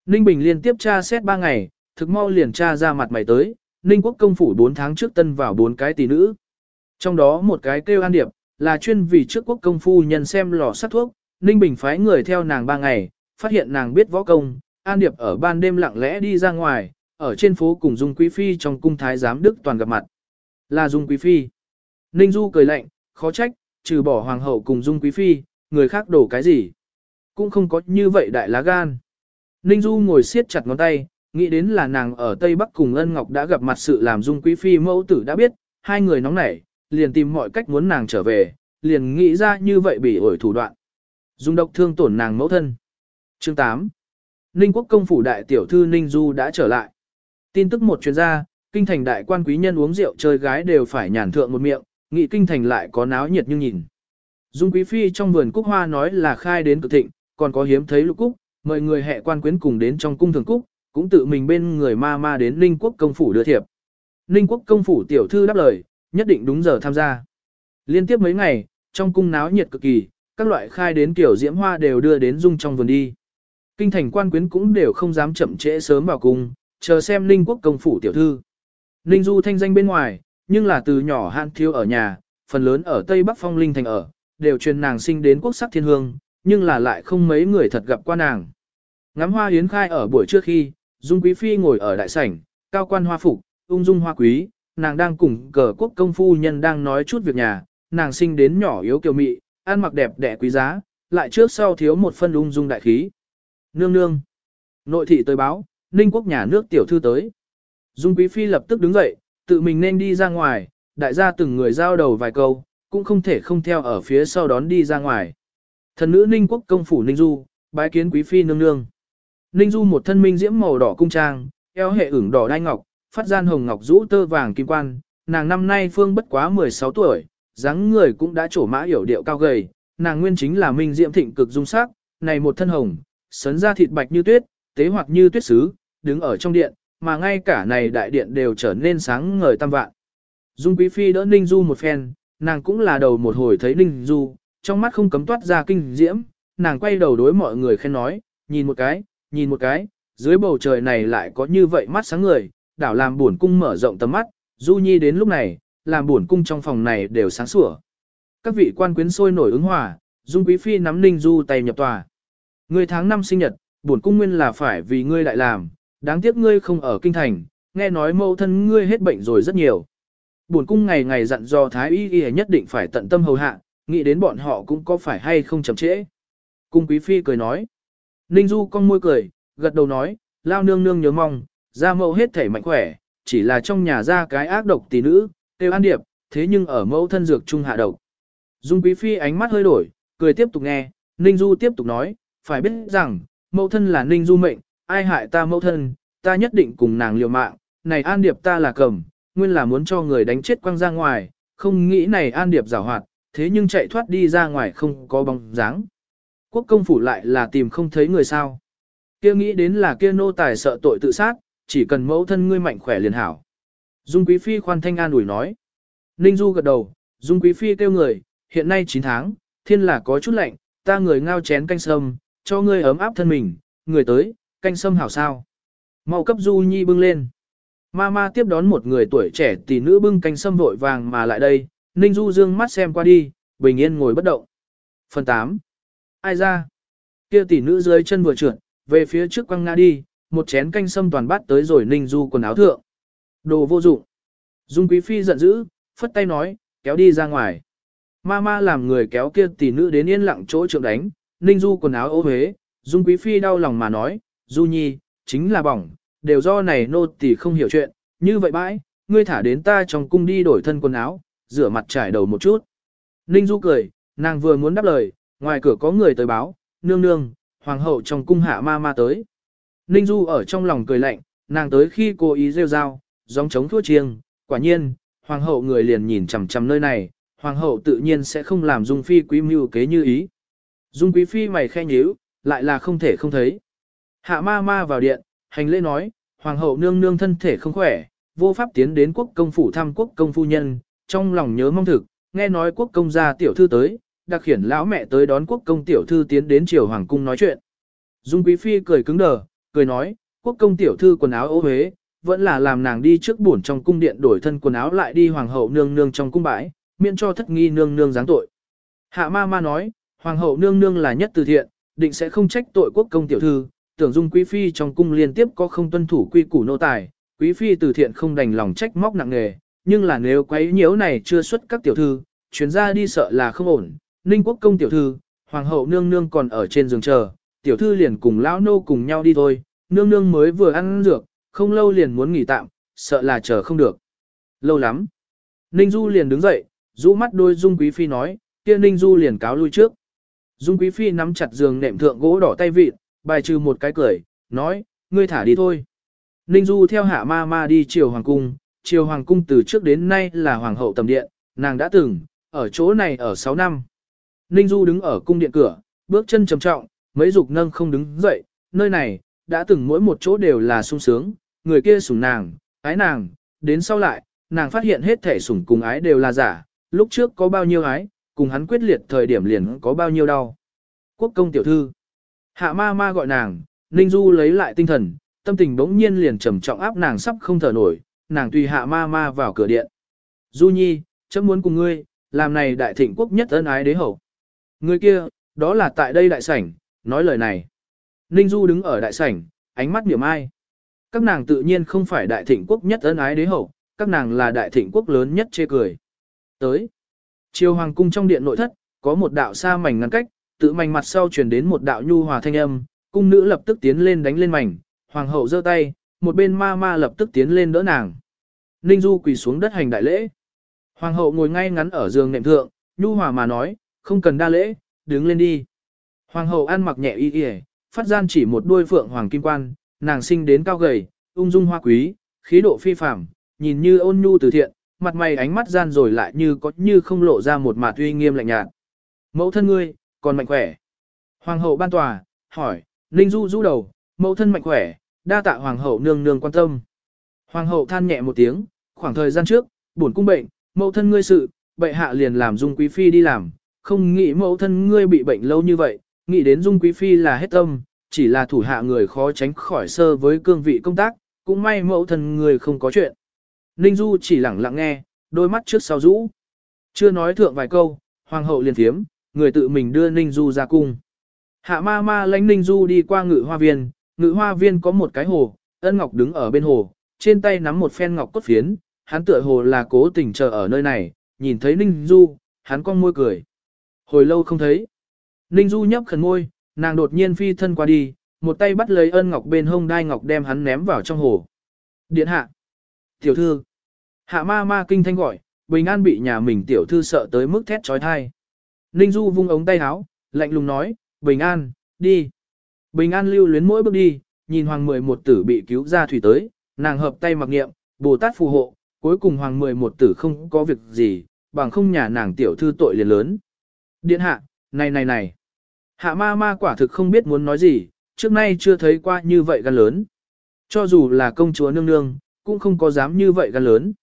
Ninh Bình liên tiếp tra xét 3 ngày, thực mau liền tra ra mặt mày tới, Ninh quốc công phủ 4 tháng trước tân vào 4 cái tỷ nữ. Trong đó một cái kêu An Điệp, là chuyên vì trước quốc công phu nhân xem lò sát thuốc, Ninh Bình phái người theo nàng 3 ngày, phát hiện nàng biết võ công, An Điệp ở ban đêm lặng lẽ đi ra ngoài, ở trên phố cùng Dung Quý Phi trong cung thái giám Đức toàn gặp mặt. Là Dung Quý Phi. Ninh Du cười lạnh, khó trách, trừ bỏ hoàng hậu cùng Dung Quý Phi, người khác đổ cái gì. Cũng không có như vậy đại lá gan. Ninh Du ngồi siết chặt ngón tay, nghĩ đến là nàng ở Tây Bắc cùng Ân Ngọc đã gặp mặt sự làm Dung Quý Phi mẫu tử đã biết, hai người nóng nảy, liền tìm mọi cách muốn nàng trở về, liền nghĩ ra như vậy bị ổi thủ đoạn. Dung độc thương tổn nàng mẫu thân. Chương 8 Ninh quốc công phủ đại tiểu thư Ninh Du đã trở lại. Tin tức một chuyên gia, kinh thành đại quan quý nhân uống rượu chơi gái đều phải nhàn thượng một miệng, nghị kinh thành lại có náo nhiệt như nhìn. Dung quý phi trong vườn cúc hoa nói là khai đến cực thịnh, còn có hiếm thấy lục cúc, mời người hệ quan quyến cùng đến trong cung thường cúc, cũng tự mình bên người ma ma đến Ninh quốc công phủ đưa thiệp. Ninh quốc công phủ tiểu thư đáp lời, nhất định đúng giờ tham gia. Liên tiếp mấy ngày, trong cung náo nhiệt cực kỳ, các loại khai đến tiểu diễm hoa đều đưa đến dung trong vườn đi. Kinh thành quan quyến cũng đều không dám chậm trễ sớm vào cung, chờ xem Ninh quốc công phủ tiểu thư. Ninh Du thanh danh bên ngoài, nhưng là từ nhỏ hạn thiếu ở nhà, phần lớn ở Tây Bắc Phong Linh thành ở, đều truyền nàng sinh đến quốc sắc thiên hương, nhưng là lại không mấy người thật gặp qua nàng. Ngắm hoa hiến khai ở buổi trước khi, Dung Quý Phi ngồi ở đại sảnh, cao quan hoa phục, ung dung hoa quý, nàng đang cùng cờ quốc công phu nhân đang nói chút việc nhà, nàng sinh đến nhỏ yếu kiều mị, ăn mặc đẹp đẽ quý giá, lại trước sau thiếu một phân ung dung đại khí. Nương nương. Nội thị tới báo, Ninh quốc nhà nước tiểu thư tới. Dung Quý Phi lập tức đứng dậy, tự mình nên đi ra ngoài, đại gia từng người giao đầu vài câu, cũng không thể không theo ở phía sau đón đi ra ngoài. Thần nữ Ninh quốc công phủ Ninh Du, bái kiến Quý Phi nương nương. Ninh Du một thân minh diễm màu đỏ cung trang, eo hệ ửng đỏ đai ngọc, phát gian hồng ngọc rũ tơ vàng kim quan, nàng năm nay phương bất quá 16 tuổi, dáng người cũng đã trổ mã hiểu điệu cao gầy, nàng nguyên chính là minh diễm thịnh cực dung sắc, này một thân hồng, sấn ra thịt bạch như tuyết, tế hoặc như tuyết sứ, đứng ở trong điện, mà ngay cả này đại điện đều trở nên sáng ngời tam vạn. Dung Quý Phi đỡ Ninh Du một phen, nàng cũng là đầu một hồi thấy Ninh Du, trong mắt không cấm toát ra kinh diễm, nàng quay đầu đối mọi người khen nói, nhìn một cái, nhìn một cái, dưới bầu trời này lại có như vậy mắt sáng người, đảo làm buồn cung mở rộng tầm mắt, Du Nhi đến lúc này, làm buồn cung trong phòng này đều sáng sủa. Các vị quan quyến sôi nổi ứng hòa, Dung Quý Phi nắm Ninh Du tay nhập tòa. Ngươi tháng năm sinh nhật, bổn cung nguyên là phải vì ngươi lại làm, đáng tiếc ngươi không ở kinh thành, nghe nói mâu thân ngươi hết bệnh rồi rất nhiều. Bổn cung ngày ngày dặn dò thái y y nhất định phải tận tâm hầu hạ, nghĩ đến bọn họ cũng có phải hay không chậm trễ. Cung quý phi cười nói. Ninh Du con môi cười, gật đầu nói, lao nương nương nhớ mong, ra mẫu hết thể mạnh khỏe, chỉ là trong nhà ra cái ác độc tỷ nữ, tiêu an điệp, thế nhưng ở mẫu thân dược trung hạ độc. Dung quý phi ánh mắt hơi đổi, cười tiếp tục nghe, Ninh Du tiếp tục nói, phải biết rằng, mẫu thân là ninh du mệnh, ai hại ta mẫu thân, ta nhất định cùng nàng liều mạng, này an điệp ta là cầm, nguyên là muốn cho người đánh chết quăng ra ngoài, không nghĩ này an điệp giảo hoạt, thế nhưng chạy thoát đi ra ngoài không có bóng dáng. Quốc công phủ lại là tìm không thấy người sao. Kia nghĩ đến là kia nô tài sợ tội tự sát, chỉ cần mẫu thân ngươi mạnh khỏe liền hảo. Dung Quý Phi khoan thanh an ủi nói. Ninh Du gật đầu, Dung Quý Phi kêu người, hiện nay 9 tháng, thiên là có chút lạnh, ta người ngao chén canh sâm, cho ngươi ấm áp thân mình, người tới, canh sâm hảo sao. Mau cấp Du Nhi bưng lên. Ma ma tiếp đón một người tuổi trẻ tỷ nữ bưng canh sâm vội vàng mà lại đây, Ninh Du dương mắt xem qua đi, bình yên ngồi bất động. Phần 8. Ai ra? Kia tỷ nữ dưới chân vừa trượt, về phía trước quăng ngã đi, một chén canh sâm toàn bát tới rồi Ninh Du quần áo thượng. Đồ vô dụng. Dung Quý Phi giận dữ, phất tay nói, kéo đi ra ngoài. Ma ma làm người kéo kia tỷ nữ đến yên lặng chỗ trượng đánh, Ninh Du quần áo ô huế, Dung Quý Phi đau lòng mà nói, Du Nhi, chính là bỏng, đều do này nô tỷ không hiểu chuyện, như vậy bãi, ngươi thả đến ta trong cung đi đổi thân quần áo, rửa mặt trải đầu một chút. Ninh Du cười, nàng vừa muốn đáp lời, ngoài cửa có người tới báo, nương nương, hoàng hậu trong cung hạ ma ma tới. Ninh Du ở trong lòng cười lạnh, nàng tới khi cô ý rêu rao, gióng chống thua chiêng, quả nhiên, hoàng hậu người liền nhìn chằm chằm nơi này, hoàng hậu tự nhiên sẽ không làm Dung Phi quý mưu kế như ý. Dung Quý Phi mày khe nhíu, lại là không thể không thấy. Hạ ma ma vào điện, hành lễ nói, hoàng hậu nương nương thân thể không khỏe, vô pháp tiến đến quốc công phủ thăm quốc công phu nhân, trong lòng nhớ mong thực, nghe nói quốc công gia tiểu thư tới, đặc khiển lão mẹ tới đón quốc công tiểu thư tiến đến triều hoàng cung nói chuyện. Dung Quý Phi cười cứng đờ, cười nói, quốc công tiểu thư quần áo ô huế, vẫn là làm nàng đi trước buồn trong cung điện đổi thân quần áo lại đi hoàng hậu nương nương trong cung bãi, miễn cho thất nghi nương nương giáng tội. Hạ ma ma nói, hoàng hậu nương nương là nhất từ thiện, định sẽ không trách tội quốc công tiểu thư, tưởng dung quý phi trong cung liên tiếp có không tuân thủ quy củ nô tài, quý phi từ thiện không đành lòng trách móc nặng nề, nhưng là nếu quấy nhiễu này chưa xuất các tiểu thư, chuyến ra đi sợ là không ổn, ninh quốc công tiểu thư, hoàng hậu nương nương còn ở trên giường chờ, tiểu thư liền cùng lão nô cùng nhau đi thôi, nương nương mới vừa ăn dược, không lâu liền muốn nghỉ tạm, sợ là chờ không được. Lâu lắm. Ninh Du liền đứng dậy, rũ mắt đôi Dung Quý Phi nói, kia Ninh Du liền cáo lui trước. Dung Quý Phi nắm chặt giường nệm thượng gỗ đỏ tay vịt, bài trừ một cái cười, nói, ngươi thả đi thôi. Ninh Du theo hạ ma ma đi chiều hoàng cung, chiều hoàng cung từ trước đến nay là hoàng hậu tầm điện, nàng đã từng, ở chỗ này ở 6 năm. Ninh Du đứng ở cung điện cửa, bước chân trầm trọng, mấy dục nâng không đứng dậy, nơi này, đã từng mỗi một chỗ đều là sung sướng, người kia sủng nàng, ái nàng, đến sau lại, nàng phát hiện hết thể sủng cùng ái đều là giả, lúc trước có bao nhiêu ái, cùng hắn quyết liệt thời điểm liền có bao nhiêu đau. Quốc công tiểu thư. Hạ ma ma gọi nàng, Ninh Du lấy lại tinh thần, tâm tình bỗng nhiên liền trầm trọng áp nàng sắp không thở nổi, nàng tùy hạ ma ma vào cửa điện. Du nhi, chấm muốn cùng ngươi, làm này đại thịnh quốc nhất ân ái đế hậu. Người kia, đó là tại đây đại sảnh, nói lời này. Ninh Du đứng ở đại sảnh, ánh mắt niệm ai. Các nàng tự nhiên không phải đại thịnh quốc nhất ân ái đế hậu, các nàng là đại thịnh quốc lớn nhất chê cười. Tới. Triều hoàng cung trong điện nội thất, có một đạo xa mảnh ngăn cách, tự mảnh mặt sau truyền đến một đạo nhu hòa thanh âm, cung nữ lập tức tiến lên đánh lên mảnh, hoàng hậu giơ tay, một bên ma ma lập tức tiến lên đỡ nàng. Ninh Du quỳ xuống đất hành đại lễ. Hoàng hậu ngồi ngay ngắn ở giường nệm thượng, nhu hòa mà nói, không cần đa lễ, đứng lên đi. Hoàng hậu ăn mặc nhẹ y y, phát gian chỉ một đuôi phượng hoàng kim quan, nàng sinh đến cao gầy, ung dung hoa quý, khí độ phi phàm, nhìn như ôn nhu từ thiện, mặt mày ánh mắt gian rồi lại như có như không lộ ra một mặt uy nghiêm lạnh nhạt. Mẫu thân ngươi, còn mạnh khỏe. Hoàng hậu ban tòa, hỏi, Ninh Du du đầu, mẫu thân mạnh khỏe, đa tạ hoàng hậu nương nương quan tâm. Hoàng hậu than nhẹ một tiếng, khoảng thời gian trước, buồn cung bệnh, mẫu thân ngươi sự, bệ hạ liền làm dung quý phi đi làm, không nghĩ mẫu thân ngươi bị bệnh lâu như vậy, nghĩ đến dung quý phi là hết tâm, chỉ là thủ hạ người khó tránh khỏi sơ với cương vị công tác, cũng may mẫu thân người không có chuyện. Ninh Du chỉ lặng lặng nghe, đôi mắt trước sau rũ. Chưa nói thượng vài câu, hoàng hậu liền thiếm, người tự mình đưa Ninh Du ra cung. Hạ ma ma lãnh Ninh Du đi qua ngự hoa viên, ngự hoa viên có một cái hồ, ân ngọc đứng ở bên hồ, trên tay nắm một phen ngọc cốt phiến, hắn tựa hồ là cố tình chờ ở nơi này, nhìn thấy Ninh Du, hắn cong môi cười. Hồi lâu không thấy. Ninh Du nhấp khẩn môi, nàng đột nhiên phi thân qua đi, một tay bắt lấy ân ngọc bên hông đai ngọc đem hắn ném vào trong hồ. Điện hạ. Tiểu thư. Hạ ma ma kinh thanh gọi, bình an bị nhà mình tiểu thư sợ tới mức thét trói thai. Ninh Du vung ống tay áo, lạnh lùng nói, bình an, đi. Bình an lưu luyến mỗi bước đi, nhìn hoàng mười một tử bị cứu ra thủy tới, nàng hợp tay mặc niệm, Bồ Tát phù hộ, cuối cùng hoàng mười một tử không có việc gì, bằng không nhà nàng tiểu thư tội liền lớn. Điện hạ, này này này. Hạ ma ma quả thực không biết muốn nói gì, trước nay chưa thấy qua như vậy gan lớn. Cho dù là công chúa nương nương, cũng không có dám như vậy gan lớn.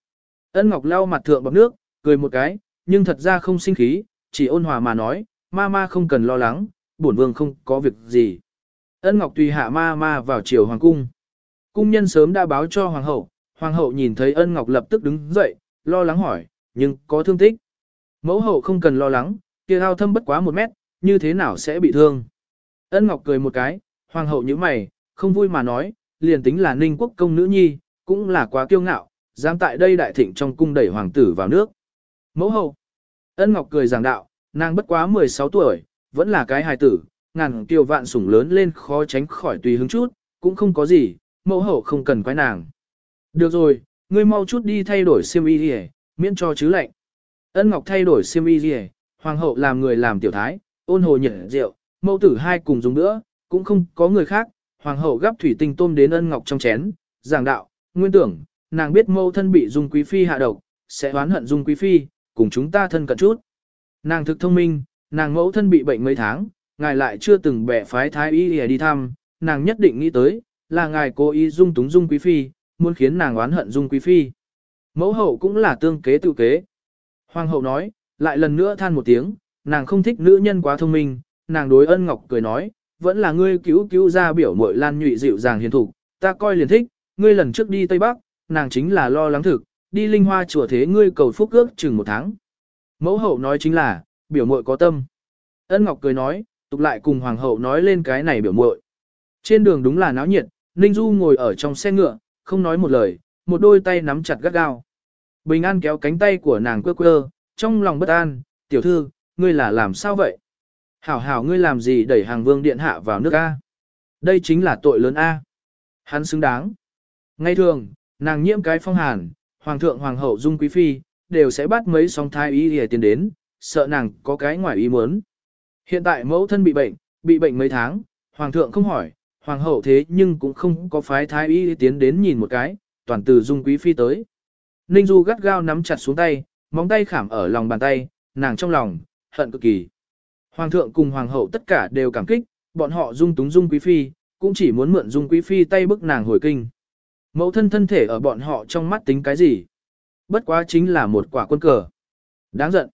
Ân Ngọc lau mặt thượng bọc nước, cười một cái, nhưng thật ra không sinh khí, chỉ ôn hòa mà nói, ma ma không cần lo lắng, bổn vương không có việc gì. Ân Ngọc tùy hạ ma ma vào triều hoàng cung. Cung nhân sớm đã báo cho hoàng hậu, hoàng hậu nhìn thấy ân ngọc lập tức đứng dậy, lo lắng hỏi, nhưng có thương tích. Mẫu hậu không cần lo lắng, kia ao thâm bất quá một mét, như thế nào sẽ bị thương. Ân ngọc cười một cái, hoàng hậu như mày, không vui mà nói, liền tính là ninh quốc công nữ nhi, cũng là quá kiêu ngạo, dám tại đây đại thịnh trong cung đẩy hoàng tử vào nước. Mẫu hậu, ân ngọc cười giảng đạo, nàng bất quá 16 tuổi, vẫn là cái hài tử, ngàn kiều vạn sủng lớn lên khó tránh khỏi tùy hứng chút, cũng không có gì, mẫu hậu không cần quái nàng. Được rồi, ngươi mau chút đi thay đổi xiêm y đi miễn cho chứ lạnh. Ân Ngọc thay đổi xiêm y đi hoàng hậu làm người làm tiểu thái, ôn hồ nhiệt rượu, mẫu tử hai cùng dùng nữa, cũng không có người khác, hoàng hậu gắp thủy tinh tôm đến Ân Ngọc trong chén, giảng đạo, nguyên tưởng, nàng biết mẫu thân bị Dung Quý Phi hạ độc, sẽ oán hận Dung Quý Phi, cùng chúng ta thân cận chút. Nàng thực thông minh, nàng mẫu thân bị bệnh mấy tháng, ngài lại chưa từng bẻ phái thái y đi thăm, nàng nhất định nghĩ tới, là ngài cố ý dung túng Dung Quý Phi, muốn khiến nàng oán hận Dung Quý Phi. Mẫu hậu cũng là tương kế tự kế. Hoàng hậu nói, lại lần nữa than một tiếng, nàng không thích nữ nhân quá thông minh, nàng đối ân ngọc cười nói, vẫn là ngươi cứu cứu ra biểu mội lan nhụy dịu dàng hiền thục, ta coi liền thích, ngươi lần trước đi Tây Bắc, nàng chính là lo lắng thực, đi linh hoa chùa thế ngươi cầu phúc ước chừng một tháng. Mẫu hậu nói chính là, biểu mội có tâm. Ân Ngọc cười nói, tục lại cùng hoàng hậu nói lên cái này biểu muội. Trên đường đúng là náo nhiệt, Ninh Du ngồi ở trong xe ngựa, không nói một lời, một đôi tay nắm chặt gắt gao. Bình An kéo cánh tay của nàng quơ quơ, trong lòng bất an, tiểu thư, ngươi là làm sao vậy? Hảo hảo ngươi làm gì đẩy hàng vương điện hạ vào nước A? Đây chính là tội lớn A. Hắn xứng đáng. Ngay thường, nàng nhiễm cái phong hàn, hoàng thượng hoàng hậu dung quý phi, đều sẽ bắt mấy song thai ý để tiền đến, sợ nàng có cái ngoài ý muốn. Hiện tại mẫu thân bị bệnh, bị bệnh mấy tháng, hoàng thượng không hỏi, hoàng hậu thế nhưng cũng không có phái thái y tiến đến nhìn một cái, toàn từ dung quý phi tới. Ninh Du gắt gao nắm chặt xuống tay, móng tay khảm ở lòng bàn tay, nàng trong lòng, hận cực kỳ. Hoàng thượng cùng hoàng hậu tất cả đều cảm kích, bọn họ dung túng dung quý phi, cũng chỉ muốn mượn dung quý phi tay bức nàng hồi kinh. Mẫu thân thân thể ở bọn họ trong mắt tính cái gì? Bất quá chính là một quả quân cờ. Đáng giận.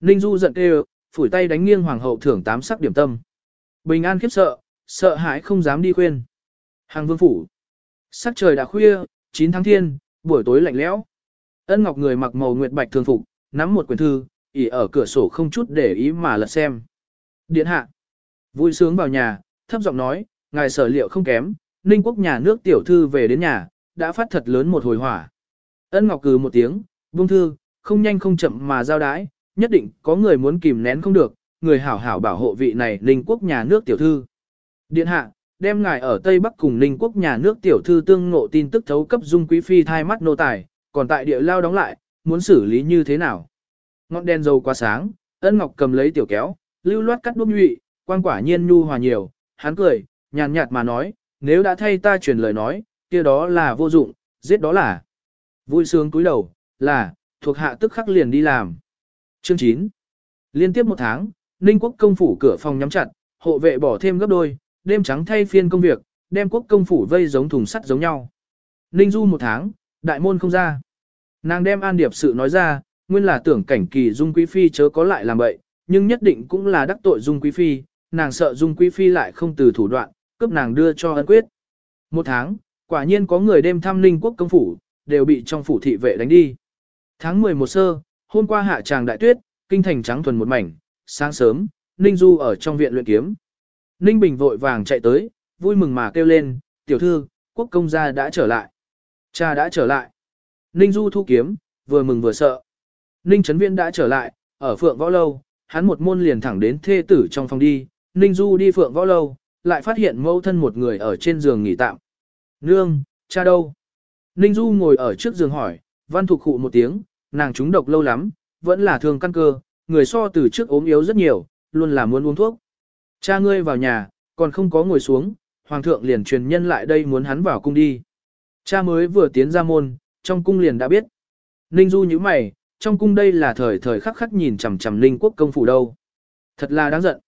Ninh Du giận kêu, phủi tay đánh nghiêng hoàng hậu thưởng tám sắc điểm tâm. Bình an khiếp sợ, sợ hãi không dám đi khuyên. Hàng vương phủ. Sắc trời đã khuya, 9 tháng thiên, buổi tối lạnh lẽo. Ân Ngọc người mặc màu nguyệt bạch thường phục, nắm một quyển thư, ỉ ở cửa sổ không chút để ý mà lật xem. Điện hạ. Vui sướng vào nhà, thấp giọng nói, ngài sở liệu không kém, Ninh quốc nhà nước tiểu thư về đến nhà, đã phát thật lớn một hồi hỏa. Ân Ngọc cừ một tiếng, buông thư, không nhanh không chậm mà giao đái, nhất định có người muốn kìm nén không được, người hảo hảo bảo hộ vị này Ninh quốc nhà nước tiểu thư. Điện hạ, đem ngài ở Tây Bắc cùng Ninh quốc nhà nước tiểu thư tương ngộ tin tức thấu cấp dung quý phi thai mắt nô tài, còn tại địa lao đóng lại, muốn xử lý như thế nào? Ngọn đèn dầu quá sáng, ân ngọc cầm lấy tiểu kéo, lưu loát cắt đuốc nhụy, quan quả nhiên nhu hòa nhiều, hắn cười, nhàn nhạt mà nói, nếu đã thay ta truyền lời nói, kia đó là vô dụng, giết đó là. Vui sướng túi đầu, là, thuộc hạ tức khắc liền đi làm. Chương 9. Liên tiếp một tháng, Ninh quốc công phủ cửa phòng nhắm chặt, hộ vệ bỏ thêm gấp đôi, đêm trắng thay phiên công việc, đem quốc công phủ vây giống thùng sắt giống nhau. Ninh du một tháng, đại môn không ra. Nàng đem an điệp sự nói ra, nguyên là tưởng cảnh kỳ dung quý phi chớ có lại làm bậy, nhưng nhất định cũng là đắc tội dung quý phi, nàng sợ dung quý phi lại không từ thủ đoạn, cướp nàng đưa cho ân quyết. Một tháng, quả nhiên có người đêm thăm linh quốc công phủ, đều bị trong phủ thị vệ đánh đi. Tháng 11 sơ, hôm qua hạ tràng đại tuyết, kinh thành trắng thuần một mảnh, sáng sớm, Ninh Du ở trong viện luyện kiếm. Ninh Bình vội vàng chạy tới, vui mừng mà kêu lên, tiểu thư, quốc công gia đã trở lại. Cha đã trở lại. Ninh Du thu kiếm, vừa mừng vừa sợ. Ninh Trấn Viễn đã trở lại, ở Phượng Võ Lâu, hắn một môn liền thẳng đến thê tử trong phòng đi. Ninh Du đi Phượng Võ Lâu, lại phát hiện mẫu thân một người ở trên giường nghỉ tạm. Nương, cha đâu? Ninh Du ngồi ở trước giường hỏi, văn thục khụ một tiếng, nàng trúng độc lâu lắm, vẫn là thường căn cơ, người so từ trước ốm yếu rất nhiều, luôn là muốn uống thuốc. Cha ngươi vào nhà, còn không có ngồi xuống, hoàng thượng liền truyền nhân lại đây muốn hắn vào cung đi. Cha mới vừa tiến ra môn, trong cung liền đã biết. Ninh Du như mày, trong cung đây là thời thời khắc khắc nhìn chằm chằm Ninh quốc công phủ đâu. Thật là đáng giận.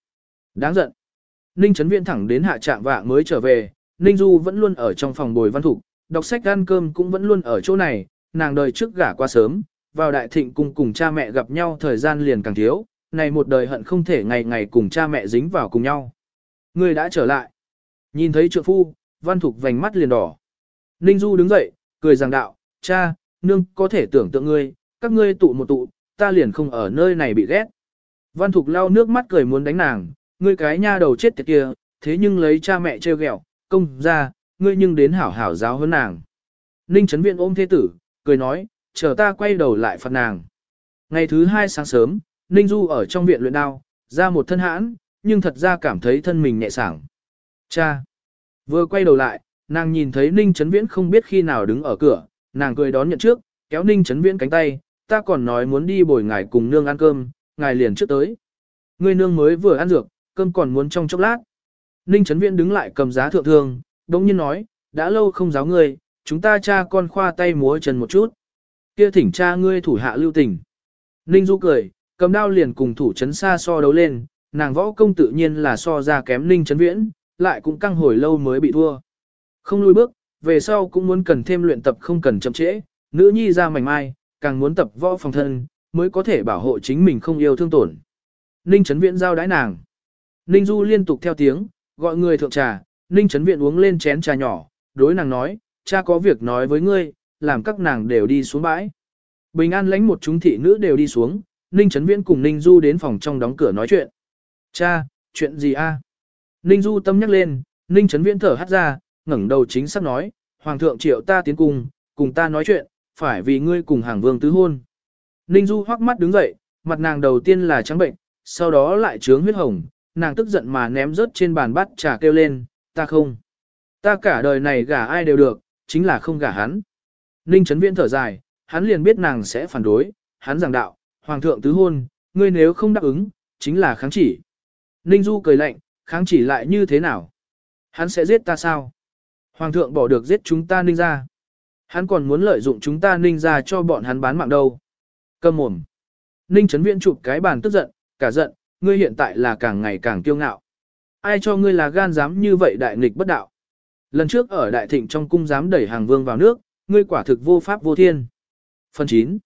Đáng giận. Ninh Trấn Viễn thẳng đến hạ trạng vạng mới trở về, Ninh Du vẫn luôn ở trong phòng bồi văn thục, đọc sách ăn cơm cũng vẫn luôn ở chỗ này, nàng đời trước gả qua sớm, vào đại thịnh cung cùng cha mẹ gặp nhau thời gian liền càng thiếu, này một đời hận không thể ngày ngày cùng cha mẹ dính vào cùng nhau. Người đã trở lại. Nhìn thấy trượng phu, văn thục vành mắt liền đỏ. Ninh Du đứng dậy, cười giảng đạo, cha, nương có thể tưởng tượng ngươi, các ngươi tụ một tụ, ta liền không ở nơi này bị ghét. Văn Thục lau nước mắt cười muốn đánh nàng, ngươi cái nha đầu chết tiệt kia, thế nhưng lấy cha mẹ trêu ghẹo, công ra, ngươi nhưng đến hảo hảo giáo hơn nàng. Ninh Trấn Viện ôm thế tử, cười nói, chờ ta quay đầu lại phạt nàng. Ngày thứ hai sáng sớm, Ninh Du ở trong viện luyện đao, ra một thân hãn, nhưng thật ra cảm thấy thân mình nhẹ sảng. Cha! Vừa quay đầu lại, nàng nhìn thấy Ninh Trấn Viễn không biết khi nào đứng ở cửa, nàng cười đón nhận trước, kéo Ninh Trấn Viễn cánh tay, ta còn nói muốn đi bồi ngài cùng nương ăn cơm, ngài liền trước tới. Người nương mới vừa ăn dược, cơm còn muốn trong chốc lát. Ninh Trấn Viễn đứng lại cầm giá thượng thương, đống nhiên nói, đã lâu không giáo ngươi, chúng ta cha con khoa tay múa chân một chút. Kia thỉnh cha ngươi thủ hạ lưu tình. Ninh Du cười, cầm đao liền cùng thủ chấn xa so đấu lên, nàng võ công tự nhiên là so ra kém Ninh Trấn Viễn, lại cũng căng hồi lâu mới bị thua. Không lùi bước, về sau cũng muốn cần thêm luyện tập không cần chậm trễ, nữ nhi ra mảnh mai, càng muốn tập võ phòng thân, mới có thể bảo hộ chính mình không yêu thương tổn. Ninh Trấn Viễn giao đái nàng. Ninh Du liên tục theo tiếng, gọi người thượng trà, Ninh Trấn Viễn uống lên chén trà nhỏ, đối nàng nói, cha có việc nói với ngươi, làm các nàng đều đi xuống bãi. Bình an lãnh một chúng thị nữ đều đi xuống, Ninh Trấn Viễn cùng Ninh Du đến phòng trong đóng cửa nói chuyện. Cha, chuyện gì a? Ninh Du tâm nhắc lên, Ninh Trấn Viễn thở hắt ra, ngẩng đầu chính xác nói, Hoàng thượng triệu ta tiến cung, cùng ta nói chuyện, phải vì ngươi cùng hàng vương tứ hôn. Ninh Du hoắc mắt đứng dậy, mặt nàng đầu tiên là trắng bệnh, sau đó lại trướng huyết hồng, nàng tức giận mà ném rớt trên bàn bát trà kêu lên, ta không. Ta cả đời này gả ai đều được, chính là không gả hắn. Ninh Trấn Viễn thở dài, hắn liền biết nàng sẽ phản đối, hắn giảng đạo, Hoàng thượng tứ hôn, ngươi nếu không đáp ứng, chính là kháng chỉ. Ninh Du cười lạnh, kháng chỉ lại như thế nào? Hắn sẽ giết ta sao? Hoàng thượng bỏ được giết chúng ta ninh ra. Hắn còn muốn lợi dụng chúng ta ninh ra cho bọn hắn bán mạng đâu. Cầm mồm. Ninh Trấn Viễn chụp cái bàn tức giận, cả giận, ngươi hiện tại là càng ngày càng kiêu ngạo. Ai cho ngươi là gan dám như vậy đại nghịch bất đạo. Lần trước ở đại thịnh trong cung dám đẩy hàng vương vào nước, ngươi quả thực vô pháp vô thiên. Phần 9.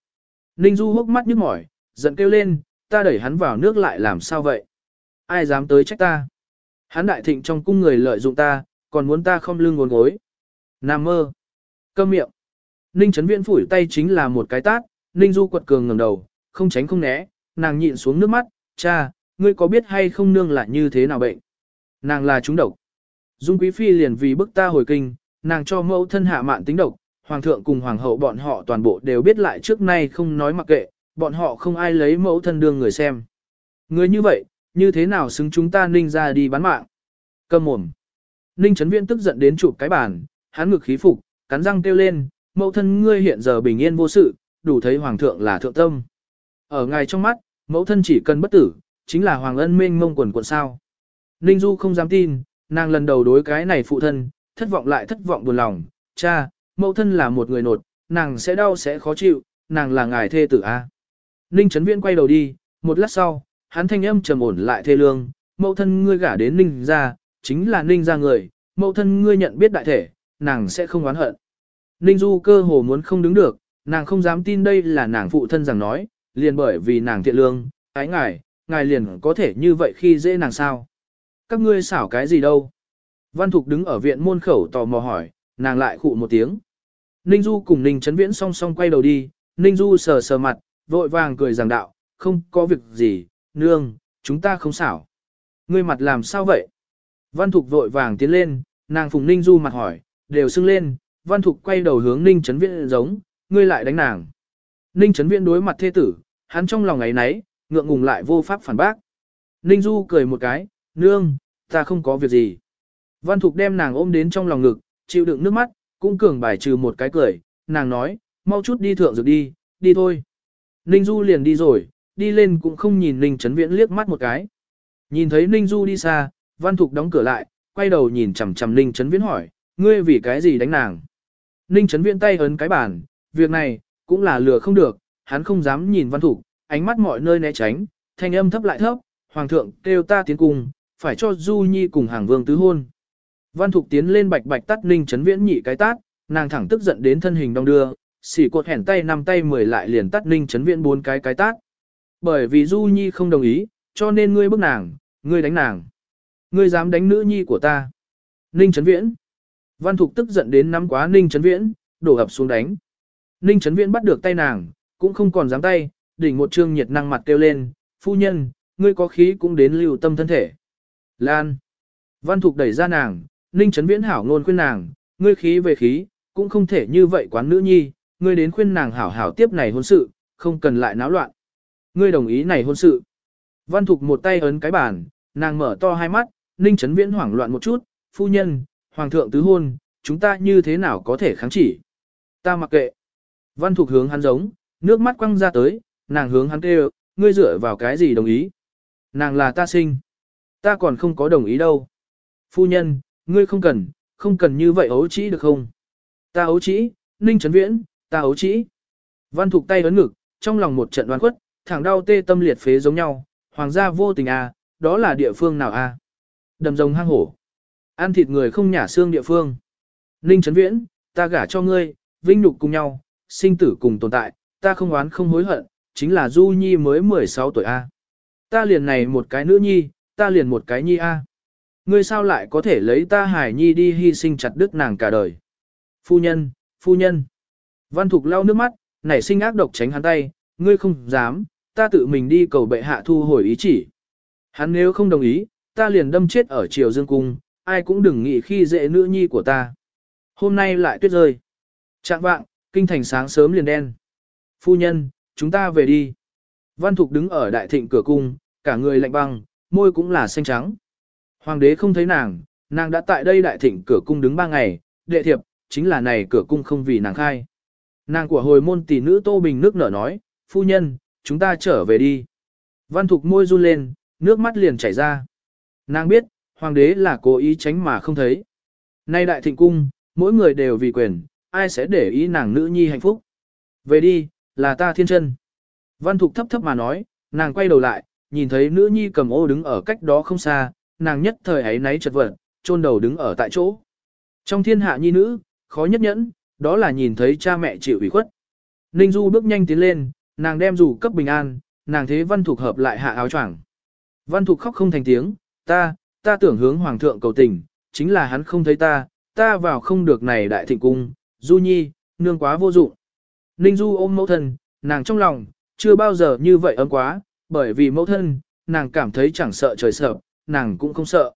Ninh Du hốc mắt nhức mỏi, giận kêu lên, ta đẩy hắn vào nước lại làm sao vậy? Ai dám tới trách ta? Hắn đại thịnh trong cung người lợi dụng ta, còn muốn ta không lưng ngốn gối. Nam mơ. Câm miệng. Ninh Trấn Viễn phủi tay chính là một cái tát, Ninh Du quật cường ngẩng đầu, không tránh không né, nàng nhịn xuống nước mắt, cha, ngươi có biết hay không nương là như thế nào bệnh? Nàng là trúng độc. Dung Quý Phi liền vì bức ta hồi kinh, nàng cho mẫu thân hạ mạn tính độc, hoàng thượng cùng hoàng hậu bọn họ toàn bộ đều biết lại trước nay không nói mặc kệ, bọn họ không ai lấy mẫu thân đương người xem. Người như vậy, như thế nào xứng chúng ta ninh ra đi bán mạng? Cầm mồm. Ninh Trấn Viễn tức giận đến chụp cái bàn, hắn ngực khí phục, cắn răng kêu lên, mẫu thân ngươi hiện giờ bình yên vô sự, đủ thấy hoàng thượng là thượng tâm. Ở ngài trong mắt, mẫu thân chỉ cần bất tử, chính là hoàng ân mênh mông quần quần sao. Ninh Du không dám tin, nàng lần đầu đối cái này phụ thân, thất vọng lại thất vọng buồn lòng, cha, mẫu thân là một người nột, nàng sẽ đau sẽ khó chịu, nàng là ngài thê tử a. Ninh Trấn Viễn quay đầu đi, một lát sau, hắn thanh âm trầm ổn lại thê lương, mẫu thân ngươi gả đến Ninh ra, chính là Ninh ra người, mẫu thân ngươi nhận biết đại thể, nàng sẽ không oán hận. Ninh Du cơ hồ muốn không đứng được, nàng không dám tin đây là nàng phụ thân rằng nói, liền bởi vì nàng thiện lương, ái ngài, ngài liền có thể như vậy khi dễ nàng sao. Các ngươi xảo cái gì đâu? Văn Thục đứng ở viện môn khẩu tò mò hỏi, nàng lại khụ một tiếng. Ninh Du cùng Ninh Trấn Viễn song song quay đầu đi, Ninh Du sờ sờ mặt, vội vàng cười giảng đạo, không có việc gì, nương, chúng ta không xảo. Ngươi mặt làm sao vậy? Văn Thục vội vàng tiến lên, nàng phùng Ninh Du mặt hỏi, đều sưng lên, Văn Thục quay đầu hướng Ninh Trấn Viễn giống, ngươi lại đánh nàng. Ninh Trấn Viễn đối mặt thê tử, hắn trong lòng ấy nấy, ngượng ngùng lại vô pháp phản bác. Ninh Du cười một cái, nương, ta không có việc gì. Văn Thục đem nàng ôm đến trong lòng ngực, chịu đựng nước mắt, cũng cường bài trừ một cái cười, nàng nói, mau chút đi thượng dược đi, đi thôi. Ninh Du liền đi rồi, đi lên cũng không nhìn Ninh Trấn Viễn liếc mắt một cái. Nhìn thấy Ninh Du đi xa, Văn Thục đóng cửa lại, quay đầu nhìn chằm chằm Ninh Trấn Viễn hỏi, ngươi vì cái gì đánh nàng? Ninh Trấn Viễn tay ấn cái bàn, việc này, cũng là lừa không được, hắn không dám nhìn Văn Thục, ánh mắt mọi nơi né tránh, thanh âm thấp lại thấp, Hoàng thượng kêu ta tiến cùng, phải cho Du Nhi cùng hàng vương tứ hôn. Văn Thục tiến lên bạch bạch tắt Ninh Trấn Viễn nhị cái tát, nàng thẳng tức giận đến thân hình đong đưa, xỉ cột hẻn tay năm tay mười lại liền tắt Ninh Trấn Viễn bốn cái cái tát. Bởi vì Du Nhi không đồng ý, cho nên ngươi bức nàng, ngươi đánh nàng. Ngươi dám đánh nữ nhi của ta. Ninh Trấn Viễn. Văn Thục tức giận đến nắm quá Ninh Trấn Viễn, đổ ập xuống đánh. Ninh Trấn Viễn bắt được tay nàng, cũng không còn dám tay, đỉnh một trương nhiệt năng mặt kêu lên, phu nhân, ngươi có khí cũng đến lưu tâm thân thể. Lan. Văn Thục đẩy ra nàng, Ninh Trấn Viễn hảo ngôn khuyên nàng, ngươi khí về khí, cũng không thể như vậy quán nữ nhi, ngươi đến khuyên nàng hảo hảo tiếp này hôn sự, không cần lại náo loạn. Ngươi đồng ý này hôn sự. Văn Thục một tay ấn cái bàn, nàng mở to hai mắt, Ninh Trấn Viễn hoảng loạn một chút, phu nhân, hoàng thượng tứ hôn, chúng ta như thế nào có thể kháng chỉ. Ta mặc kệ. Văn Thục hướng hắn giống, nước mắt quăng ra tới, nàng hướng hắn kêu, ngươi dựa vào cái gì đồng ý. Nàng là ta sinh. Ta còn không có đồng ý đâu. Phu nhân, ngươi không cần, không cần như vậy ấu trĩ được không? Ta ấu trĩ, Ninh Trấn Viễn, ta ấu trĩ. Văn Thục tay ấn ngực, trong lòng một trận đoán khuất, thẳng đau tê tâm liệt phế giống nhau, hoàng gia vô tình à, đó là địa phương nào à? Đầm rồng hang hổ. Ăn thịt người không nhả xương địa phương. Ninh Trấn Viễn, ta gả cho ngươi, vinh nhục cùng nhau, sinh tử cùng tồn tại, ta không oán không hối hận, chính là Du Nhi mới 16 tuổi A. Ta liền này một cái nữ nhi, ta liền một cái nhi A. Ngươi sao lại có thể lấy ta hải nhi đi hy sinh chặt đứt nàng cả đời. Phu nhân, phu nhân. Văn Thục lau nước mắt, nảy sinh ác độc tránh hắn tay, ngươi không dám, ta tự mình đi cầu bệ hạ thu hồi ý chỉ. Hắn nếu không đồng ý, ta liền đâm chết ở triều dương cung, ai cũng đừng nghĩ khi dễ nữ nhi của ta. Hôm nay lại tuyết rơi. Trạng vạng, kinh thành sáng sớm liền đen. Phu nhân, chúng ta về đi. Văn Thục đứng ở đại thịnh cửa cung, cả người lạnh băng, môi cũng là xanh trắng. Hoàng đế không thấy nàng, nàng đã tại đây đại thịnh cửa cung đứng ba ngày, đệ thiệp, chính là này cửa cung không vì nàng khai. Nàng của hồi môn tỷ nữ Tô Bình nước nở nói, phu nhân, chúng ta trở về đi. Văn Thục môi run lên, nước mắt liền chảy ra. Nàng biết, hoàng đế là cố ý tránh mà không thấy. Nay đại thịnh cung, mỗi người đều vì quyền, ai sẽ để ý nàng nữ nhi hạnh phúc. Về đi, là ta thiên chân. Văn Thục thấp thấp mà nói, nàng quay đầu lại, nhìn thấy nữ nhi cầm ô đứng ở cách đó không xa, nàng nhất thời ấy náy chật vật, chôn đầu đứng ở tại chỗ. Trong thiên hạ nhi nữ, khó nhất nhẫn, đó là nhìn thấy cha mẹ chịu ủy khuất. Ninh Du bước nhanh tiến lên, nàng đem dù cấp bình an, nàng thế Văn Thục hợp lại hạ áo choàng. Văn Thục khóc không thành tiếng, ta, ta tưởng hướng Hoàng thượng cầu tình, chính là hắn không thấy ta, ta vào không được này đại thịnh cung, Du Nhi, nương quá vô dụng. Ninh Du ôm mẫu thân, nàng trong lòng, chưa bao giờ như vậy ấm quá, bởi vì mẫu thân, nàng cảm thấy chẳng sợ trời sợ, nàng cũng không sợ.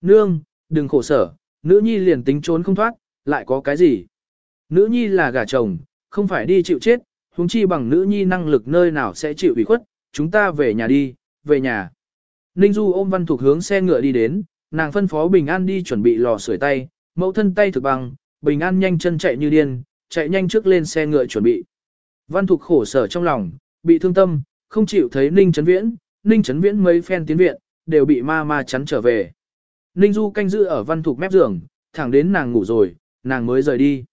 Nương, đừng khổ sở, nữ nhi liền tính trốn không thoát, lại có cái gì? Nữ nhi là gả chồng, không phải đi chịu chết, huống chi bằng nữ nhi năng lực nơi nào sẽ chịu ủy khuất, chúng ta về nhà đi, về nhà. Ninh Du ôm văn thuộc hướng xe ngựa đi đến, nàng phân phó Bình An đi chuẩn bị lò sưởi tay, mẫu thân tay thực bằng, Bình An nhanh chân chạy như điên, chạy nhanh trước lên xe ngựa chuẩn bị. Văn Thục khổ sở trong lòng, bị thương tâm, không chịu thấy Ninh Trấn Viễn, Ninh Trấn Viễn mấy phen tiến viện, đều bị ma ma chắn trở về. Ninh Du canh giữ ở Văn Thục mép giường, thẳng đến nàng ngủ rồi, nàng mới rời đi.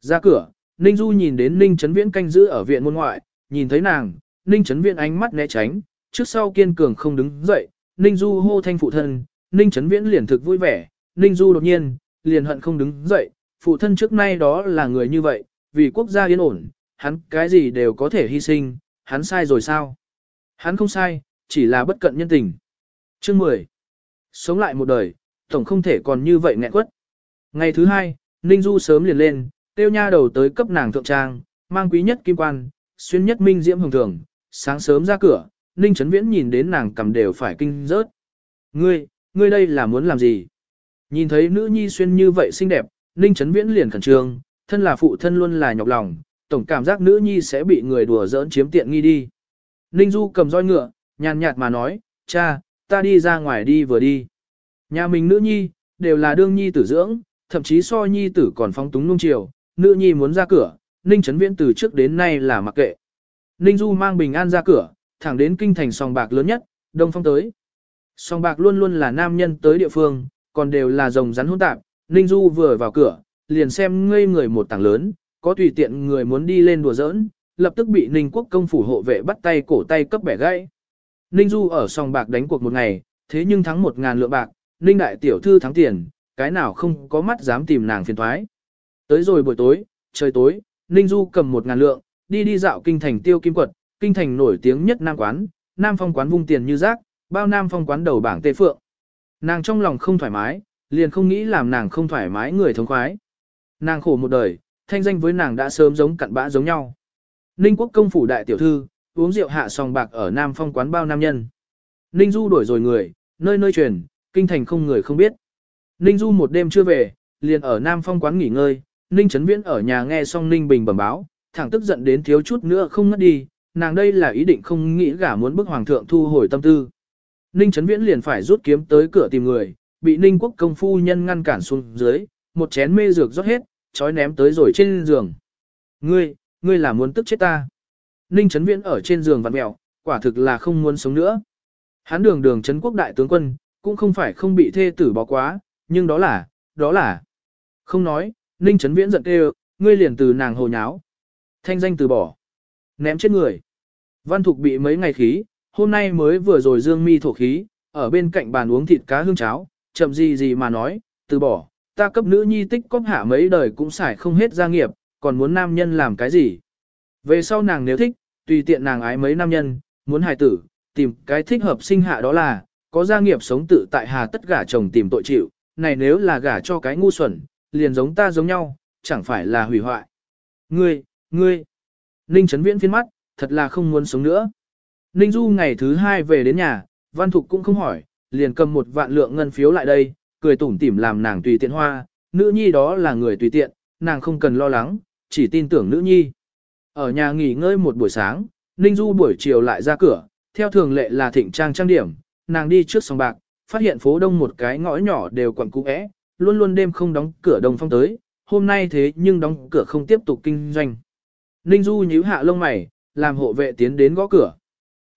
Ra cửa, Ninh Du nhìn đến Ninh Trấn Viễn canh giữ ở viện môn ngoại, nhìn thấy nàng, Ninh Trấn Viễn ánh mắt né tránh, trước sau kiên cường không đứng dậy, Ninh Du hô thanh phụ thân, Ninh Trấn Viễn liền thực vui vẻ, Ninh Du đột nhiên, liền hận không đứng dậy, phụ thân trước nay đó là người như vậy, vì quốc gia yên ổn, hắn cái gì đều có thể hy sinh, hắn sai rồi sao? Hắn không sai, chỉ là bất cận nhân tình. Chương 10. Sống lại một đời, tổng không thể còn như vậy nghẹn quất. Ngày thứ hai, Ninh Du sớm liền lên, tiêu nha đầu tới cấp nàng thượng trang, mang quý nhất kim quan, xuyên nhất minh diễm hồng thường, sáng sớm ra cửa, Ninh Trấn Viễn nhìn đến nàng cầm đều phải kinh rớt. Ngươi, ngươi đây là muốn làm gì? Nhìn thấy nữ nhi xuyên như vậy xinh đẹp, Ninh Trấn Viễn liền khẩn trương, thân là phụ thân luôn là nhọc lòng, tổng cảm giác nữ nhi sẽ bị người đùa giỡn chiếm tiện nghi đi. Ninh Du cầm roi ngựa, nhàn nhạt mà nói, cha, ta đi ra ngoài đi vừa đi. Nhà mình nữ nhi, đều là đương nhi tử dưỡng, thậm chí so nhi tử còn phong túng nung chiều, nữ nhi muốn ra cửa, Ninh Trấn Viễn từ trước đến nay là mặc kệ. Ninh Du mang bình an ra cửa, thẳng đến kinh thành sòng bạc lớn nhất, đông phong tới. Sòng bạc luôn luôn là nam nhân tới địa phương, còn đều là rồng rắn hỗn tạp, Ninh Du vừa vào cửa, liền xem ngây người một tảng lớn, có tùy tiện người muốn đi lên đùa giỡn, lập tức bị Ninh quốc công phủ hộ vệ bắt tay cổ tay cấp bẻ gãy. Ninh Du ở sòng bạc đánh cuộc một ngày, thế nhưng thắng một ngàn lượng bạc, Ninh đại tiểu thư thắng tiền, cái nào không có mắt dám tìm nàng phiền thoái. Tới rồi buổi tối, trời tối, Ninh Du cầm một ngàn lượng, đi đi dạo kinh thành tiêu kim quật, kinh thành nổi tiếng nhất nam quán, nam phong quán vung tiền như rác, bao nam phong quán đầu bảng tê phượng. Nàng trong lòng không thoải mái, liền không nghĩ làm nàng không thoải mái người thống khoái. Nàng khổ một đời, thanh danh với nàng đã sớm giống cặn bã giống nhau. Ninh quốc công phủ đại tiểu thư, uống rượu hạ sòng bạc ở Nam Phong quán bao nam nhân. Ninh Du đổi rồi người, nơi nơi truyền, kinh thành không người không biết. Ninh Du một đêm chưa về, liền ở Nam Phong quán nghỉ ngơi, Ninh Trấn Viễn ở nhà nghe xong Ninh Bình bẩm báo, thẳng tức giận đến thiếu chút nữa không ngất đi, nàng đây là ý định không nghĩ gả muốn bức hoàng thượng thu hồi tâm tư. Ninh Trấn Viễn liền phải rút kiếm tới cửa tìm người, bị Ninh Quốc công phu nhân ngăn cản xuống dưới, một chén mê dược rót hết, chói ném tới rồi trên giường. Ngươi, ngươi là muốn tức chết ta. Ninh Trấn Viễn ở trên giường vặn mẹo, quả thực là không muốn sống nữa. Hắn đường đường Trấn Quốc đại tướng quân, cũng không phải không bị thê tử bỏ quá, nhưng đó là, đó là. Không nói, Ninh Trấn Viễn giận kêu, ngươi liền từ nàng hồ nháo. Thanh danh từ bỏ. Ném chết người. Văn Thục bị mấy ngày khí, hôm nay mới vừa rồi dương mi thổ khí, ở bên cạnh bàn uống thịt cá hương cháo, chậm gì gì mà nói, từ bỏ, ta cấp nữ nhi tích cóp hạ mấy đời cũng xài không hết gia nghiệp, còn muốn nam nhân làm cái gì. Về sau nàng nếu thích, tùy tiện nàng ái mấy nam nhân, muốn hài tử, tìm cái thích hợp sinh hạ đó là, có gia nghiệp sống tự tại hà tất gả chồng tìm tội chịu, này nếu là gả cho cái ngu xuẩn, liền giống ta giống nhau, chẳng phải là hủy hoại. Ngươi, ngươi, Ninh Trấn Viễn phiên mắt, thật là không muốn sống nữa. Ninh Du ngày thứ hai về đến nhà, Văn Thục cũng không hỏi, liền cầm một vạn lượng ngân phiếu lại đây, cười tủm tỉm làm nàng tùy tiện hoa, nữ nhi đó là người tùy tiện, nàng không cần lo lắng, chỉ tin tưởng nữ nhi. Ở nhà nghỉ ngơi một buổi sáng, Ninh Du buổi chiều lại ra cửa, theo thường lệ là thịnh trang trang điểm, nàng đi trước sòng bạc, phát hiện phố đông một cái ngõ nhỏ đều quẩn cũ é, luôn luôn đêm không đóng cửa đồng phong tới, hôm nay thế nhưng đóng cửa không tiếp tục kinh doanh. Ninh Du nhíu hạ lông mày, làm hộ vệ tiến đến gõ cửa.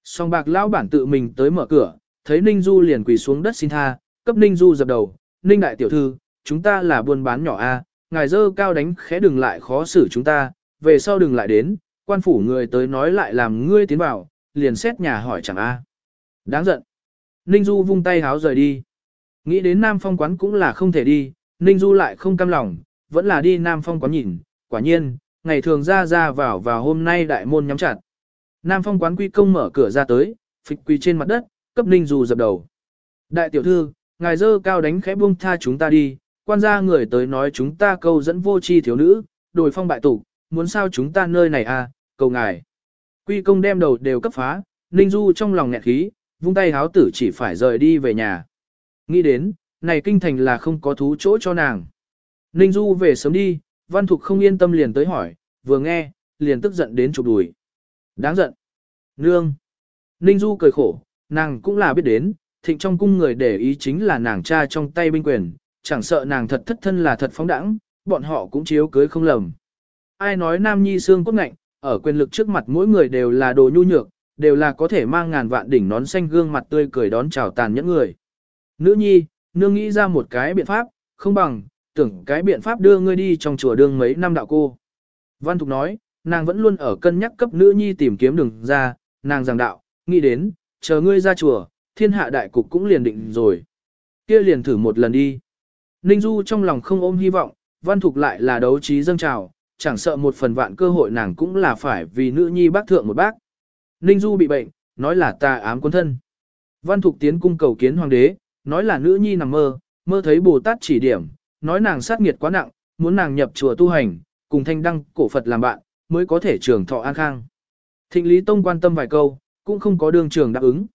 Song bạc lão bản tự mình tới mở cửa, thấy Ninh Du liền quỳ xuống đất xin tha, cấp Ninh Du dập đầu, Ninh đại tiểu thư, chúng ta là buôn bán nhỏ a, ngài dơ cao đánh khẽ đừng lại khó xử chúng ta, về sau đừng lại đến, quan phủ người tới nói lại làm ngươi tiến vào, liền xét nhà hỏi chẳng a. Đáng giận. Ninh Du vung tay háo rời đi. Nghĩ đến Nam Phong quán cũng là không thể đi, Ninh Du lại không cam lòng, vẫn là đi Nam Phong quán nhìn, quả nhiên, ngày thường ra ra vào vào hôm nay đại môn nhắm chặt. Nam Phong quán quy công mở cửa ra tới, phịch quỳ trên mặt đất, cấp Ninh Du dập đầu. Đại tiểu thư, ngài dơ cao đánh khẽ buông tha chúng ta đi, quan gia người tới nói chúng ta câu dẫn vô chi thiếu nữ, đổi phong bại tục, muốn sao chúng ta nơi này à, cầu ngài. Quy công đem đầu đều cấp phá, Ninh Du trong lòng nghẹn khí, vung tay háo tử chỉ phải rời đi về nhà. Nghĩ đến, này kinh thành là không có thú chỗ cho nàng. Ninh Du về sớm đi, Văn Thục không yên tâm liền tới hỏi, vừa nghe, liền tức giận đến chụp đùi. Đáng giận. Nương. Ninh Du cười khổ, nàng cũng là biết đến, thịnh trong cung người để ý chính là nàng cha trong tay binh quyền, chẳng sợ nàng thật thất thân là thật phóng đẳng, bọn họ cũng chiếu cưới không lầm. Ai nói nam nhi xương cốt ngạnh, ở quyền lực trước mặt mỗi người đều là đồ nhu nhược, đều là có thể mang ngàn vạn đỉnh nón xanh gương mặt tươi cười đón chào tàn nhẫn người. Nữ nhi, nương nghĩ ra một cái biện pháp, không bằng, tưởng cái biện pháp đưa ngươi đi trong chùa đương mấy năm đạo cô. Văn Thục nói, nàng vẫn luôn ở cân nhắc cấp nữ nhi tìm kiếm đường ra, nàng giảng đạo, nghĩ đến, chờ ngươi ra chùa, thiên hạ đại cục cũng liền định rồi. Kia liền thử một lần đi. Ninh Du trong lòng không ôm hy vọng, Văn Thục lại là đấu trí dâng trào, chẳng sợ một phần vạn cơ hội nàng cũng là phải vì nữ nhi bác thượng một bác. Ninh Du bị bệnh, nói là ta ám quân thân. Văn Thục tiến cung cầu kiến hoàng đế, nói là nữ nhi nằm mơ, mơ thấy Bồ Tát chỉ điểm, nói nàng sát nghiệt quá nặng, muốn nàng nhập chùa tu hành, cùng thanh đăng cổ Phật làm bạn, mới có thể trường thọ an khang. Thịnh Lý Tông quan tâm vài câu, cũng không có đương trường đáp ứng.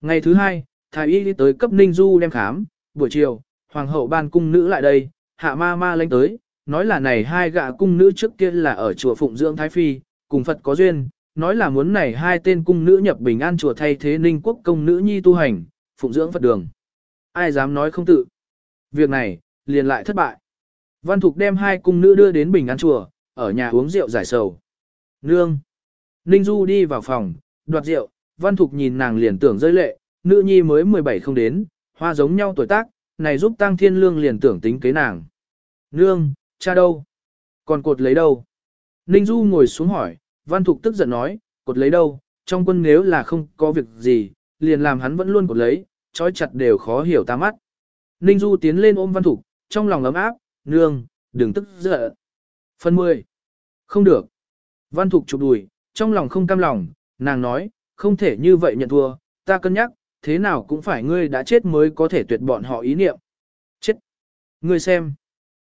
Ngày thứ hai, thái y đi tới cấp Ninh Du đem khám, buổi chiều, hoàng hậu ban cung nữ lại đây, hạ ma ma lên tới, nói là này hai gạ cung nữ trước kia là ở chùa Phụng Dưỡng Thái Phi, cùng Phật có duyên, nói là muốn này hai tên cung nữ nhập bình an chùa thay thế Ninh quốc công nữ nhi tu hành, Phụng Dưỡng Phật đường. Ai dám nói không tự. Việc này, liền lại thất bại. Văn Thục đem hai cung nữ đưa đến bình an chùa, ở nhà uống rượu giải sầu. Nương. Ninh Du đi vào phòng, đoạt rượu, Văn Thục nhìn nàng liền tưởng rơi lệ, nữ nhi mới 17 không đến, hoa giống nhau tuổi tác, này giúp Tăng Thiên Lương liền tưởng tính kế nàng. Nương, cha đâu? Còn cột lấy đâu? Ninh Du ngồi xuống hỏi, Văn Thục tức giận nói, cột lấy đâu? Trong quân nếu là không có việc gì, liền làm hắn vẫn luôn cột lấy, trói chặt đều khó hiểu ta mắt. Ninh Du tiến lên ôm Văn Thục, trong lòng ấm áp, nương, đừng tức giận. Phần 10. Không được. Văn Thục chụp đùi, trong lòng không cam lòng, nàng nói, không thể như vậy nhận thua, ta cân nhắc, thế nào cũng phải ngươi đã chết mới có thể tuyệt bọn họ ý niệm. Chết. Ngươi xem.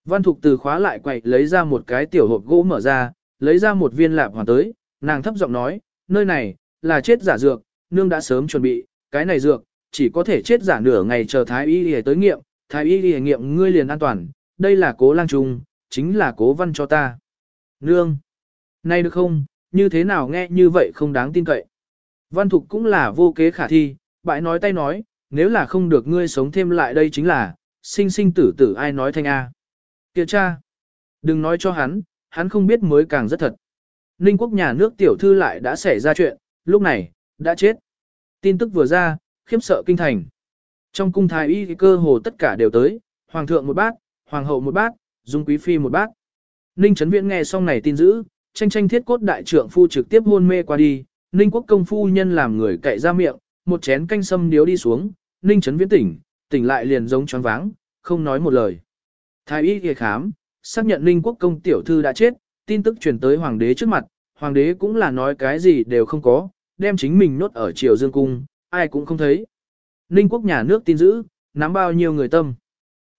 Văn Thục từ khóa lại quậy lấy ra một cái tiểu hộp gỗ mở ra, lấy ra một viên lạp hoàn tới, nàng thấp giọng nói, nơi này, là chết giả dược, nương đã sớm chuẩn bị, cái này dược, chỉ có thể chết giả nửa ngày chờ thái y y tới nghiệm, thái y y nghiệm ngươi liền an toàn, đây là cố lang trung, chính là cố văn cho ta. Nương, này được không, như thế nào nghe như vậy không đáng tin cậy. Văn Thục cũng là vô kế khả thi, bãi nói tay nói, nếu là không được ngươi sống thêm lại đây chính là, sinh sinh tử tử ai nói thanh A. Kìa cha, đừng nói cho hắn, hắn không biết mới càng rất thật. Ninh quốc nhà nước tiểu thư lại đã xảy ra chuyện, lúc này, đã chết. Tin tức vừa ra, khiếp sợ kinh thành. Trong cung thái y cơ hồ tất cả đều tới, hoàng thượng một bát, hoàng hậu một bát, dung quý phi một bát. Ninh Trấn Viễn nghe xong này tin dữ, tranh tranh thiết cốt đại trưởng phu trực tiếp hôn mê qua đi, Ninh quốc công phu nhân làm người cậy ra miệng, một chén canh sâm điếu đi xuống, Ninh Trấn Viễn tỉnh, tỉnh lại liền giống choáng váng, không nói một lời. Thái y kia khám, xác nhận Ninh quốc công tiểu thư đã chết, tin tức truyền tới hoàng đế trước mặt, hoàng đế cũng là nói cái gì đều không có, đem chính mình nốt ở triều dương cung, ai cũng không thấy. Ninh quốc nhà nước tin giữ, nắm bao nhiêu người tâm.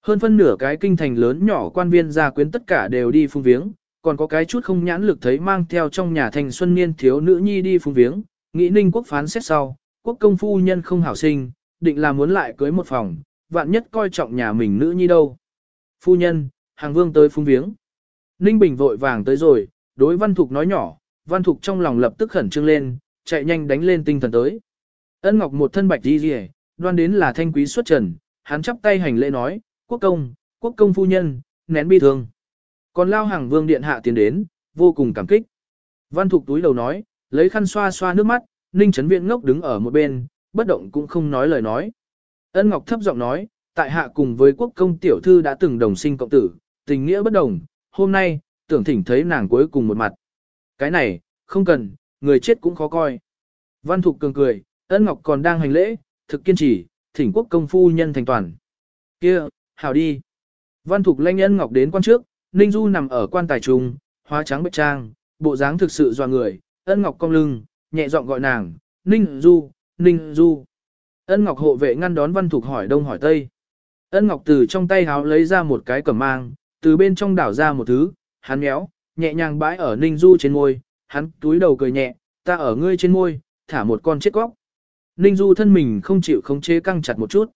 Hơn phân nửa cái kinh thành lớn nhỏ quan viên gia quyến tất cả đều đi phung viếng, còn có cái chút không nhãn lực thấy mang theo trong nhà thành xuân niên thiếu nữ nhi đi phung viếng, nghĩ ninh quốc phán xét sau, quốc công phu nhân không hảo sinh, định là muốn lại cưới một phòng, vạn nhất coi trọng nhà mình nữ nhi đâu. Phu nhân, hàng vương tới phung viếng. Ninh Bình vội vàng tới rồi, đối Văn Thục nói nhỏ, Văn Thục trong lòng lập tức khẩn trương lên, chạy nhanh đánh lên tinh thần tới. Ân Ngọc một thân bạch đi rìa, đoan đến là thanh quý xuất trần, hắn chắp tay hành lễ nói, quốc công, quốc công phu nhân, nén bi thương. Còn lao hàng vương điện hạ tiến đến, vô cùng cảm kích. Văn Thục túi đầu nói, lấy khăn xoa xoa nước mắt, Ninh chấn Viện ngốc đứng ở một bên, bất động cũng không nói lời nói. Ân Ngọc thấp giọng nói, tại hạ cùng với quốc công tiểu thư đã từng đồng sinh cộng tử, tình nghĩa bất đồng, hôm nay, tưởng thỉnh thấy nàng cuối cùng một mặt. Cái này, không cần, người chết cũng khó coi. Văn Thục cường cười, ân ngọc còn đang hành lễ, thực kiên trì, thỉnh quốc công phu nhân thành toàn. kia hảo đi. Văn Thục lanh Nhân ngọc đến quan trước, Ninh Du nằm ở quan tài trùng, hóa trắng bệ trang, bộ dáng thực sự doa người, ân ngọc cong lưng, nhẹ giọng gọi nàng, Ninh Du, Ninh Du. Ân ngọc hộ vệ ngăn đón Văn Thục hỏi đông hỏi tây. Ân ngọc từ trong tay háo lấy ra một cái cẩm mang, từ bên trong đảo ra một thứ, hắn méo, nhẹ nhàng bãi ở Ninh Du trên môi, hắn túi đầu cười nhẹ, ta ở ngươi trên môi, thả một con chết góc. Ninh Du thân mình không chịu khống chế căng chặt một chút.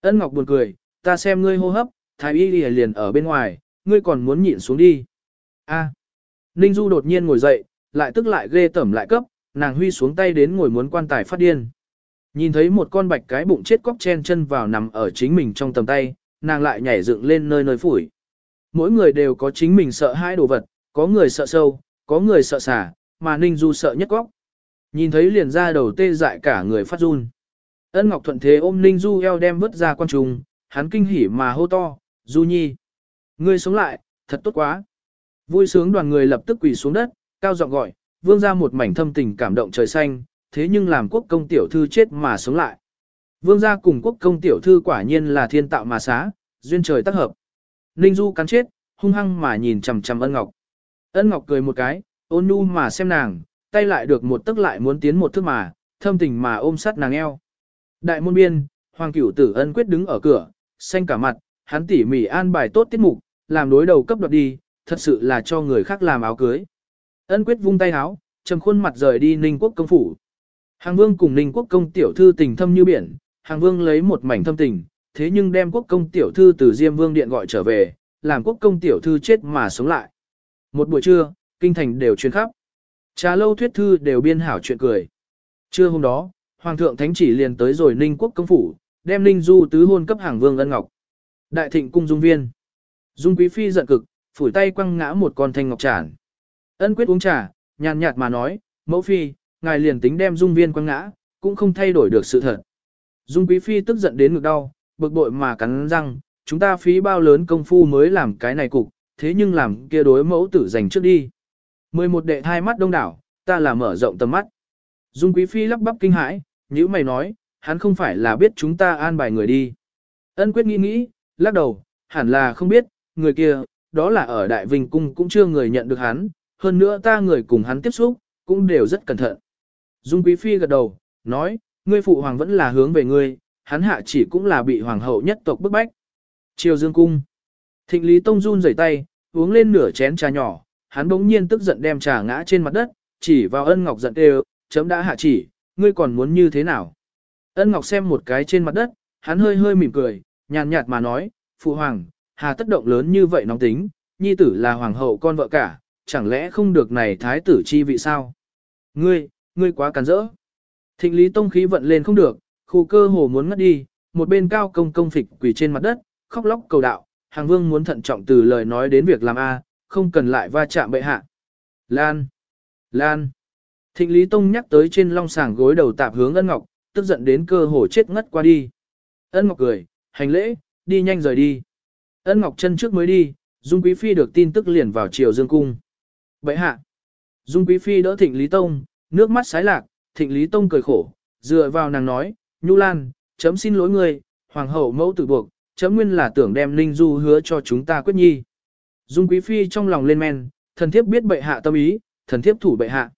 Ân Ngọc buồn cười, ta xem ngươi hô hấp, thái y liền ở bên ngoài, ngươi còn muốn nhịn xuống đi. A. Ninh Du đột nhiên ngồi dậy, lại tức lại ghê tẩm lại cấp, nàng huy xuống tay đến ngồi muốn quan tài phát điên. Nhìn thấy một con bạch cái bụng chết cóc chen chân vào nằm ở chính mình trong tầm tay, nàng lại nhảy dựng lên nơi nơi phủi. Mỗi người đều có chính mình sợ hai đồ vật, có người sợ sâu, có người sợ xả, mà Ninh Du sợ nhất góc. Nhìn thấy liền ra đầu tê dại cả người phát run. Ân Ngọc Thuận thế ôm Ninh Du eo đem vứt ra quan trùng, hắn kinh hỉ mà hô to, Du Nhi. Ngươi sống lại, thật tốt quá. Vui sướng đoàn người lập tức quỳ xuống đất, cao giọng gọi, vương ra một mảnh thâm tình cảm động trời xanh, thế nhưng làm quốc công tiểu thư chết mà sống lại. Vương gia cùng quốc công tiểu thư quả nhiên là thiên tạo mà xá, duyên trời tác hợp. Ninh Du cắn chết, hung hăng mà nhìn chằm chằm ân ngọc. Ân ngọc cười một cái, ôn nhu mà xem nàng, tay lại được một tức lại muốn tiến một thước mà, thâm tình mà ôm sát nàng eo. Đại môn biên, hoàng cửu tử ân quyết đứng ở cửa, xanh cả mặt, hắn tỉ mỉ an bài tốt tiết mục, làm đối đầu cấp đoạt đi, thật sự là cho người khác làm áo cưới. Ân quyết vung tay áo, trầm khuôn mặt rời đi ninh quốc công phủ. Hàng vương cùng ninh quốc công tiểu thư tình thâm như biển, hàng vương lấy một mảnh thâm tình, thế nhưng đem quốc công tiểu thư từ Diêm Vương Điện gọi trở về, làm quốc công tiểu thư chết mà sống lại. Một buổi trưa, kinh thành đều truyền khắp. Trà lâu thuyết thư đều biên hảo chuyện cười. Trưa hôm đó, Hoàng thượng Thánh chỉ liền tới rồi Ninh quốc công phủ, đem Ninh Du tứ hôn cấp hàng vương ân ngọc. Đại thịnh cung dung viên. Dung quý phi giận cực, phủi tay quăng ngã một con thanh ngọc tràn. Ân quyết uống trà, nhàn nhạt mà nói, mẫu phi, ngài liền tính đem dung viên quăng ngã, cũng không thay đổi được sự thật. Dung quý phi tức giận đến ngực đau, bực bội mà cắn răng, chúng ta phí bao lớn công phu mới làm cái này cục, thế nhưng làm kia đối mẫu tử dành trước đi. 11 đệ hai mắt đông đảo, ta là mở rộng tầm mắt. Dung Quý Phi lắp bắp kinh hãi, như mày nói, hắn không phải là biết chúng ta an bài người đi. Ân quyết nghĩ nghĩ, lắc đầu, hẳn là không biết, người kia, đó là ở Đại Vinh Cung cũng chưa người nhận được hắn, hơn nữa ta người cùng hắn tiếp xúc, cũng đều rất cẩn thận. Dung Quý Phi gật đầu, nói, ngươi phụ hoàng vẫn là hướng về ngươi, hắn hạ chỉ cũng là bị hoàng hậu nhất tộc bức bách. Triều Dương Cung Thịnh Lý Tông run rẩy tay, uống lên nửa chén trà nhỏ, hắn bỗng nhiên tức giận đem trà ngã trên mặt đất, chỉ vào ân ngọc giận đều, chấm đã hạ chỉ, ngươi còn muốn như thế nào? Ân ngọc xem một cái trên mặt đất, hắn hơi hơi mỉm cười, nhàn nhạt mà nói, phụ hoàng, hà tất động lớn như vậy nóng tính, nhi tử là hoàng hậu con vợ cả, chẳng lẽ không được này thái tử chi vị sao? Ngươi, ngươi quá cắn rỡ. Thịnh Lý Tông khí vận lên không được, khu cơ hồ muốn ngất đi, một bên cao công công phịch quỳ trên mặt đất, khóc lóc cầu đạo, hàng vương muốn thận trọng từ lời nói đến việc làm A, không cần lại va chạm bệ hạ. Lan! Lan! Thịnh Lý Tông nhắc tới trên long sàng gối đầu tạp hướng ân ngọc, tức giận đến cơ hồ chết ngất qua đi. Ân ngọc cười, hành lễ, đi nhanh rời đi. Ân ngọc chân trước mới đi, Dung Quý Phi được tin tức liền vào triều dương cung. Bệ hạ! Dung Quý Phi đỡ Thịnh Lý Tông, nước mắt sái lạc, Thịnh Lý Tông cười khổ, dựa vào nàng nói, Nhu Lan, chấm xin lỗi người, hoàng hậu mẫu tử buộc, chấm nguyên là tưởng đem Ninh Du hứa cho chúng ta quyết nhi. Dung Quý Phi trong lòng lên men, thần thiếp biết bệ hạ tâm ý, thần thiếp thủ bệ hạ.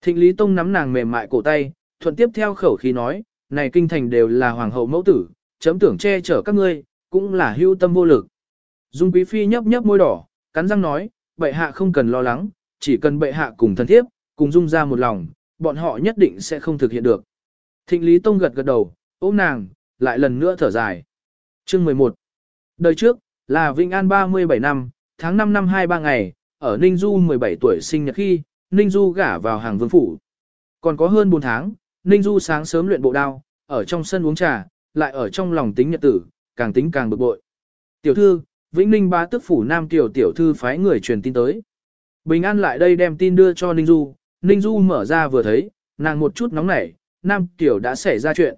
Thịnh Lý Tông nắm nàng mềm mại cổ tay, thuận tiếp theo khẩu khí nói, này kinh thành đều là hoàng hậu mẫu tử, chấm tưởng che chở các ngươi, cũng là hưu tâm vô lực. Dung Quý Phi nhấp nhấp môi đỏ, cắn răng nói, bệ hạ không cần lo lắng, chỉ cần bệ hạ cùng thân thiếp, cùng dung ra một lòng, bọn họ nhất định sẽ không thực hiện được. Thịnh Lý Tông gật gật đầu, ôm nàng, lại lần nữa thở dài. Chương 11 Đời trước, là Vinh An 37 năm, tháng 5 năm 23 ngày, ở Ninh Du 17 tuổi sinh nhật khi, Ninh Du gả vào hàng vương phủ. Còn có hơn 4 tháng, Ninh Du sáng sớm luyện bộ đao, ở trong sân uống trà, lại ở trong lòng tính nhật tử, càng tính càng bực bội. Tiểu thư, Vĩnh Ninh bá tức phủ Nam tiểu tiểu thư phái người truyền tin tới. Bình An lại đây đem tin đưa cho Ninh Du, Ninh Du mở ra vừa thấy, nàng một chút nóng nảy, Nam tiểu đã xảy ra chuyện.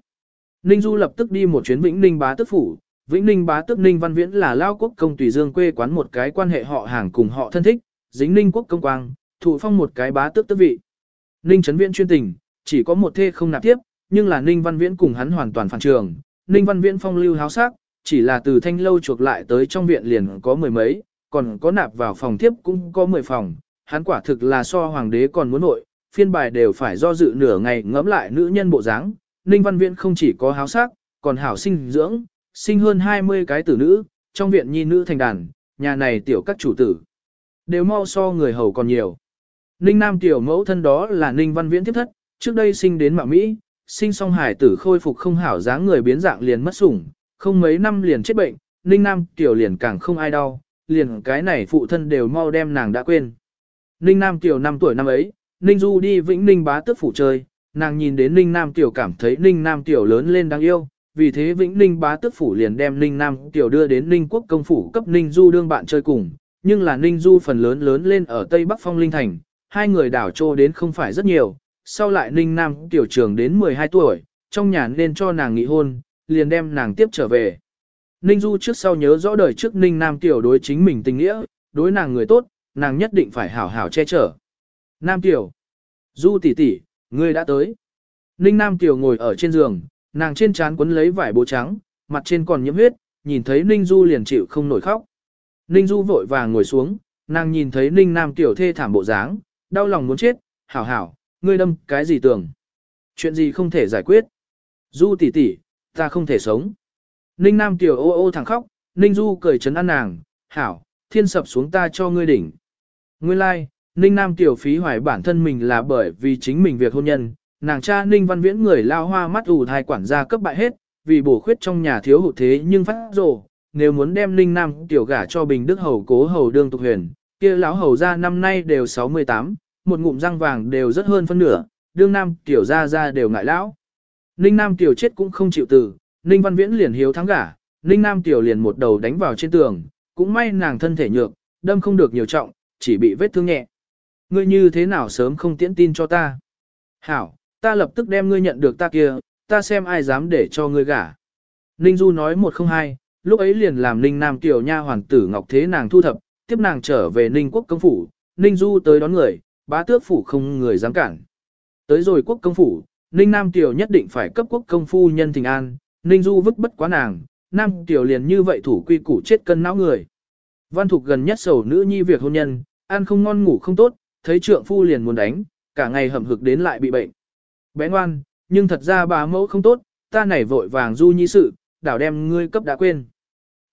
Ninh Du lập tức đi một chuyến Vĩnh Ninh bá tức phủ, Vĩnh Ninh bá tước Ninh Văn Viễn là lao quốc công tùy dương quê quán một cái quan hệ họ hàng cùng họ thân thích, dính Ninh quốc công quang, thụ phong một cái bá tước tước vị. Ninh Trấn Viễn chuyên tình, chỉ có một thê không nạp tiếp, nhưng là Ninh Văn Viễn cùng hắn hoàn toàn phản trường. Ninh Văn Viễn phong lưu háo sắc, chỉ là từ thanh lâu chuộc lại tới trong viện liền có mười mấy, còn có nạp vào phòng tiếp cũng có mười phòng. Hắn quả thực là so hoàng đế còn muốn nội, phiên bài đều phải do dự nửa ngày ngẫm lại nữ nhân bộ dáng. Ninh Văn Viễn không chỉ có háo sắc, còn hảo sinh dưỡng, sinh hơn 20 cái tử nữ, trong viện nhi nữ thành đàn, nhà này tiểu các chủ tử. Đều mau so người hầu còn nhiều. Ninh Nam tiểu mẫu thân đó là Ninh Văn Viễn tiếp thất, trước đây sinh đến mạo Mỹ, sinh xong hải tử khôi phục không hảo dáng người biến dạng liền mất sủng, không mấy năm liền chết bệnh, Ninh Nam tiểu liền càng không ai đau, liền cái này phụ thân đều mau đem nàng đã quên. Ninh Nam tiểu năm tuổi năm ấy, Ninh Du đi Vĩnh Ninh bá tước phủ chơi, nàng nhìn đến Ninh Nam tiểu cảm thấy Ninh Nam tiểu lớn lên đáng yêu, vì thế Vĩnh Ninh bá tước phủ liền đem Ninh Nam tiểu đưa đến Ninh quốc công phủ cấp Ninh Du đương bạn chơi cùng, nhưng là Ninh Du phần lớn lớn lên ở Tây Bắc Phong Linh Thành, hai người đảo trô đến không phải rất nhiều, sau lại Ninh Nam tiểu trường đến 12 tuổi, trong nhà nên cho nàng nghị hôn, liền đem nàng tiếp trở về. Ninh Du trước sau nhớ rõ đời trước Ninh Nam tiểu đối chính mình tình nghĩa, đối nàng người tốt, nàng nhất định phải hảo hảo che chở. Nam tiểu, Du tỷ tỷ, ngươi đã tới. Ninh Nam tiểu ngồi ở trên giường, nàng trên trán quấn lấy vải bố trắng, mặt trên còn nhiễm huyết, nhìn thấy Ninh Du liền chịu không nổi khóc. Ninh Du vội vàng ngồi xuống, nàng nhìn thấy Ninh Nam tiểu thê thảm bộ dáng, đau lòng muốn chết, hảo hảo, ngươi đâm cái gì tưởng. Chuyện gì không thể giải quyết. Du tỷ tỷ, ta không thể sống. Ninh Nam tiểu ô ô thẳng khóc, Ninh Du cười chấn an nàng, hảo, thiên sập xuống ta cho ngươi đỉnh. Nguyên lai, like, Ninh Nam tiểu phí hoài bản thân mình là bởi vì chính mình việc hôn nhân, nàng cha Ninh Văn Viễn người lao hoa mắt ủ thai quản gia cấp bại hết, vì bổ khuyết trong nhà thiếu hụt thế nhưng phát rồ, nếu muốn đem Ninh Nam tiểu gả cho Bình Đức Hầu cố hầu đương tục huyền, kia lão hầu ra năm nay đều 68, một ngụm răng vàng đều rất hơn phân nửa, đương Nam tiểu ra ra đều ngại lão. Ninh Nam tiểu chết cũng không chịu từ, Ninh Văn Viễn liền hiếu thắng gả, Ninh Nam tiểu liền một đầu đánh vào trên tường, cũng may nàng thân thể nhược, đâm không được nhiều trọng, chỉ bị vết thương nhẹ. Ngươi như thế nào sớm không tiễn tin cho ta? Hảo, ta lập tức đem ngươi nhận được ta kia, ta xem ai dám để cho ngươi gả. Ninh Du nói một không hai, lúc ấy liền làm Ninh Nam tiểu nha hoàng tử Ngọc Thế nàng thu thập, tiếp nàng trở về Ninh quốc công phủ, Ninh Du tới đón người, bá tước phủ không người dám cản. Tới rồi quốc công phủ, Ninh Nam tiểu nhất định phải cấp quốc công phu nhân thình an, Ninh Du vứt bất quá nàng, Nam tiểu liền như vậy thủ quy củ chết cân não người. Văn Thục gần nhất sầu nữ nhi việc hôn nhân, ăn không ngon ngủ không tốt, thấy trượng phu liền muốn đánh, cả ngày hầm hực đến lại bị bệnh. Bé ngoan, nhưng thật ra bà mẫu không tốt, ta nảy vội vàng du nhi sự, đảo đem ngươi cấp đã quên.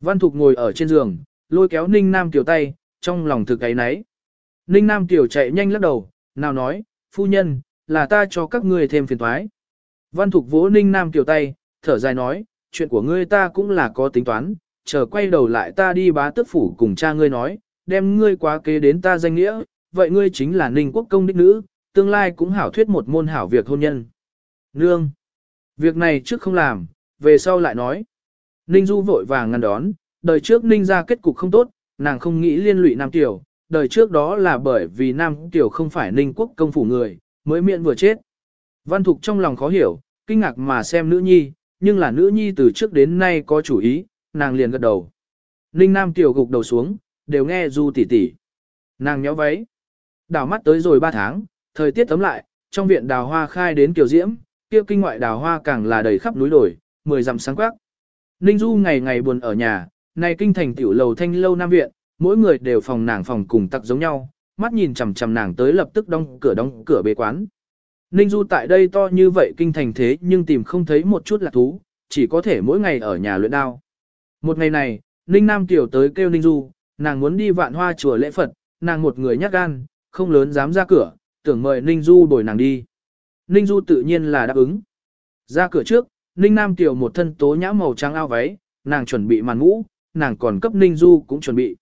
Văn Thục ngồi ở trên giường, lôi kéo Ninh Nam Tiểu tay, trong lòng thực ấy nấy. Ninh Nam Tiểu chạy nhanh lắc đầu, nào nói, phu nhân, là ta cho các ngươi thêm phiền toái. Văn Thục vỗ Ninh Nam Tiểu tay, thở dài nói, chuyện của ngươi ta cũng là có tính toán, chờ quay đầu lại ta đi bá tước phủ cùng cha ngươi nói, đem ngươi quá kế đến ta danh nghĩa, vậy ngươi chính là Ninh Quốc công đích nữ, tương lai cũng hảo thuyết một môn hảo việc hôn nhân. Nương! Việc này trước không làm, về sau lại nói. Ninh Du vội vàng ngăn đón, đời trước Ninh ra kết cục không tốt, nàng không nghĩ liên lụy Nam Tiểu, đời trước đó là bởi vì Nam Tiểu không phải Ninh quốc công phủ người, mới miệng vừa chết. Văn Thục trong lòng khó hiểu, kinh ngạc mà xem nữ nhi, nhưng là nữ nhi từ trước đến nay có chủ ý, nàng liền gật đầu. Ninh Nam Tiểu gục đầu xuống, đều nghe Du tỉ tỉ. Nàng nhéo váy. Đào mắt tới rồi 3 tháng, thời tiết tấm lại, trong viện đào hoa khai đến kiểu diễm, kia kinh ngoại đào hoa càng là đầy khắp núi đồi, mười dặm sáng quắc. Ninh Du ngày ngày buồn ở nhà, nay kinh thành tiểu lầu thanh lâu nam viện, mỗi người đều phòng nàng phòng cùng tặc giống nhau, mắt nhìn chằm chằm nàng tới lập tức đóng cửa đóng cửa bế quán. Ninh Du tại đây to như vậy kinh thành thế nhưng tìm không thấy một chút lạc thú, chỉ có thể mỗi ngày ở nhà luyện đao. Một ngày này, Ninh Nam tiểu tới kêu Ninh Du, nàng muốn đi vạn hoa chùa lễ Phật, nàng một người nhát gan, không lớn dám ra cửa, tưởng mời Ninh Du bồi nàng đi. Ninh Du tự nhiên là đáp ứng. Ra cửa trước, Ninh Nam tiểu một thân tố nhã màu trắng ao váy, nàng chuẩn bị màn mũ, nàng còn cấp Ninh Du cũng chuẩn bị.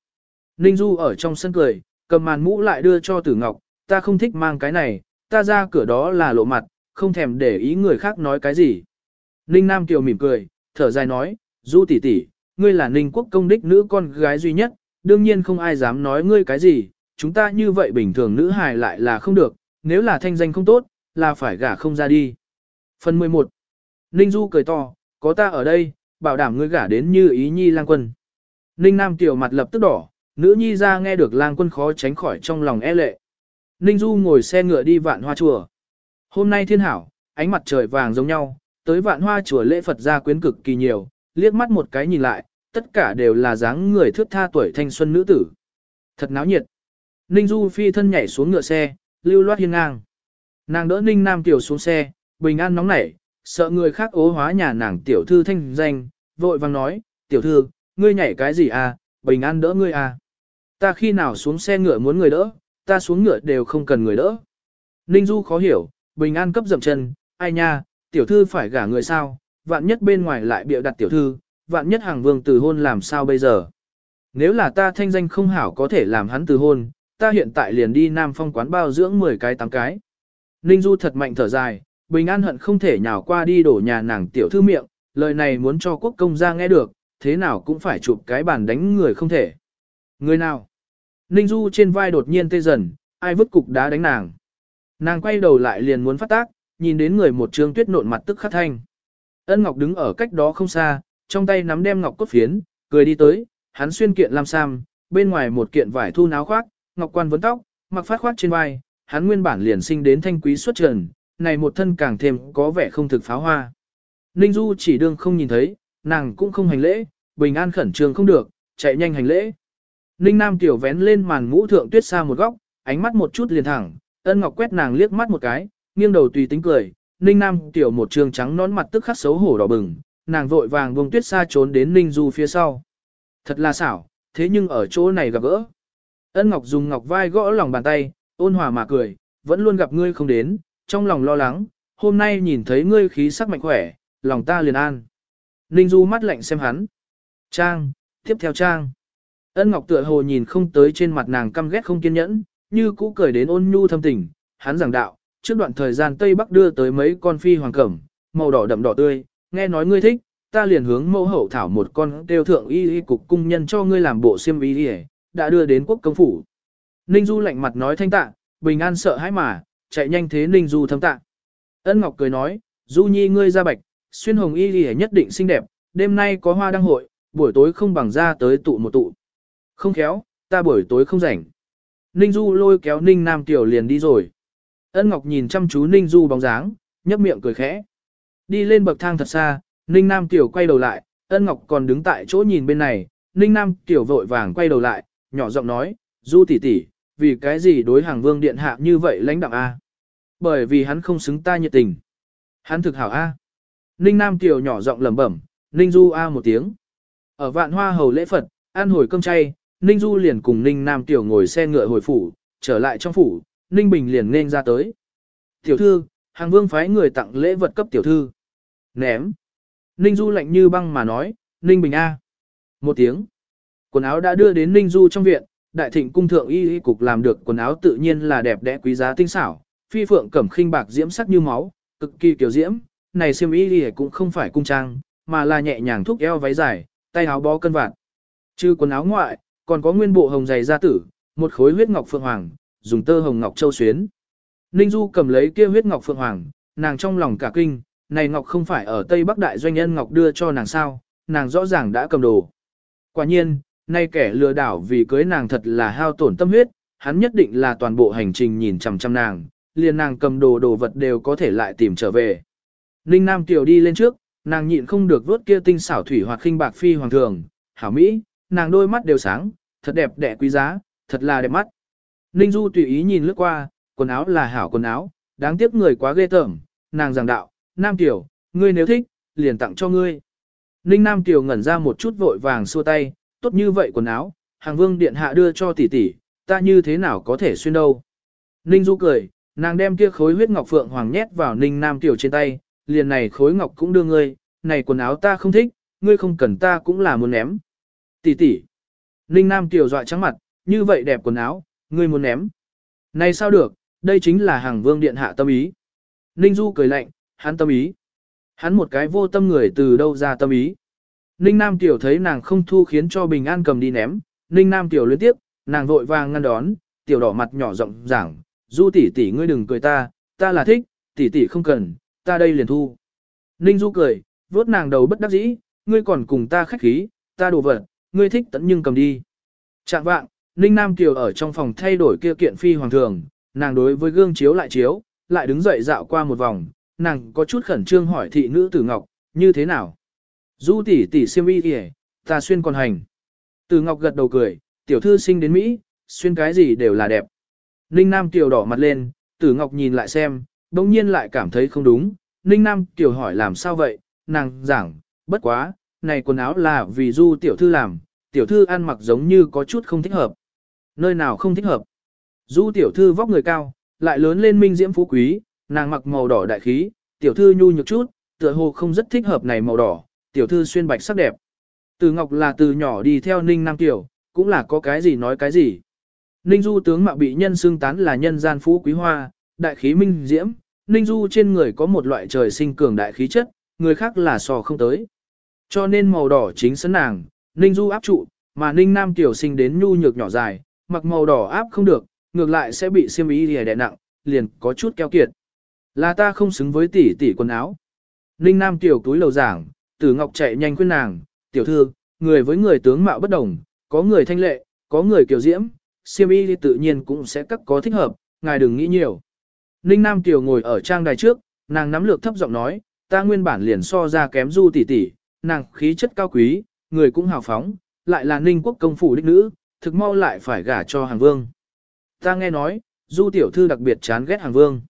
Ninh Du ở trong sân cười, cầm màn mũ lại đưa cho Tử Ngọc, ta không thích mang cái này, ta ra cửa đó là lộ mặt, không thèm để ý người khác nói cái gì. Ninh Nam Kiều mỉm cười, thở dài nói, Du tỷ tỷ, ngươi là Ninh quốc công đích nữ con gái duy nhất, đương nhiên không ai dám nói ngươi cái gì, chúng ta như vậy bình thường nữ hài lại là không được, nếu là thanh danh không tốt, là phải gả không ra đi. Phần 11 Ninh Du cười to, có ta ở đây, bảo đảm ngươi gả đến như ý nhi lang quân. Ninh Nam Kiều mặt lập tức đỏ, nữ nhi ra nghe được lang quân khó tránh khỏi trong lòng e lệ. Ninh Du ngồi xe ngựa đi vạn hoa chùa. Hôm nay thiên hảo, ánh mặt trời vàng giống nhau, tới vạn hoa chùa lễ Phật gia quyến cực kỳ nhiều, liếc mắt một cái nhìn lại, tất cả đều là dáng người thước tha tuổi thanh xuân nữ tử. Thật náo nhiệt. Ninh Du phi thân nhảy xuống ngựa xe, lưu loát hiên ngang. Nàng đỡ Ninh Nam tiểu xuống xe, bình an nóng nảy, sợ người khác ố hóa nhà nàng tiểu thư thanh danh, vội vàng nói, tiểu thư, ngươi nhảy cái gì à, bình an đỡ ngươi à. Ta khi nào xuống xe ngựa muốn người đỡ, ta xuống ngựa đều không cần người đỡ. Ninh Du khó hiểu, bình an cấp dậm chân, ai nha, tiểu thư phải gả người sao, vạn nhất bên ngoài lại bịa đặt tiểu thư, vạn nhất hàng vương từ hôn làm sao bây giờ. Nếu là ta thanh danh không hảo có thể làm hắn từ hôn, ta hiện tại liền đi Nam Phong quán bao dưỡng 10 cái 8 cái. Ninh Du thật mạnh thở dài, bình an hận không thể nhào qua đi đổ nhà nàng tiểu thư miệng, lời này muốn cho quốc công gia nghe được, thế nào cũng phải chụp cái bàn đánh người không thể. Người nào? Ninh Du trên vai đột nhiên tê dần, ai vứt cục đá đánh nàng. Nàng quay đầu lại liền muốn phát tác, nhìn đến người một trương tuyết nộn mặt tức khắc thanh. Ân Ngọc đứng ở cách đó không xa, trong tay nắm đem ngọc cốt phiến, cười đi tới, hắn xuyên kiện lam sam, bên ngoài một kiện vải thu náo khoác, ngọc quan vấn tóc, mặc phát khoác trên vai, hắn nguyên bản liền sinh đến thanh quý xuất trần, này một thân càng thêm có vẻ không thực pháo hoa. Ninh Du chỉ đương không nhìn thấy, nàng cũng không hành lễ, bình an khẩn trương không được, chạy nhanh hành lễ. Ninh Nam tiểu vén lên màn mũ thượng tuyết xa một góc, ánh mắt một chút liền thẳng, ân ngọc quét nàng liếc mắt một cái, nghiêng đầu tùy tính cười, Ninh Nam tiểu một trường trắng nón mặt tức khắc xấu hổ đỏ bừng, nàng vội vàng vùng tuyết xa trốn đến Ninh Du phía sau. Thật là xảo, thế nhưng ở chỗ này gặp gỡ. Ân Ngọc dùng ngọc vai gõ lòng bàn tay, ôn hòa mà cười, vẫn luôn gặp ngươi không đến, trong lòng lo lắng, hôm nay nhìn thấy ngươi khí sắc mạnh khỏe, lòng ta liền an. Ninh Du mắt lạnh xem hắn. Trang, tiếp theo Trang. Ân Ngọc tựa hồ nhìn không tới trên mặt nàng căm ghét không kiên nhẫn, như cũ cười đến ôn nhu thâm tình, hắn giảng đạo, trước đoạn thời gian Tây Bắc đưa tới mấy con phi hoàng cẩm, màu đỏ đậm đỏ tươi, nghe nói ngươi thích, ta liền hướng mẫu hậu thảo một con tiêu thượng y y cục cung nhân cho ngươi làm bộ xiêm y y, đã đưa đến quốc công phủ. Ninh Du lạnh mặt nói thanh tạ, bình an sợ hãi mà, chạy nhanh thế Ninh Du thâm tạ. Ân Ngọc cười nói, Du Nhi ngươi ra bạch, xuyên hồng y y nhất định xinh đẹp, đêm nay có hoa đăng hội, buổi tối không bằng ra tới tụ một tụ. Không khéo, ta buổi tối không rảnh. Ninh Du lôi kéo Ninh Nam Tiểu liền đi rồi. Ân Ngọc nhìn chăm chú Ninh Du bóng dáng, nhấp miệng cười khẽ. Đi lên bậc thang thật xa, Ninh Nam Tiểu quay đầu lại, Ân Ngọc còn đứng tại chỗ nhìn bên này, Ninh Nam Tiểu vội vàng quay đầu lại, nhỏ giọng nói, Du tỷ tỷ, vì cái gì đối hàng vương điện hạ như vậy lãnh đạo A? Bởi vì hắn không xứng ta nhiệt tình. Hắn thực hảo A. Ninh Nam Tiểu nhỏ giọng lẩm bẩm, Ninh Du A một tiếng. Ở vạn hoa hầu lễ Phật, Ăn hồi cơm chay, Ninh Du liền cùng Ninh Nam Tiểu ngồi xe ngựa hồi phủ, trở lại trong phủ, Ninh Bình liền nên ra tới. Tiểu thư, hàng vương phái người tặng lễ vật cấp tiểu thư. Ném. Ninh Du lạnh như băng mà nói, Ninh Bình A. Một tiếng. Quần áo đã đưa đến Ninh Du trong viện, đại thịnh cung thượng y y cục làm được quần áo tự nhiên là đẹp đẽ quý giá tinh xảo, phi phượng cẩm khinh bạc diễm sắc như máu, cực kỳ kiểu diễm, này xiêm y y cũng không phải cung trang, mà là nhẹ nhàng thúc eo váy dài, tay áo bó cân vạt. Trừ quần áo ngoại, còn có nguyên bộ hồng dày gia tử, một khối huyết ngọc phượng hoàng, dùng tơ hồng ngọc châu xuyến. Ninh Du cầm lấy kia huyết ngọc phượng hoàng, nàng trong lòng cả kinh, này ngọc không phải ở Tây Bắc đại doanh nhân ngọc đưa cho nàng sao, nàng rõ ràng đã cầm đồ. Quả nhiên, nay kẻ lừa đảo vì cưới nàng thật là hao tổn tâm huyết, hắn nhất định là toàn bộ hành trình nhìn chằm chằm nàng, liền nàng cầm đồ đồ vật đều có thể lại tìm trở về. Ninh Nam Kiều đi lên trước, nàng nhịn không được vớt kia tinh xảo thủy hoặc khinh bạc phi hoàng thường, hảo mỹ, nàng đôi mắt đều sáng, thật đẹp đẽ quý giá, thật là đẹp mắt. Ninh Du tùy ý nhìn lướt qua, quần áo là hảo quần áo, đáng tiếc người quá ghê tởm, nàng giảng đạo, Nam Tiểu, ngươi nếu thích, liền tặng cho ngươi. Ninh Nam Tiểu ngẩn ra một chút vội vàng xua tay, tốt như vậy quần áo, hàng vương điện hạ đưa cho tỷ tỷ, ta như thế nào có thể xuyên đâu. Ninh Du cười, nàng đem kia khối huyết ngọc phượng hoàng nhét vào Ninh Nam Tiểu trên tay, liền này khối ngọc cũng đưa ngươi, này quần áo ta không thích, ngươi không cần ta cũng là muốn ném. Tỷ tỷ. Ninh Nam tiểu dọa trắng mặt, như vậy đẹp quần áo, ngươi muốn ném. Này sao được, đây chính là hàng vương điện hạ tâm ý. Ninh Du cười lạnh, hắn tâm ý. Hắn một cái vô tâm người từ đâu ra tâm ý. Ninh Nam Tiểu thấy nàng không thu khiến cho Bình An cầm đi ném, Ninh Nam Tiểu liên tiếp, nàng vội vàng ngăn đón, tiểu đỏ mặt nhỏ rộng giảng, Du tỷ tỷ ngươi đừng cười ta, ta là thích, tỷ tỷ không cần, ta đây liền thu. Ninh Du cười, vuốt nàng đầu bất đắc dĩ, ngươi còn cùng ta khách khí, ta đồ vật, ngươi thích tận nhưng cầm đi. Trạng vạng, Ninh Nam Kiều ở trong phòng thay đổi kia kiện phi hoàng thường, nàng đối với gương chiếu lại chiếu, lại đứng dậy dạo qua một vòng, nàng có chút khẩn trương hỏi thị nữ tử ngọc, như thế nào? Du tỷ tỷ xem y kìa, ta xuyên còn hành. Tử ngọc gật đầu cười, tiểu thư sinh đến Mỹ, xuyên cái gì đều là đẹp. Ninh Nam Kiều đỏ mặt lên, tử ngọc nhìn lại xem, bỗng nhiên lại cảm thấy không đúng. Ninh Nam Kiều hỏi làm sao vậy, nàng giảng, bất quá, này quần áo là vì du tiểu thư làm, tiểu thư ăn mặc giống như có chút không thích hợp. Nơi nào không thích hợp? Du tiểu thư vóc người cao, lại lớn lên minh diễm phú quý, nàng mặc màu đỏ đại khí, tiểu thư nhu nhược chút, tựa hồ không rất thích hợp này màu đỏ, tiểu thư xuyên bạch sắc đẹp. Từ Ngọc là từ nhỏ đi theo Ninh Nam Tiểu, cũng là có cái gì nói cái gì. Ninh Du tướng mạo bị nhân xương tán là nhân gian phú quý hoa, đại khí minh diễm, Ninh Du trên người có một loại trời sinh cường đại khí chất, người khác là sò không tới. Cho nên màu đỏ chính sấn nàng, Ninh Du áp trụ, mà Ninh Nam Tiểu sinh đến nhu nhược nhỏ dài, mặc màu đỏ áp không được, ngược lại sẽ bị xiêm ý đè nặng, liền có chút keo kiệt. Là ta không xứng với tỷ tỷ quần áo. Ninh Nam tiểu túi lầu giảng, Tử Ngọc chạy nhanh khuyên nàng, tiểu thư, người với người tướng mạo bất đồng, có người thanh lệ, có người kiều diễm, xiêm y tự nhiên cũng sẽ cắt có thích hợp, ngài đừng nghĩ nhiều. Ninh Nam tiểu ngồi ở trang đài trước, nàng nắm lược thấp giọng nói, ta nguyên bản liền so ra kém du tỷ tỷ, nàng khí chất cao quý, người cũng hào phóng, lại là Ninh quốc công phủ đích nữ, thực mau lại phải gả cho hàng vương. Ta nghe nói, du tiểu thư đặc biệt chán ghét hàng vương.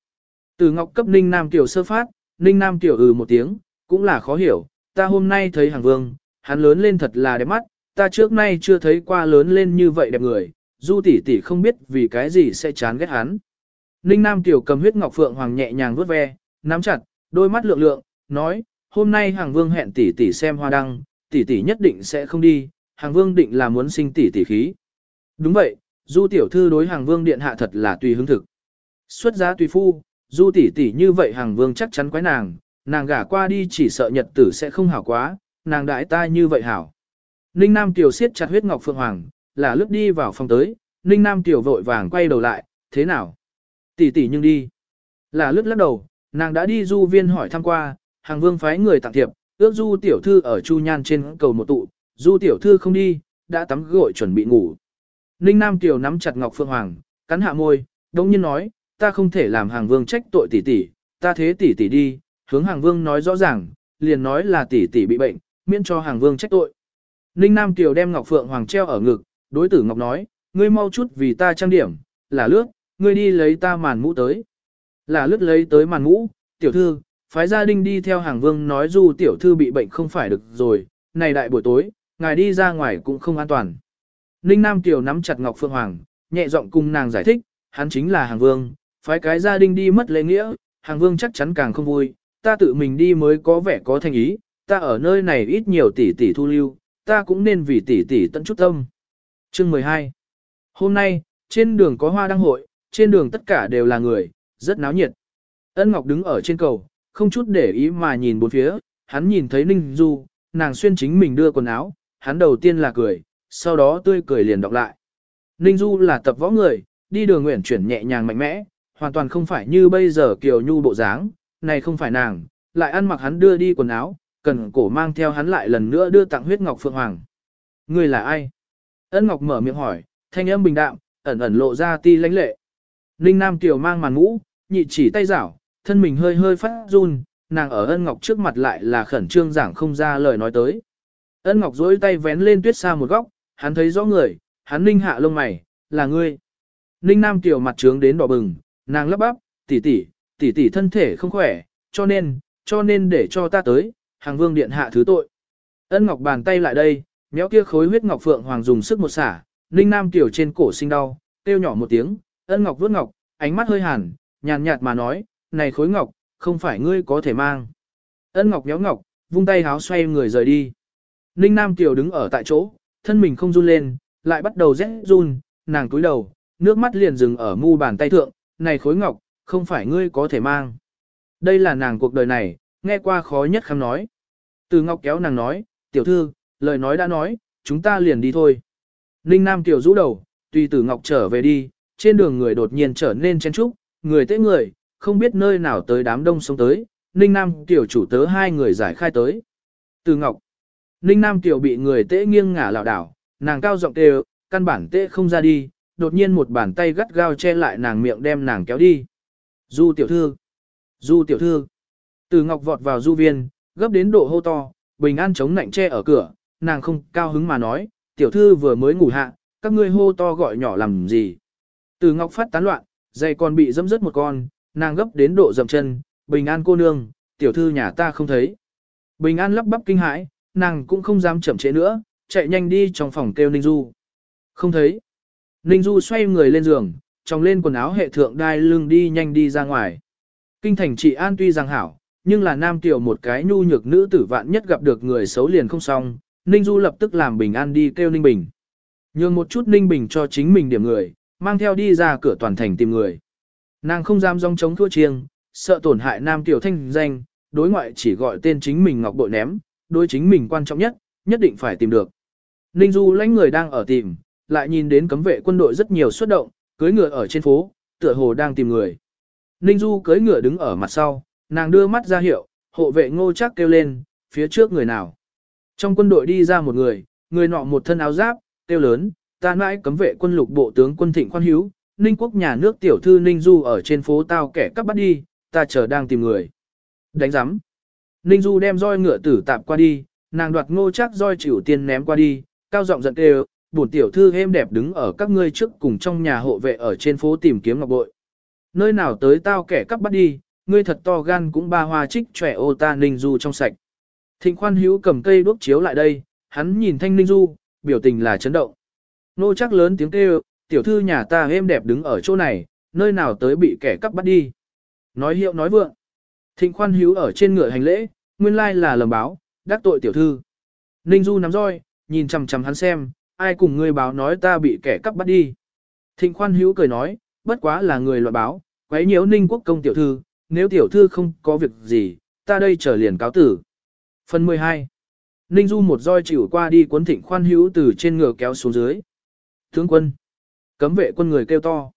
Từ ngọc cấp ninh nam tiểu sơ phát, ninh nam tiểu ừ một tiếng, cũng là khó hiểu, ta hôm nay thấy hàng vương, hắn lớn lên thật là đẹp mắt, ta trước nay chưa thấy qua lớn lên như vậy đẹp người, du tỷ tỷ không biết vì cái gì sẽ chán ghét hắn. Ninh nam tiểu cầm huyết ngọc phượng hoàng nhẹ nhàng vuốt ve, nắm chặt, đôi mắt lượng lượng, nói, hôm nay hàng vương hẹn tỷ tỷ xem hoa đăng, tỷ tỷ nhất định sẽ không đi, hàng vương định là muốn sinh tỷ tỷ khí. Đúng vậy, du tiểu thư đối hàng vương điện hạ thật là tùy hứng thực. Xuất giá tùy phu, du tỷ tỷ như vậy hàng vương chắc chắn quái nàng, nàng gả qua đi chỉ sợ nhật tử sẽ không hảo quá, nàng đãi ta như vậy hảo. Ninh Nam Tiểu siết chặt huyết ngọc phượng hoàng, là lướt đi vào phòng tới, Ninh Nam Tiểu vội vàng quay đầu lại, thế nào? Tỷ tỷ nhưng đi. Là lướt lắc đầu, nàng đã đi du viên hỏi thăm qua, hàng vương phái người tặng thiệp, ước du tiểu thư ở chu nhan trên cầu một tụ, du tiểu thư không đi, đã tắm gội chuẩn bị ngủ. Ninh Nam Tiểu nắm chặt Ngọc Phượng Hoàng, cắn hạ môi, đống nhiên nói, ta không thể làm hàng vương trách tội tỷ tỷ, ta thế tỷ tỷ đi, hướng hàng vương nói rõ ràng, liền nói là tỷ tỷ bị bệnh, miễn cho hàng vương trách tội. Ninh Nam Tiểu đem Ngọc Phượng Hoàng treo ở ngực, đối tử Ngọc nói, ngươi mau chút vì ta trang điểm, là lướt, ngươi đi lấy ta màn mũ tới. Là lướt lấy tới màn mũ, tiểu thư, phái gia đình đi theo hàng vương nói du tiểu thư bị bệnh không phải được rồi, này đại buổi tối, ngài đi ra ngoài cũng không an toàn. Ninh Nam Kiều nắm chặt Ngọc Phượng Hoàng, nhẹ giọng cùng nàng giải thích, hắn chính là hàng vương, phái cái gia đình đi mất lễ nghĩa, hàng vương chắc chắn càng không vui, ta tự mình đi mới có vẻ có thành ý, ta ở nơi này ít nhiều tỷ tỷ thu lưu, ta cũng nên vì tỷ tỷ tận chút tâm. Chương 12 Hôm nay, trên đường có hoa đăng hội, trên đường tất cả đều là người, rất náo nhiệt. Ân Ngọc đứng ở trên cầu, không chút để ý mà nhìn bốn phía, hắn nhìn thấy Ninh Du, nàng xuyên chính mình đưa quần áo, hắn đầu tiên là cười, sau đó tươi cười liền đọc lại. Ninh Du là tập võ người, đi đường nguyện chuyển nhẹ nhàng mạnh mẽ, hoàn toàn không phải như bây giờ kiều nhu bộ dáng, này không phải nàng, lại ăn mặc hắn đưa đi quần áo, cần cổ mang theo hắn lại lần nữa đưa tặng huyết ngọc phượng hoàng. Người là ai? Ân Ngọc mở miệng hỏi, thanh âm bình đạm, ẩn ẩn lộ ra ti lãnh lệ. Ninh Nam Kiều mang màn mũ, nhị chỉ tay rảo, thân mình hơi hơi phát run, nàng ở Ân Ngọc trước mặt lại là khẩn trương giảng không ra lời nói tới. Ân Ngọc duỗi tay vén lên tuyết xa một góc, hắn thấy rõ người, hắn ninh hạ lông mày, là ngươi. Ninh Nam tiểu mặt trướng đến đỏ bừng, nàng lắp bắp, tỷ tỷ, tỷ tỷ thân thể không khỏe, cho nên, cho nên để cho ta tới, hàng vương điện hạ thứ tội. Ân Ngọc bàn tay lại đây, méo kia khối huyết ngọc phượng hoàng dùng sức một xả, Ninh Nam tiểu trên cổ sinh đau, kêu nhỏ một tiếng, Ân Ngọc vuốt ngọc, ánh mắt hơi hàn, nhàn nhạt mà nói, này khối ngọc, không phải ngươi có thể mang. Ân Ngọc nhéo ngọc, vung tay háo xoay người rời đi. Ninh Nam Kiều đứng ở tại chỗ, thân mình không run lên, lại bắt đầu rét run, nàng cúi đầu, nước mắt liền dừng ở mu bàn tay thượng, này khối ngọc, không phải ngươi có thể mang. Đây là nàng cuộc đời này, nghe qua khó nhất khám nói. Từ ngọc kéo nàng nói, tiểu thư, lời nói đã nói, chúng ta liền đi thôi. Ninh Nam Kiều rũ đầu, tùy tử ngọc trở về đi, trên đường người đột nhiên trở nên chen trúc, người tế người, không biết nơi nào tới đám đông sống tới, Ninh Nam Kiều chủ tớ hai người giải khai tới. Từ ngọc, Ninh Nam Kiều bị người tế nghiêng ngả lảo đảo, nàng cao giọng kêu, căn bản tế không ra đi, đột nhiên một bàn tay gắt gao che lại nàng miệng đem nàng kéo đi. Du tiểu thư, du tiểu thư, từ ngọc vọt vào du viên, gấp đến độ hô to, bình an chống nạnh che ở cửa, nàng không cao hứng mà nói, tiểu thư vừa mới ngủ hạ, các ngươi hô to gọi nhỏ làm gì. Từ ngọc phát tán loạn, dây còn bị dẫm rớt một con, nàng gấp đến độ dầm chân, bình an cô nương, tiểu thư nhà ta không thấy. Bình an lắp bắp kinh hãi, nàng cũng không dám chậm trễ nữa, chạy nhanh đi trong phòng kêu Ninh Du. Không thấy. Ninh Du xoay người lên giường, trong lên quần áo hệ thượng đai lưng đi nhanh đi ra ngoài. Kinh thành trị an tuy rằng hảo, nhưng là nam tiểu một cái nhu nhược nữ tử vạn nhất gặp được người xấu liền không xong, Ninh Du lập tức làm bình an đi kêu Ninh Bình. Nhường một chút Ninh Bình cho chính mình điểm người, mang theo đi ra cửa toàn thành tìm người. Nàng không dám dòng chống thua chiêng, sợ tổn hại nam tiểu thanh danh, đối ngoại chỉ gọi tên chính mình ngọc bội ném, đối chính mình quan trọng nhất, nhất định phải tìm được. Ninh Du lãnh người đang ở tìm, lại nhìn đến cấm vệ quân đội rất nhiều xuất động, cưới ngựa ở trên phố, tựa hồ đang tìm người. Ninh Du cưới ngựa đứng ở mặt sau, nàng đưa mắt ra hiệu, hộ vệ ngô chắc kêu lên, phía trước người nào. Trong quân đội đi ra một người, người nọ một thân áo giáp, kêu lớn, ta mãi cấm vệ quân lục bộ tướng quân thịnh khoan hiếu, Ninh quốc nhà nước tiểu thư Ninh Du ở trên phố tao kẻ cắp bắt đi, ta chờ đang tìm người. Đánh giám. Ninh Du đem roi ngựa tử tạp qua đi, nàng đoạt ngô chắc roi chịu tiên ném qua đi, cao giọng giận kêu, bổn tiểu thư êm đẹp đứng ở các ngươi trước cùng trong nhà hộ vệ ở trên phố tìm kiếm ngọc bội. Nơi nào tới tao kẻ cắp bắt đi, ngươi thật to gan cũng ba hoa trích trẻ ô ta Ninh Du trong sạch. Thịnh khoan hữu cầm cây đuốc chiếu lại đây, hắn nhìn thanh Ninh Du, biểu tình là chấn động. Nô chắc lớn tiếng kêu, tiểu thư nhà ta êm đẹp đứng ở chỗ này, nơi nào tới bị kẻ cắp bắt đi. Nói hiệu nói vượng. Thịnh khoan hữu ở trên ngựa hành lễ, nguyên lai là lầm báo, đắc tội tiểu thư. Ninh Du nắm roi, nhìn chằm chằm hắn xem, ai cùng ngươi báo nói ta bị kẻ cắp bắt đi. Thịnh khoan hữu cười nói, bất quá là người loại báo, quấy nhiễu ninh quốc công tiểu thư, nếu tiểu thư không có việc gì, ta đây trở liền cáo tử. Phần 12 Ninh Du một roi chịu qua đi cuốn thịnh khoan hữu từ trên ngựa kéo xuống dưới. Tướng quân Cấm vệ quân người kêu to.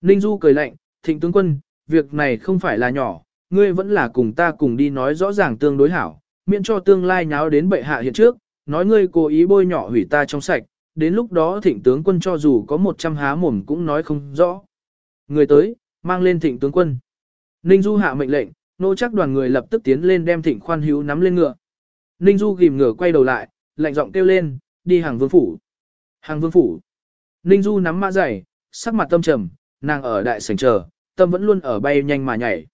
Ninh Du cười lạnh, thịnh tướng quân, việc này không phải là nhỏ, ngươi vẫn là cùng ta cùng đi nói rõ ràng tương đối hảo, miễn cho tương lai nháo đến bệ hạ hiện trước, nói ngươi cố ý bôi nhỏ hủy ta trong sạch, đến lúc đó thịnh tướng quân cho dù có một trăm há mồm cũng nói không rõ. Người tới, mang lên thịnh tướng quân. Ninh Du hạ mệnh lệnh, nô chắc đoàn người lập tức tiến lên đem thịnh khoan hữu nắm lên ngựa. Ninh Du ghim ngựa quay đầu lại, lạnh giọng kêu lên, đi hàng vương phủ. Hàng vương phủ. Ninh Du nắm mã giày, sắc mặt tâm trầm, nàng ở đại sảnh chờ, tâm vẫn luôn ở bay nhanh mà nhảy.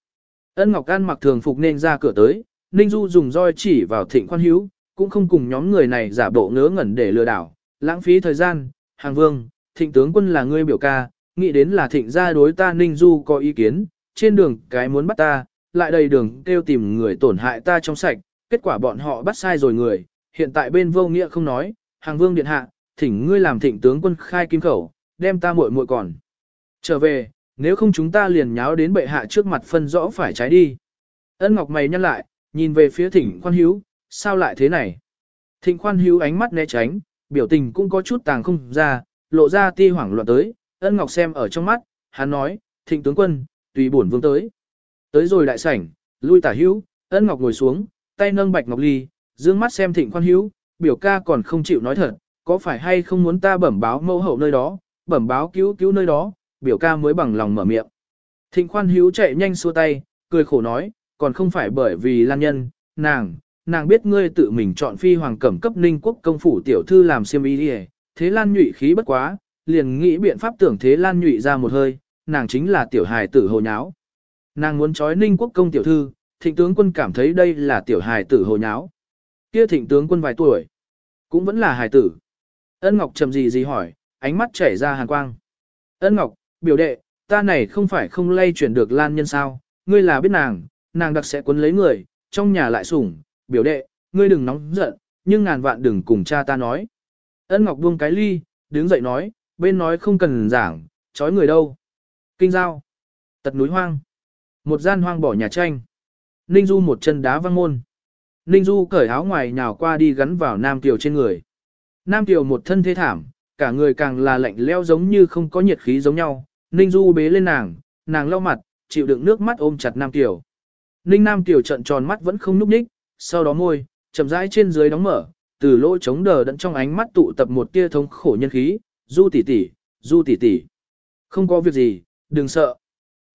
Ân Ngọc An mặc thường phục nên ra cửa tới, Ninh Du dùng roi chỉ vào thịnh khoan hữu, cũng không cùng nhóm người này giả bộ ngớ ngẩn để lừa đảo, lãng phí thời gian, hàng vương, thịnh tướng quân là ngươi biểu ca, nghĩ đến là thịnh gia đối ta Ninh Du có ý kiến, trên đường cái muốn bắt ta, lại đầy đường kêu tìm người tổn hại ta trong sạch, kết quả bọn họ bắt sai rồi người, hiện tại bên vô nghĩa không nói, hàng vương điện hạ, thỉnh ngươi làm thịnh tướng quân khai kim khẩu, đem ta muội muội còn. Trở về, nếu không chúng ta liền nháo đến bệ hạ trước mặt phân rõ phải trái đi. Ân Ngọc mày nhăn lại, nhìn về phía thịnh khoan hữu, sao lại thế này? Thịnh khoan hữu ánh mắt né tránh, biểu tình cũng có chút tàng không ra, lộ ra ti hoảng loạn tới, ân Ngọc xem ở trong mắt, hắn nói, thịnh tướng quân, tùy bổn vương tới. Tới rồi đại sảnh, lui tả hữu, ân Ngọc ngồi xuống, tay nâng bạch ngọc ly, dương mắt xem thịnh khoan hữu, biểu ca còn không chịu nói thật, có phải hay không muốn ta bẩm báo mẫu hậu nơi đó, bẩm báo cứu cứu nơi đó, biểu ca mới bằng lòng mở miệng. Thịnh khoan hữu chạy nhanh xua tay, cười khổ nói, còn không phải bởi vì lan nhân, nàng, nàng biết ngươi tự mình chọn phi hoàng cẩm cấp ninh quốc công phủ tiểu thư làm siêm ý đi thế lan nhụy khí bất quá, liền nghĩ biện pháp tưởng thế lan nhụy ra một hơi, nàng chính là tiểu hài tử hồ nháo. Nàng muốn trói ninh quốc công tiểu thư, thịnh tướng quân cảm thấy đây là tiểu hài tử hồ nháo. Kia thịnh tướng quân vài tuổi, cũng vẫn là hài tử. Ân Ngọc trầm gì gì hỏi, ánh mắt chảy ra hàn quang. Ân Ngọc, biểu đệ, ta này không phải không lay chuyển được lan nhân sao, ngươi là biết nàng, nàng đặc sẽ quấn lấy người, trong nhà lại sủng, biểu đệ, ngươi đừng nóng giận, nhưng ngàn vạn đừng cùng cha ta nói. Ân Ngọc buông cái ly, đứng dậy nói, bên nói không cần giảng, chói người đâu. Kinh giao, tật núi hoang, một gian hoang bỏ nhà tranh. Ninh Du một chân đá văng môn. Ninh Du cởi áo ngoài nhào qua đi gắn vào Nam Kiều trên người. Nam Tiểu một thân thế thảm, cả người càng là lạnh leo giống như không có nhiệt khí giống nhau. Ninh Du bế lên nàng, nàng lau mặt, chịu đựng nước mắt ôm chặt Nam Tiểu. Ninh Nam Tiểu trận tròn mắt vẫn không núp ních, sau đó môi, chậm rãi trên dưới đóng mở, từ lỗ trống đờ đẫn trong ánh mắt tụ tập một tia thống khổ nhân khí, Du tỷ tỷ, Du tỷ tỷ. Không có việc gì, đừng sợ.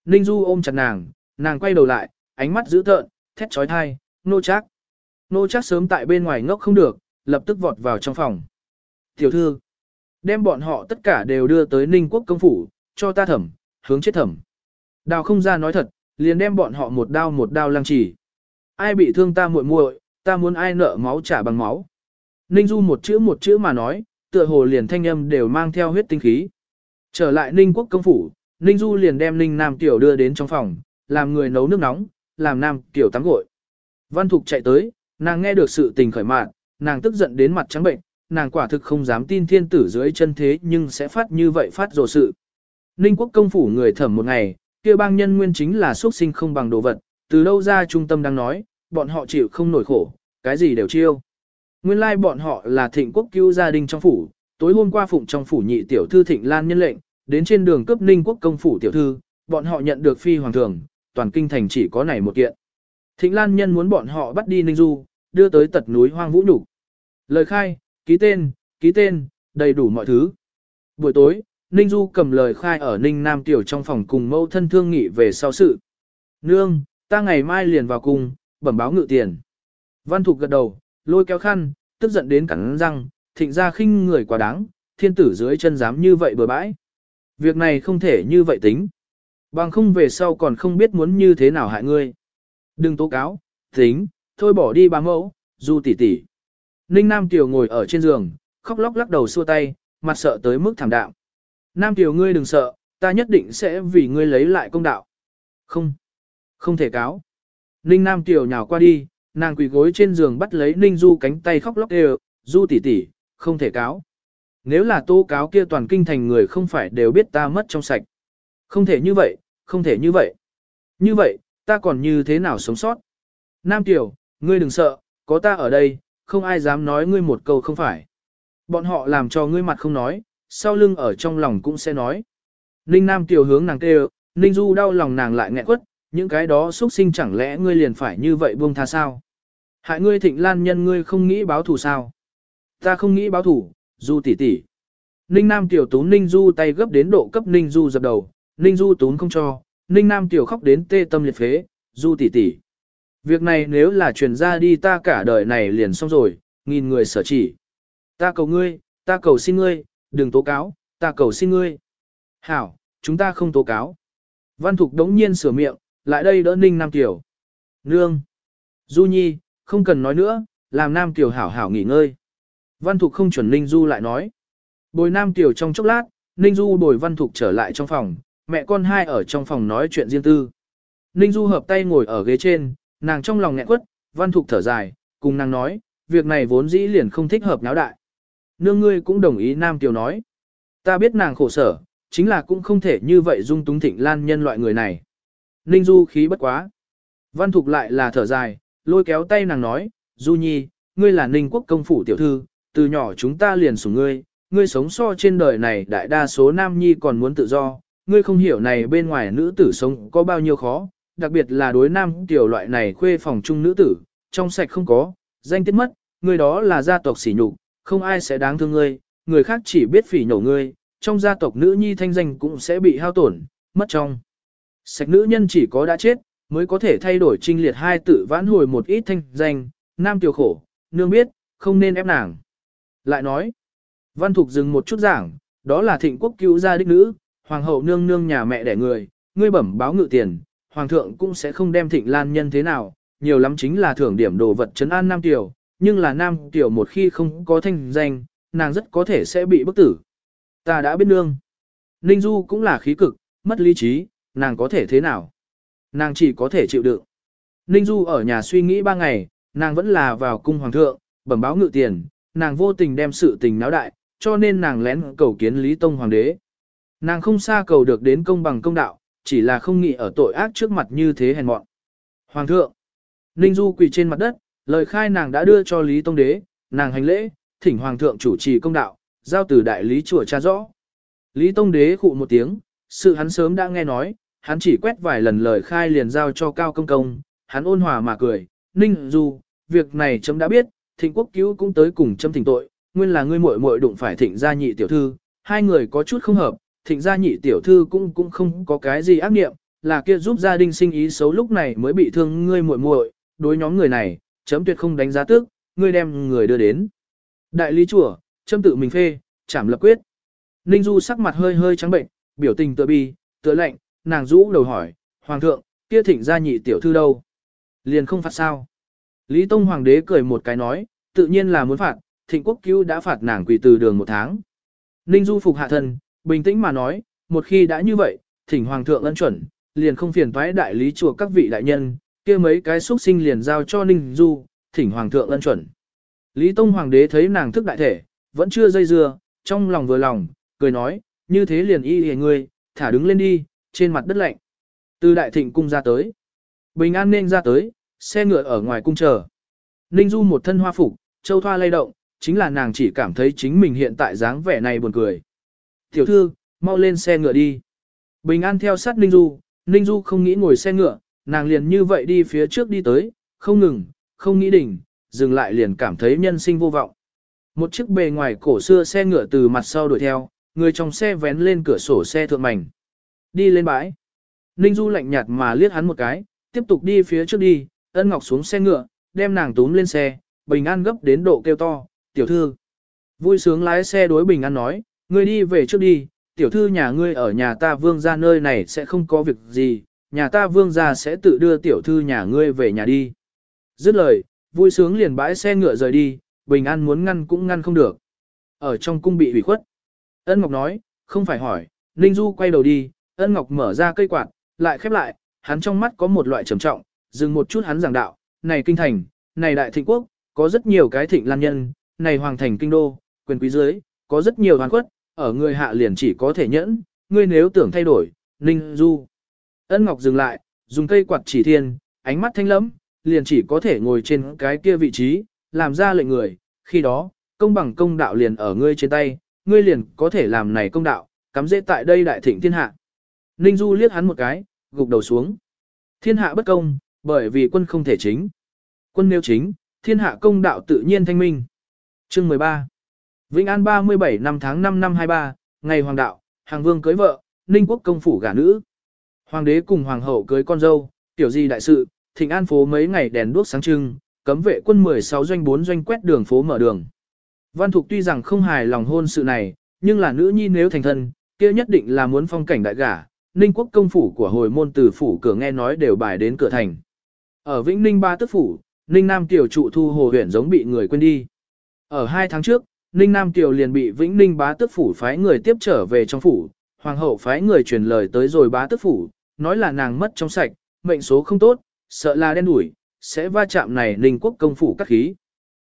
Ninh Du ôm chặt nàng, nàng quay đầu lại, ánh mắt dữ tợn, thét trói thai, nô chắc. Nô chắc sớm tại bên ngoài ngốc không được, lập tức vọt vào trong phòng. Tiểu thư, đem bọn họ tất cả đều đưa tới Ninh quốc công phủ, cho ta thẩm, hướng chết thẩm. Đào không ra nói thật, liền đem bọn họ một đao một đao lăng chỉ. Ai bị thương ta muội muội, ta muốn ai nợ máu trả bằng máu. Ninh Du một chữ một chữ mà nói, tựa hồ liền thanh âm đều mang theo huyết tinh khí. Trở lại Ninh quốc công phủ, Ninh Du liền đem Ninh Nam Tiểu đưa đến trong phòng, làm người nấu nước nóng, làm Nam Tiểu tắm gội. Văn Thục chạy tới, nàng nghe được sự tình khởi mạn, nàng tức giận đến mặt trắng bệnh, nàng quả thực không dám tin thiên tử dưới chân thế nhưng sẽ phát như vậy phát rồ sự. Ninh quốc công phủ người thẩm một ngày, kia bang nhân nguyên chính là xuất sinh không bằng đồ vật, từ đâu ra trung tâm đang nói, bọn họ chịu không nổi khổ, cái gì đều chiêu. Nguyên lai like bọn họ là thịnh quốc cứu gia đình trong phủ, tối hôm qua phụng trong phủ nhị tiểu thư thịnh lan nhân lệnh, đến trên đường cướp ninh quốc công phủ tiểu thư, bọn họ nhận được phi hoàng thường, toàn kinh thành chỉ có này một kiện. Thịnh lan nhân muốn bọn họ bắt đi ninh du, đưa tới tật núi hoang vũ nhục Lời khai, ký tên, ký tên, đầy đủ mọi thứ. Buổi tối, Ninh Du cầm lời khai ở Ninh Nam Tiểu trong phòng cùng mâu thân thương nghị về sau sự. Nương, ta ngày mai liền vào cung, bẩm báo ngự tiền. Văn Thục gật đầu, lôi kéo khăn, tức giận đến cắn răng, thịnh ra khinh người quá đáng, thiên tử dưới chân dám như vậy bừa bãi. Việc này không thể như vậy tính. Bằng không về sau còn không biết muốn như thế nào hại ngươi. Đừng tố cáo, tính, thôi bỏ đi bà mẫu, du tỷ tỷ. Ninh Nam Tiểu ngồi ở trên giường, khóc lóc lắc đầu xua tay, mặt sợ tới mức thảm đạm. Nam Tiểu ngươi đừng sợ, ta nhất định sẽ vì ngươi lấy lại công đạo. Không, không thể cáo. Ninh Nam Tiểu nhào qua đi, nàng quỳ gối trên giường bắt lấy Ninh Du cánh tay khóc lóc đều, Du tỷ tỷ, không thể cáo. Nếu là tố cáo kia toàn kinh thành người không phải đều biết ta mất trong sạch. Không thể như vậy, không thể như vậy. Như vậy, ta còn như thế nào sống sót? Nam Tiểu, ngươi đừng sợ, có ta ở đây, không ai dám nói ngươi một câu không phải. Bọn họ làm cho ngươi mặt không nói, sau lưng ở trong lòng cũng sẽ nói. Ninh Nam Tiểu hướng nàng kêu, Ninh Du đau lòng nàng lại nghẹn quất, những cái đó xuất sinh chẳng lẽ ngươi liền phải như vậy buông tha sao? Hại ngươi thịnh lan nhân ngươi không nghĩ báo thù sao? Ta không nghĩ báo thù, Du tỷ tỷ. Ninh Nam Tiểu tú Ninh Du tay gấp đến độ cấp Ninh Du dập đầu, Ninh Du tún không cho, Ninh Nam Tiểu khóc đến tê tâm liệt phế, Du tỷ tỷ. Việc này nếu là truyền ra đi ta cả đời này liền xong rồi, nghìn người sở chỉ. Ta cầu ngươi, ta cầu xin ngươi, đừng tố cáo, ta cầu xin ngươi. Hảo, chúng ta không tố cáo. Văn Thục đống nhiên sửa miệng, lại đây đỡ Ninh Nam Tiểu. Nương. Du Nhi, không cần nói nữa, làm Nam Tiểu hảo hảo nghỉ ngơi. Văn Thục không chuẩn Ninh Du lại nói. Bồi Nam Tiểu trong chốc lát, Ninh Du bồi Văn Thục trở lại trong phòng, mẹ con hai ở trong phòng nói chuyện riêng tư. Ninh Du hợp tay ngồi ở ghế trên, nàng trong lòng nghẹn quất, Văn Thục thở dài, cùng nàng nói, việc này vốn dĩ liền không thích hợp náo đại. Nương ngươi cũng đồng ý Nam Tiểu nói. Ta biết nàng khổ sở, chính là cũng không thể như vậy dung túng thịnh lan nhân loại người này. Ninh Du khí bất quá. Văn Thục lại là thở dài, lôi kéo tay nàng nói, Du Nhi, ngươi là Ninh quốc công phủ tiểu thư, từ nhỏ chúng ta liền sủng ngươi, ngươi sống so trên đời này đại đa số nam nhi còn muốn tự do, ngươi không hiểu này bên ngoài nữ tử sống có bao nhiêu khó, đặc biệt là đối nam tiểu loại này khuê phòng chung nữ tử, trong sạch không có, danh tiết mất, người đó là gia tộc sỉ nhục, không ai sẽ đáng thương ngươi, người khác chỉ biết phỉ nhổ ngươi, trong gia tộc nữ nhi thanh danh cũng sẽ bị hao tổn, mất trong. Sạch nữ nhân chỉ có đã chết, mới có thể thay đổi trinh liệt hai tự vãn hồi một ít thanh danh, nam tiểu khổ, nương biết, không nên ép nàng. Lại nói, văn thục dừng một chút giảng, đó là thịnh quốc cứu gia đích nữ, hoàng hậu nương nương nhà mẹ đẻ người, ngươi bẩm báo ngự tiền, hoàng thượng cũng sẽ không đem thịnh lan nhân thế nào, nhiều lắm chính là thưởng điểm đồ vật trấn an nam tiểu, nhưng là nam tiểu một khi không có thanh danh, nàng rất có thể sẽ bị bức tử. Ta đã biết nương. Ninh Du cũng là khí cực, mất lý trí, nàng có thể thế nào? Nàng chỉ có thể chịu đựng. Ninh Du ở nhà suy nghĩ ba ngày, nàng vẫn là vào cung hoàng thượng, bẩm báo ngự tiền, nàng vô tình đem sự tình náo đại, cho nên nàng lén cầu kiến Lý Tông hoàng đế. Nàng không xa cầu được đến công bằng công đạo, chỉ là không nghĩ ở tội ác trước mặt như thế hèn mọn. Hoàng thượng, Ninh Du quỳ trên mặt đất, lời khai nàng đã đưa cho Lý Tông đế, nàng hành lễ, thỉnh hoàng thượng chủ trì công đạo, giao từ đại lý chùa cha rõ. Lý Tông đế khụ một tiếng, sự hắn sớm đã nghe nói, hắn chỉ quét vài lần lời khai liền giao cho Cao Công Công, hắn ôn hòa mà cười, Ninh Du, việc này chấm đã biết, thịnh quốc cứu cũng tới cùng chấm thỉnh tội, nguyên là ngươi muội muội đụng phải thịnh gia nhị tiểu thư, hai người có chút không hợp, thịnh gia nhị tiểu thư cũng cũng không có cái gì ác niệm, là kia giúp gia đình sinh ý xấu lúc này mới bị thương ngươi muội muội, đối nhóm người này, chấm tuyệt không đánh giá tước, ngươi đem người đưa đến. Đại lý chùa, châm tự mình phê, chảm lập quyết. Ninh Du sắc mặt hơi hơi trắng bệnh, biểu tình tựa bi, tựa lạnh, nàng rũ đầu hỏi, Hoàng thượng, kia thịnh gia nhị tiểu thư đâu? Liền không phạt sao? Lý Tông Hoàng đế cười một cái nói, tự nhiên là muốn phạt, thịnh quốc cứu đã phạt nàng quỳ từ đường một tháng. Ninh Du phục hạ thân, bình tĩnh mà nói, một khi đã như vậy, thỉnh Hoàng thượng ân chuẩn, liền không phiền toái đại lý chùa các vị đại nhân, kia mấy cái xuất sinh liền giao cho Ninh Du, thỉnh Hoàng thượng ân chuẩn. Lý Tông Hoàng đế thấy nàng thức đại thể, vẫn chưa dây dưa, trong lòng vừa lòng, cười nói, như thế liền y hề ngươi, thả đứng lên đi, trên mặt đất lạnh. Từ đại thịnh cung ra tới. Bình an nên ra tới, xe ngựa ở ngoài cung chờ. Ninh Du một thân hoa phục, châu thoa lay động, chính là nàng chỉ cảm thấy chính mình hiện tại dáng vẻ này buồn cười. Tiểu thư, mau lên xe ngựa đi. Bình an theo sát Ninh Du, Ninh Du không nghĩ ngồi xe ngựa, nàng liền như vậy đi phía trước đi tới, không ngừng, không nghĩ đỉnh, dừng lại liền cảm thấy nhân sinh vô vọng. Một chiếc bề ngoài cổ xưa xe ngựa từ mặt sau đuổi theo, người trong xe vén lên cửa sổ xe thượng mảnh. Đi lên bãi. Ninh Du lạnh nhạt mà liếc hắn một cái, tiếp tục đi phía trước đi, ân ngọc xuống xe ngựa, đem nàng túm lên xe, bình an gấp đến độ kêu to, tiểu thư. Vui sướng lái xe đối bình an nói, ngươi đi về trước đi, tiểu thư nhà ngươi ở nhà ta vương ra nơi này sẽ không có việc gì, nhà ta vương ra sẽ tự đưa tiểu thư nhà ngươi về nhà đi. Dứt lời, vui sướng liền bãi xe ngựa rời đi, bình an muốn ngăn cũng ngăn không được. Ở trong cung bị hủy khuất. Ân Ngọc nói, không phải hỏi, Ninh Du quay đầu đi, Ân Ngọc mở ra cây quạt, lại khép lại, hắn trong mắt có một loại trầm trọng, dừng một chút hắn giảng đạo, này kinh thành, này đại thịnh quốc, có rất nhiều cái thịnh lan nhân, này hoàng thành kinh đô, quyền quý dưới, có rất nhiều hoàn khuất, ở người hạ liền chỉ có thể nhẫn, ngươi nếu tưởng thay đổi, Ninh Du. Ân Ngọc dừng lại, dùng cây quạt chỉ thiên, ánh mắt thanh lẫm, liền chỉ có thể ngồi trên cái kia vị trí, làm ra lệnh người, khi đó, công bằng công đạo liền ở ngươi trên tay, ngươi liền có thể làm này công đạo, cắm dễ tại đây đại thịnh thiên hạ. Ninh Du liếc hắn một cái, gục đầu xuống. Thiên hạ bất công, bởi vì quân không thể chính. Quân nếu chính, thiên hạ công đạo tự nhiên thanh minh. Chương 13 Vĩnh An 37 năm tháng 5 năm 23, ngày hoàng đạo, hàng vương cưới vợ, Ninh quốc công phủ gả nữ. Hoàng đế cùng hoàng hậu cưới con dâu, tiểu gì đại sự, thịnh an phố mấy ngày đèn đuốc sáng trưng, cấm vệ quân 16 doanh 4 doanh quét đường phố mở đường. Văn Thục tuy rằng không hài lòng hôn sự này, nhưng là nữ nhi nếu thành thân, kia nhất định là muốn phong cảnh đại gả, Ninh quốc công phủ của hồi môn từ phủ cửa nghe nói đều bài đến cửa thành. Ở Vĩnh Ninh ba tức phủ, Ninh Nam tiểu trụ thu hồ huyện giống bị người quên đi. Ở hai tháng trước, Ninh Nam Kiều liền bị Vĩnh Ninh bá tước phủ phái người tiếp trở về trong phủ, hoàng hậu phái người truyền lời tới rồi bá tước phủ, nói là nàng mất trong sạch, mệnh số không tốt, sợ là đen đủi, sẽ va chạm này Ninh quốc công phủ các khí.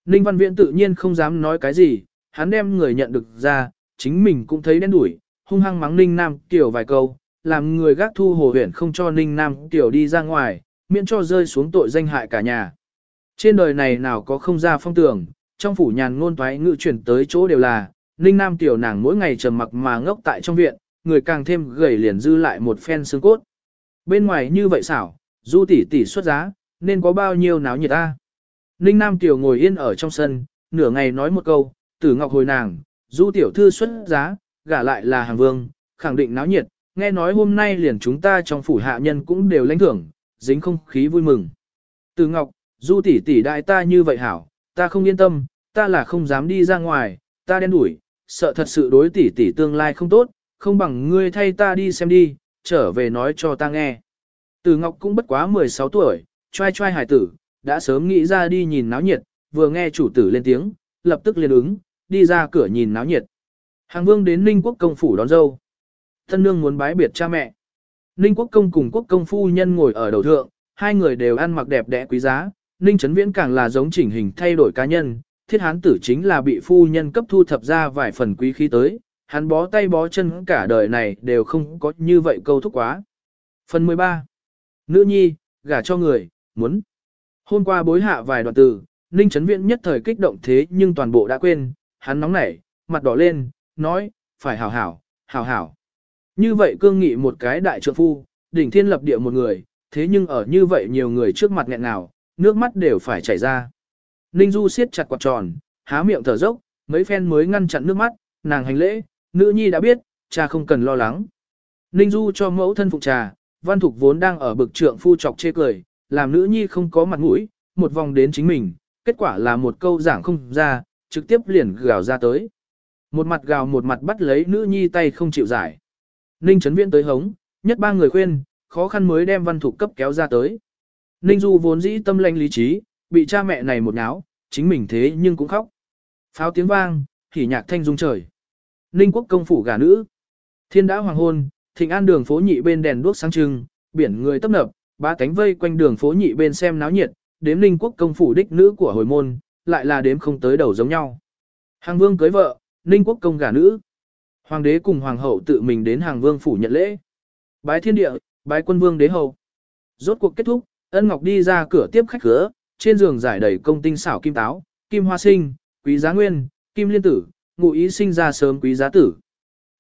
Ninh Văn Viễn tự nhiên không dám nói cái gì, hắn đem người nhận được ra, chính mình cũng thấy đen đủi, hung hăng mắng Ninh Nam Kiều vài câu, làm người gác thu hồ huyện không cho Ninh Nam Kiều đi ra ngoài, miễn cho rơi xuống tội danh hại cả nhà. Trên đời này nào có không ra phong tưởng, trong phủ nhàn ngôn thoái ngự chuyển tới chỗ đều là, Ninh Nam Tiểu nàng mỗi ngày trầm mặc mà ngốc tại trong viện, người càng thêm gầy liền dư lại một phen xương cốt. Bên ngoài như vậy xảo, du tỷ tỷ xuất giá, nên có bao nhiêu náo nhiệt ta. Ninh Nam Tiểu ngồi yên ở trong sân, nửa ngày nói một câu, tử ngọc hồi nàng, du tiểu thư xuất giá, gả lại là hàng vương, khẳng định náo nhiệt, nghe nói hôm nay liền chúng ta trong phủ hạ nhân cũng đều lãnh thưởng, dính không khí vui mừng. Tử ngọc, du tỷ tỷ đại ta như vậy hảo, ta không yên tâm, ta là không dám đi ra ngoài, ta đen đuổi, sợ thật sự đối tỷ tỷ tương lai không tốt, không bằng ngươi thay ta đi xem đi, trở về nói cho ta nghe. Từ Ngọc cũng bất quá 16 tuổi, trai trai hải tử, đã sớm nghĩ ra đi nhìn náo nhiệt, vừa nghe chủ tử lên tiếng, lập tức liền ứng, đi ra cửa nhìn náo nhiệt. Hàng vương đến Ninh Quốc công phủ đón dâu. Thân nương muốn bái biệt cha mẹ. Ninh Quốc công cùng Quốc công phu nhân ngồi ở đầu thượng, hai người đều ăn mặc đẹp đẽ quý giá. Ninh Trấn Viễn càng là giống chỉnh hình thay đổi cá nhân, thiết hán tử chính là bị phu nhân cấp thu thập ra vài phần quý khí tới, hắn bó tay bó chân cả đời này đều không có như vậy câu thúc quá. Phần 13. Nữ nhi, gả cho người, muốn. Hôm qua bối hạ vài đoạn từ, Ninh Trấn Viễn nhất thời kích động thế nhưng toàn bộ đã quên, hắn nóng nảy, mặt đỏ lên, nói, phải hảo hảo, hảo hảo. Như vậy cương nghị một cái đại trượng phu, đỉnh thiên lập địa một người, thế nhưng ở như vậy nhiều người trước mặt nghẹn nào, nước mắt đều phải chảy ra. Ninh Du siết chặt quạt tròn, há miệng thở dốc, mấy phen mới ngăn chặn nước mắt, nàng hành lễ, nữ nhi đã biết, cha không cần lo lắng. Ninh Du cho mẫu thân phục trà, văn thục vốn đang ở bực trượng phu chọc chê cười, làm nữ nhi không có mặt mũi, một vòng đến chính mình, kết quả là một câu giảng không ra, trực tiếp liền gào ra tới. Một mặt gào một mặt bắt lấy nữ nhi tay không chịu giải. Ninh Trấn Viễn tới hống, nhất ba người khuyên, khó khăn mới đem văn thục cấp kéo ra tới. Ninh Du vốn dĩ tâm lanh lý trí, bị cha mẹ này một náo, chính mình thế nhưng cũng khóc. Pháo tiếng vang, hỉ nhạc thanh dung trời. Ninh quốc công phủ gà nữ. Thiên đã hoàng hôn, thịnh an đường phố nhị bên đèn đuốc sáng trưng, biển người tấp nập, ba cánh vây quanh đường phố nhị bên xem náo nhiệt, đếm Ninh quốc công phủ đích nữ của hồi môn, lại là đếm không tới đầu giống nhau. Hàng vương cưới vợ, Ninh quốc công gả nữ. Hoàng đế cùng hoàng hậu tự mình đến hàng vương phủ nhận lễ. Bái thiên địa, bái quân vương đế hậu. Rốt cuộc kết thúc, ân ngọc đi ra cửa tiếp khách cửa, trên giường giải đầy công tinh xảo kim táo, kim hoa sinh, quý giá nguyên, kim liên tử, ngụ ý sinh ra sớm quý giá tử.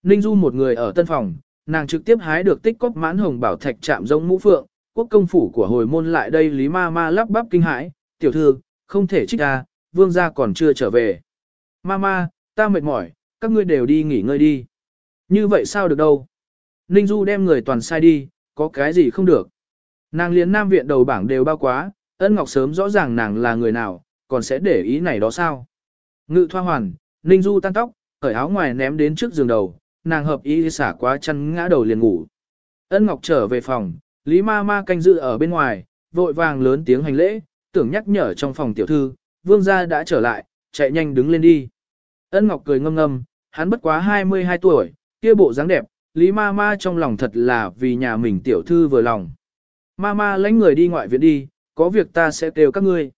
Ninh Du một người ở tân phòng, nàng trực tiếp hái được tích cóp mãn hồng bảo thạch chạm giống mũ phượng, quốc công phủ của hồi môn lại đây lý ma ma lắp bắp kinh hãi, tiểu thư, không thể trích ra, vương gia còn chưa trở về. Ma ma, ta mệt mỏi, các ngươi đều đi nghỉ ngơi đi. Như vậy sao được đâu. Ninh Du đem người toàn sai đi, có cái gì không được. Nàng liền nam viện đầu bảng đều bao quá, ân ngọc sớm rõ ràng nàng là người nào, còn sẽ để ý này đó sao. Ngự thoa hoàn, Ninh Du tan tóc, cởi áo ngoài ném đến trước giường đầu, nàng hợp ý xả quá chăn ngã đầu liền ngủ. Ân ngọc trở về phòng, Lý ma ma canh dự ở bên ngoài, vội vàng lớn tiếng hành lễ, tưởng nhắc nhở trong phòng tiểu thư, vương gia đã trở lại, chạy nhanh đứng lên đi. Ân Ngọc cười ngâm ngâm, hắn bất quá 22 tuổi, kia bộ dáng đẹp, Lý ma ma trong lòng thật là vì nhà mình tiểu thư vừa lòng. Ma ma lãnh người đi ngoại viện đi, có việc ta sẽ kêu các ngươi.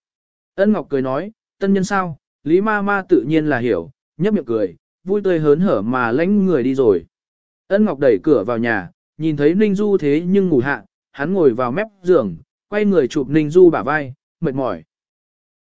Ân Ngọc cười nói, tân nhân sao, Lý ma ma tự nhiên là hiểu, nhấp miệng cười, vui tươi hớn hở mà lãnh người đi rồi. Ân Ngọc đẩy cửa vào nhà, nhìn thấy Ninh Du thế nhưng ngủ hạ, hắn ngồi vào mép giường, quay người chụp Ninh Du bả vai, mệt mỏi.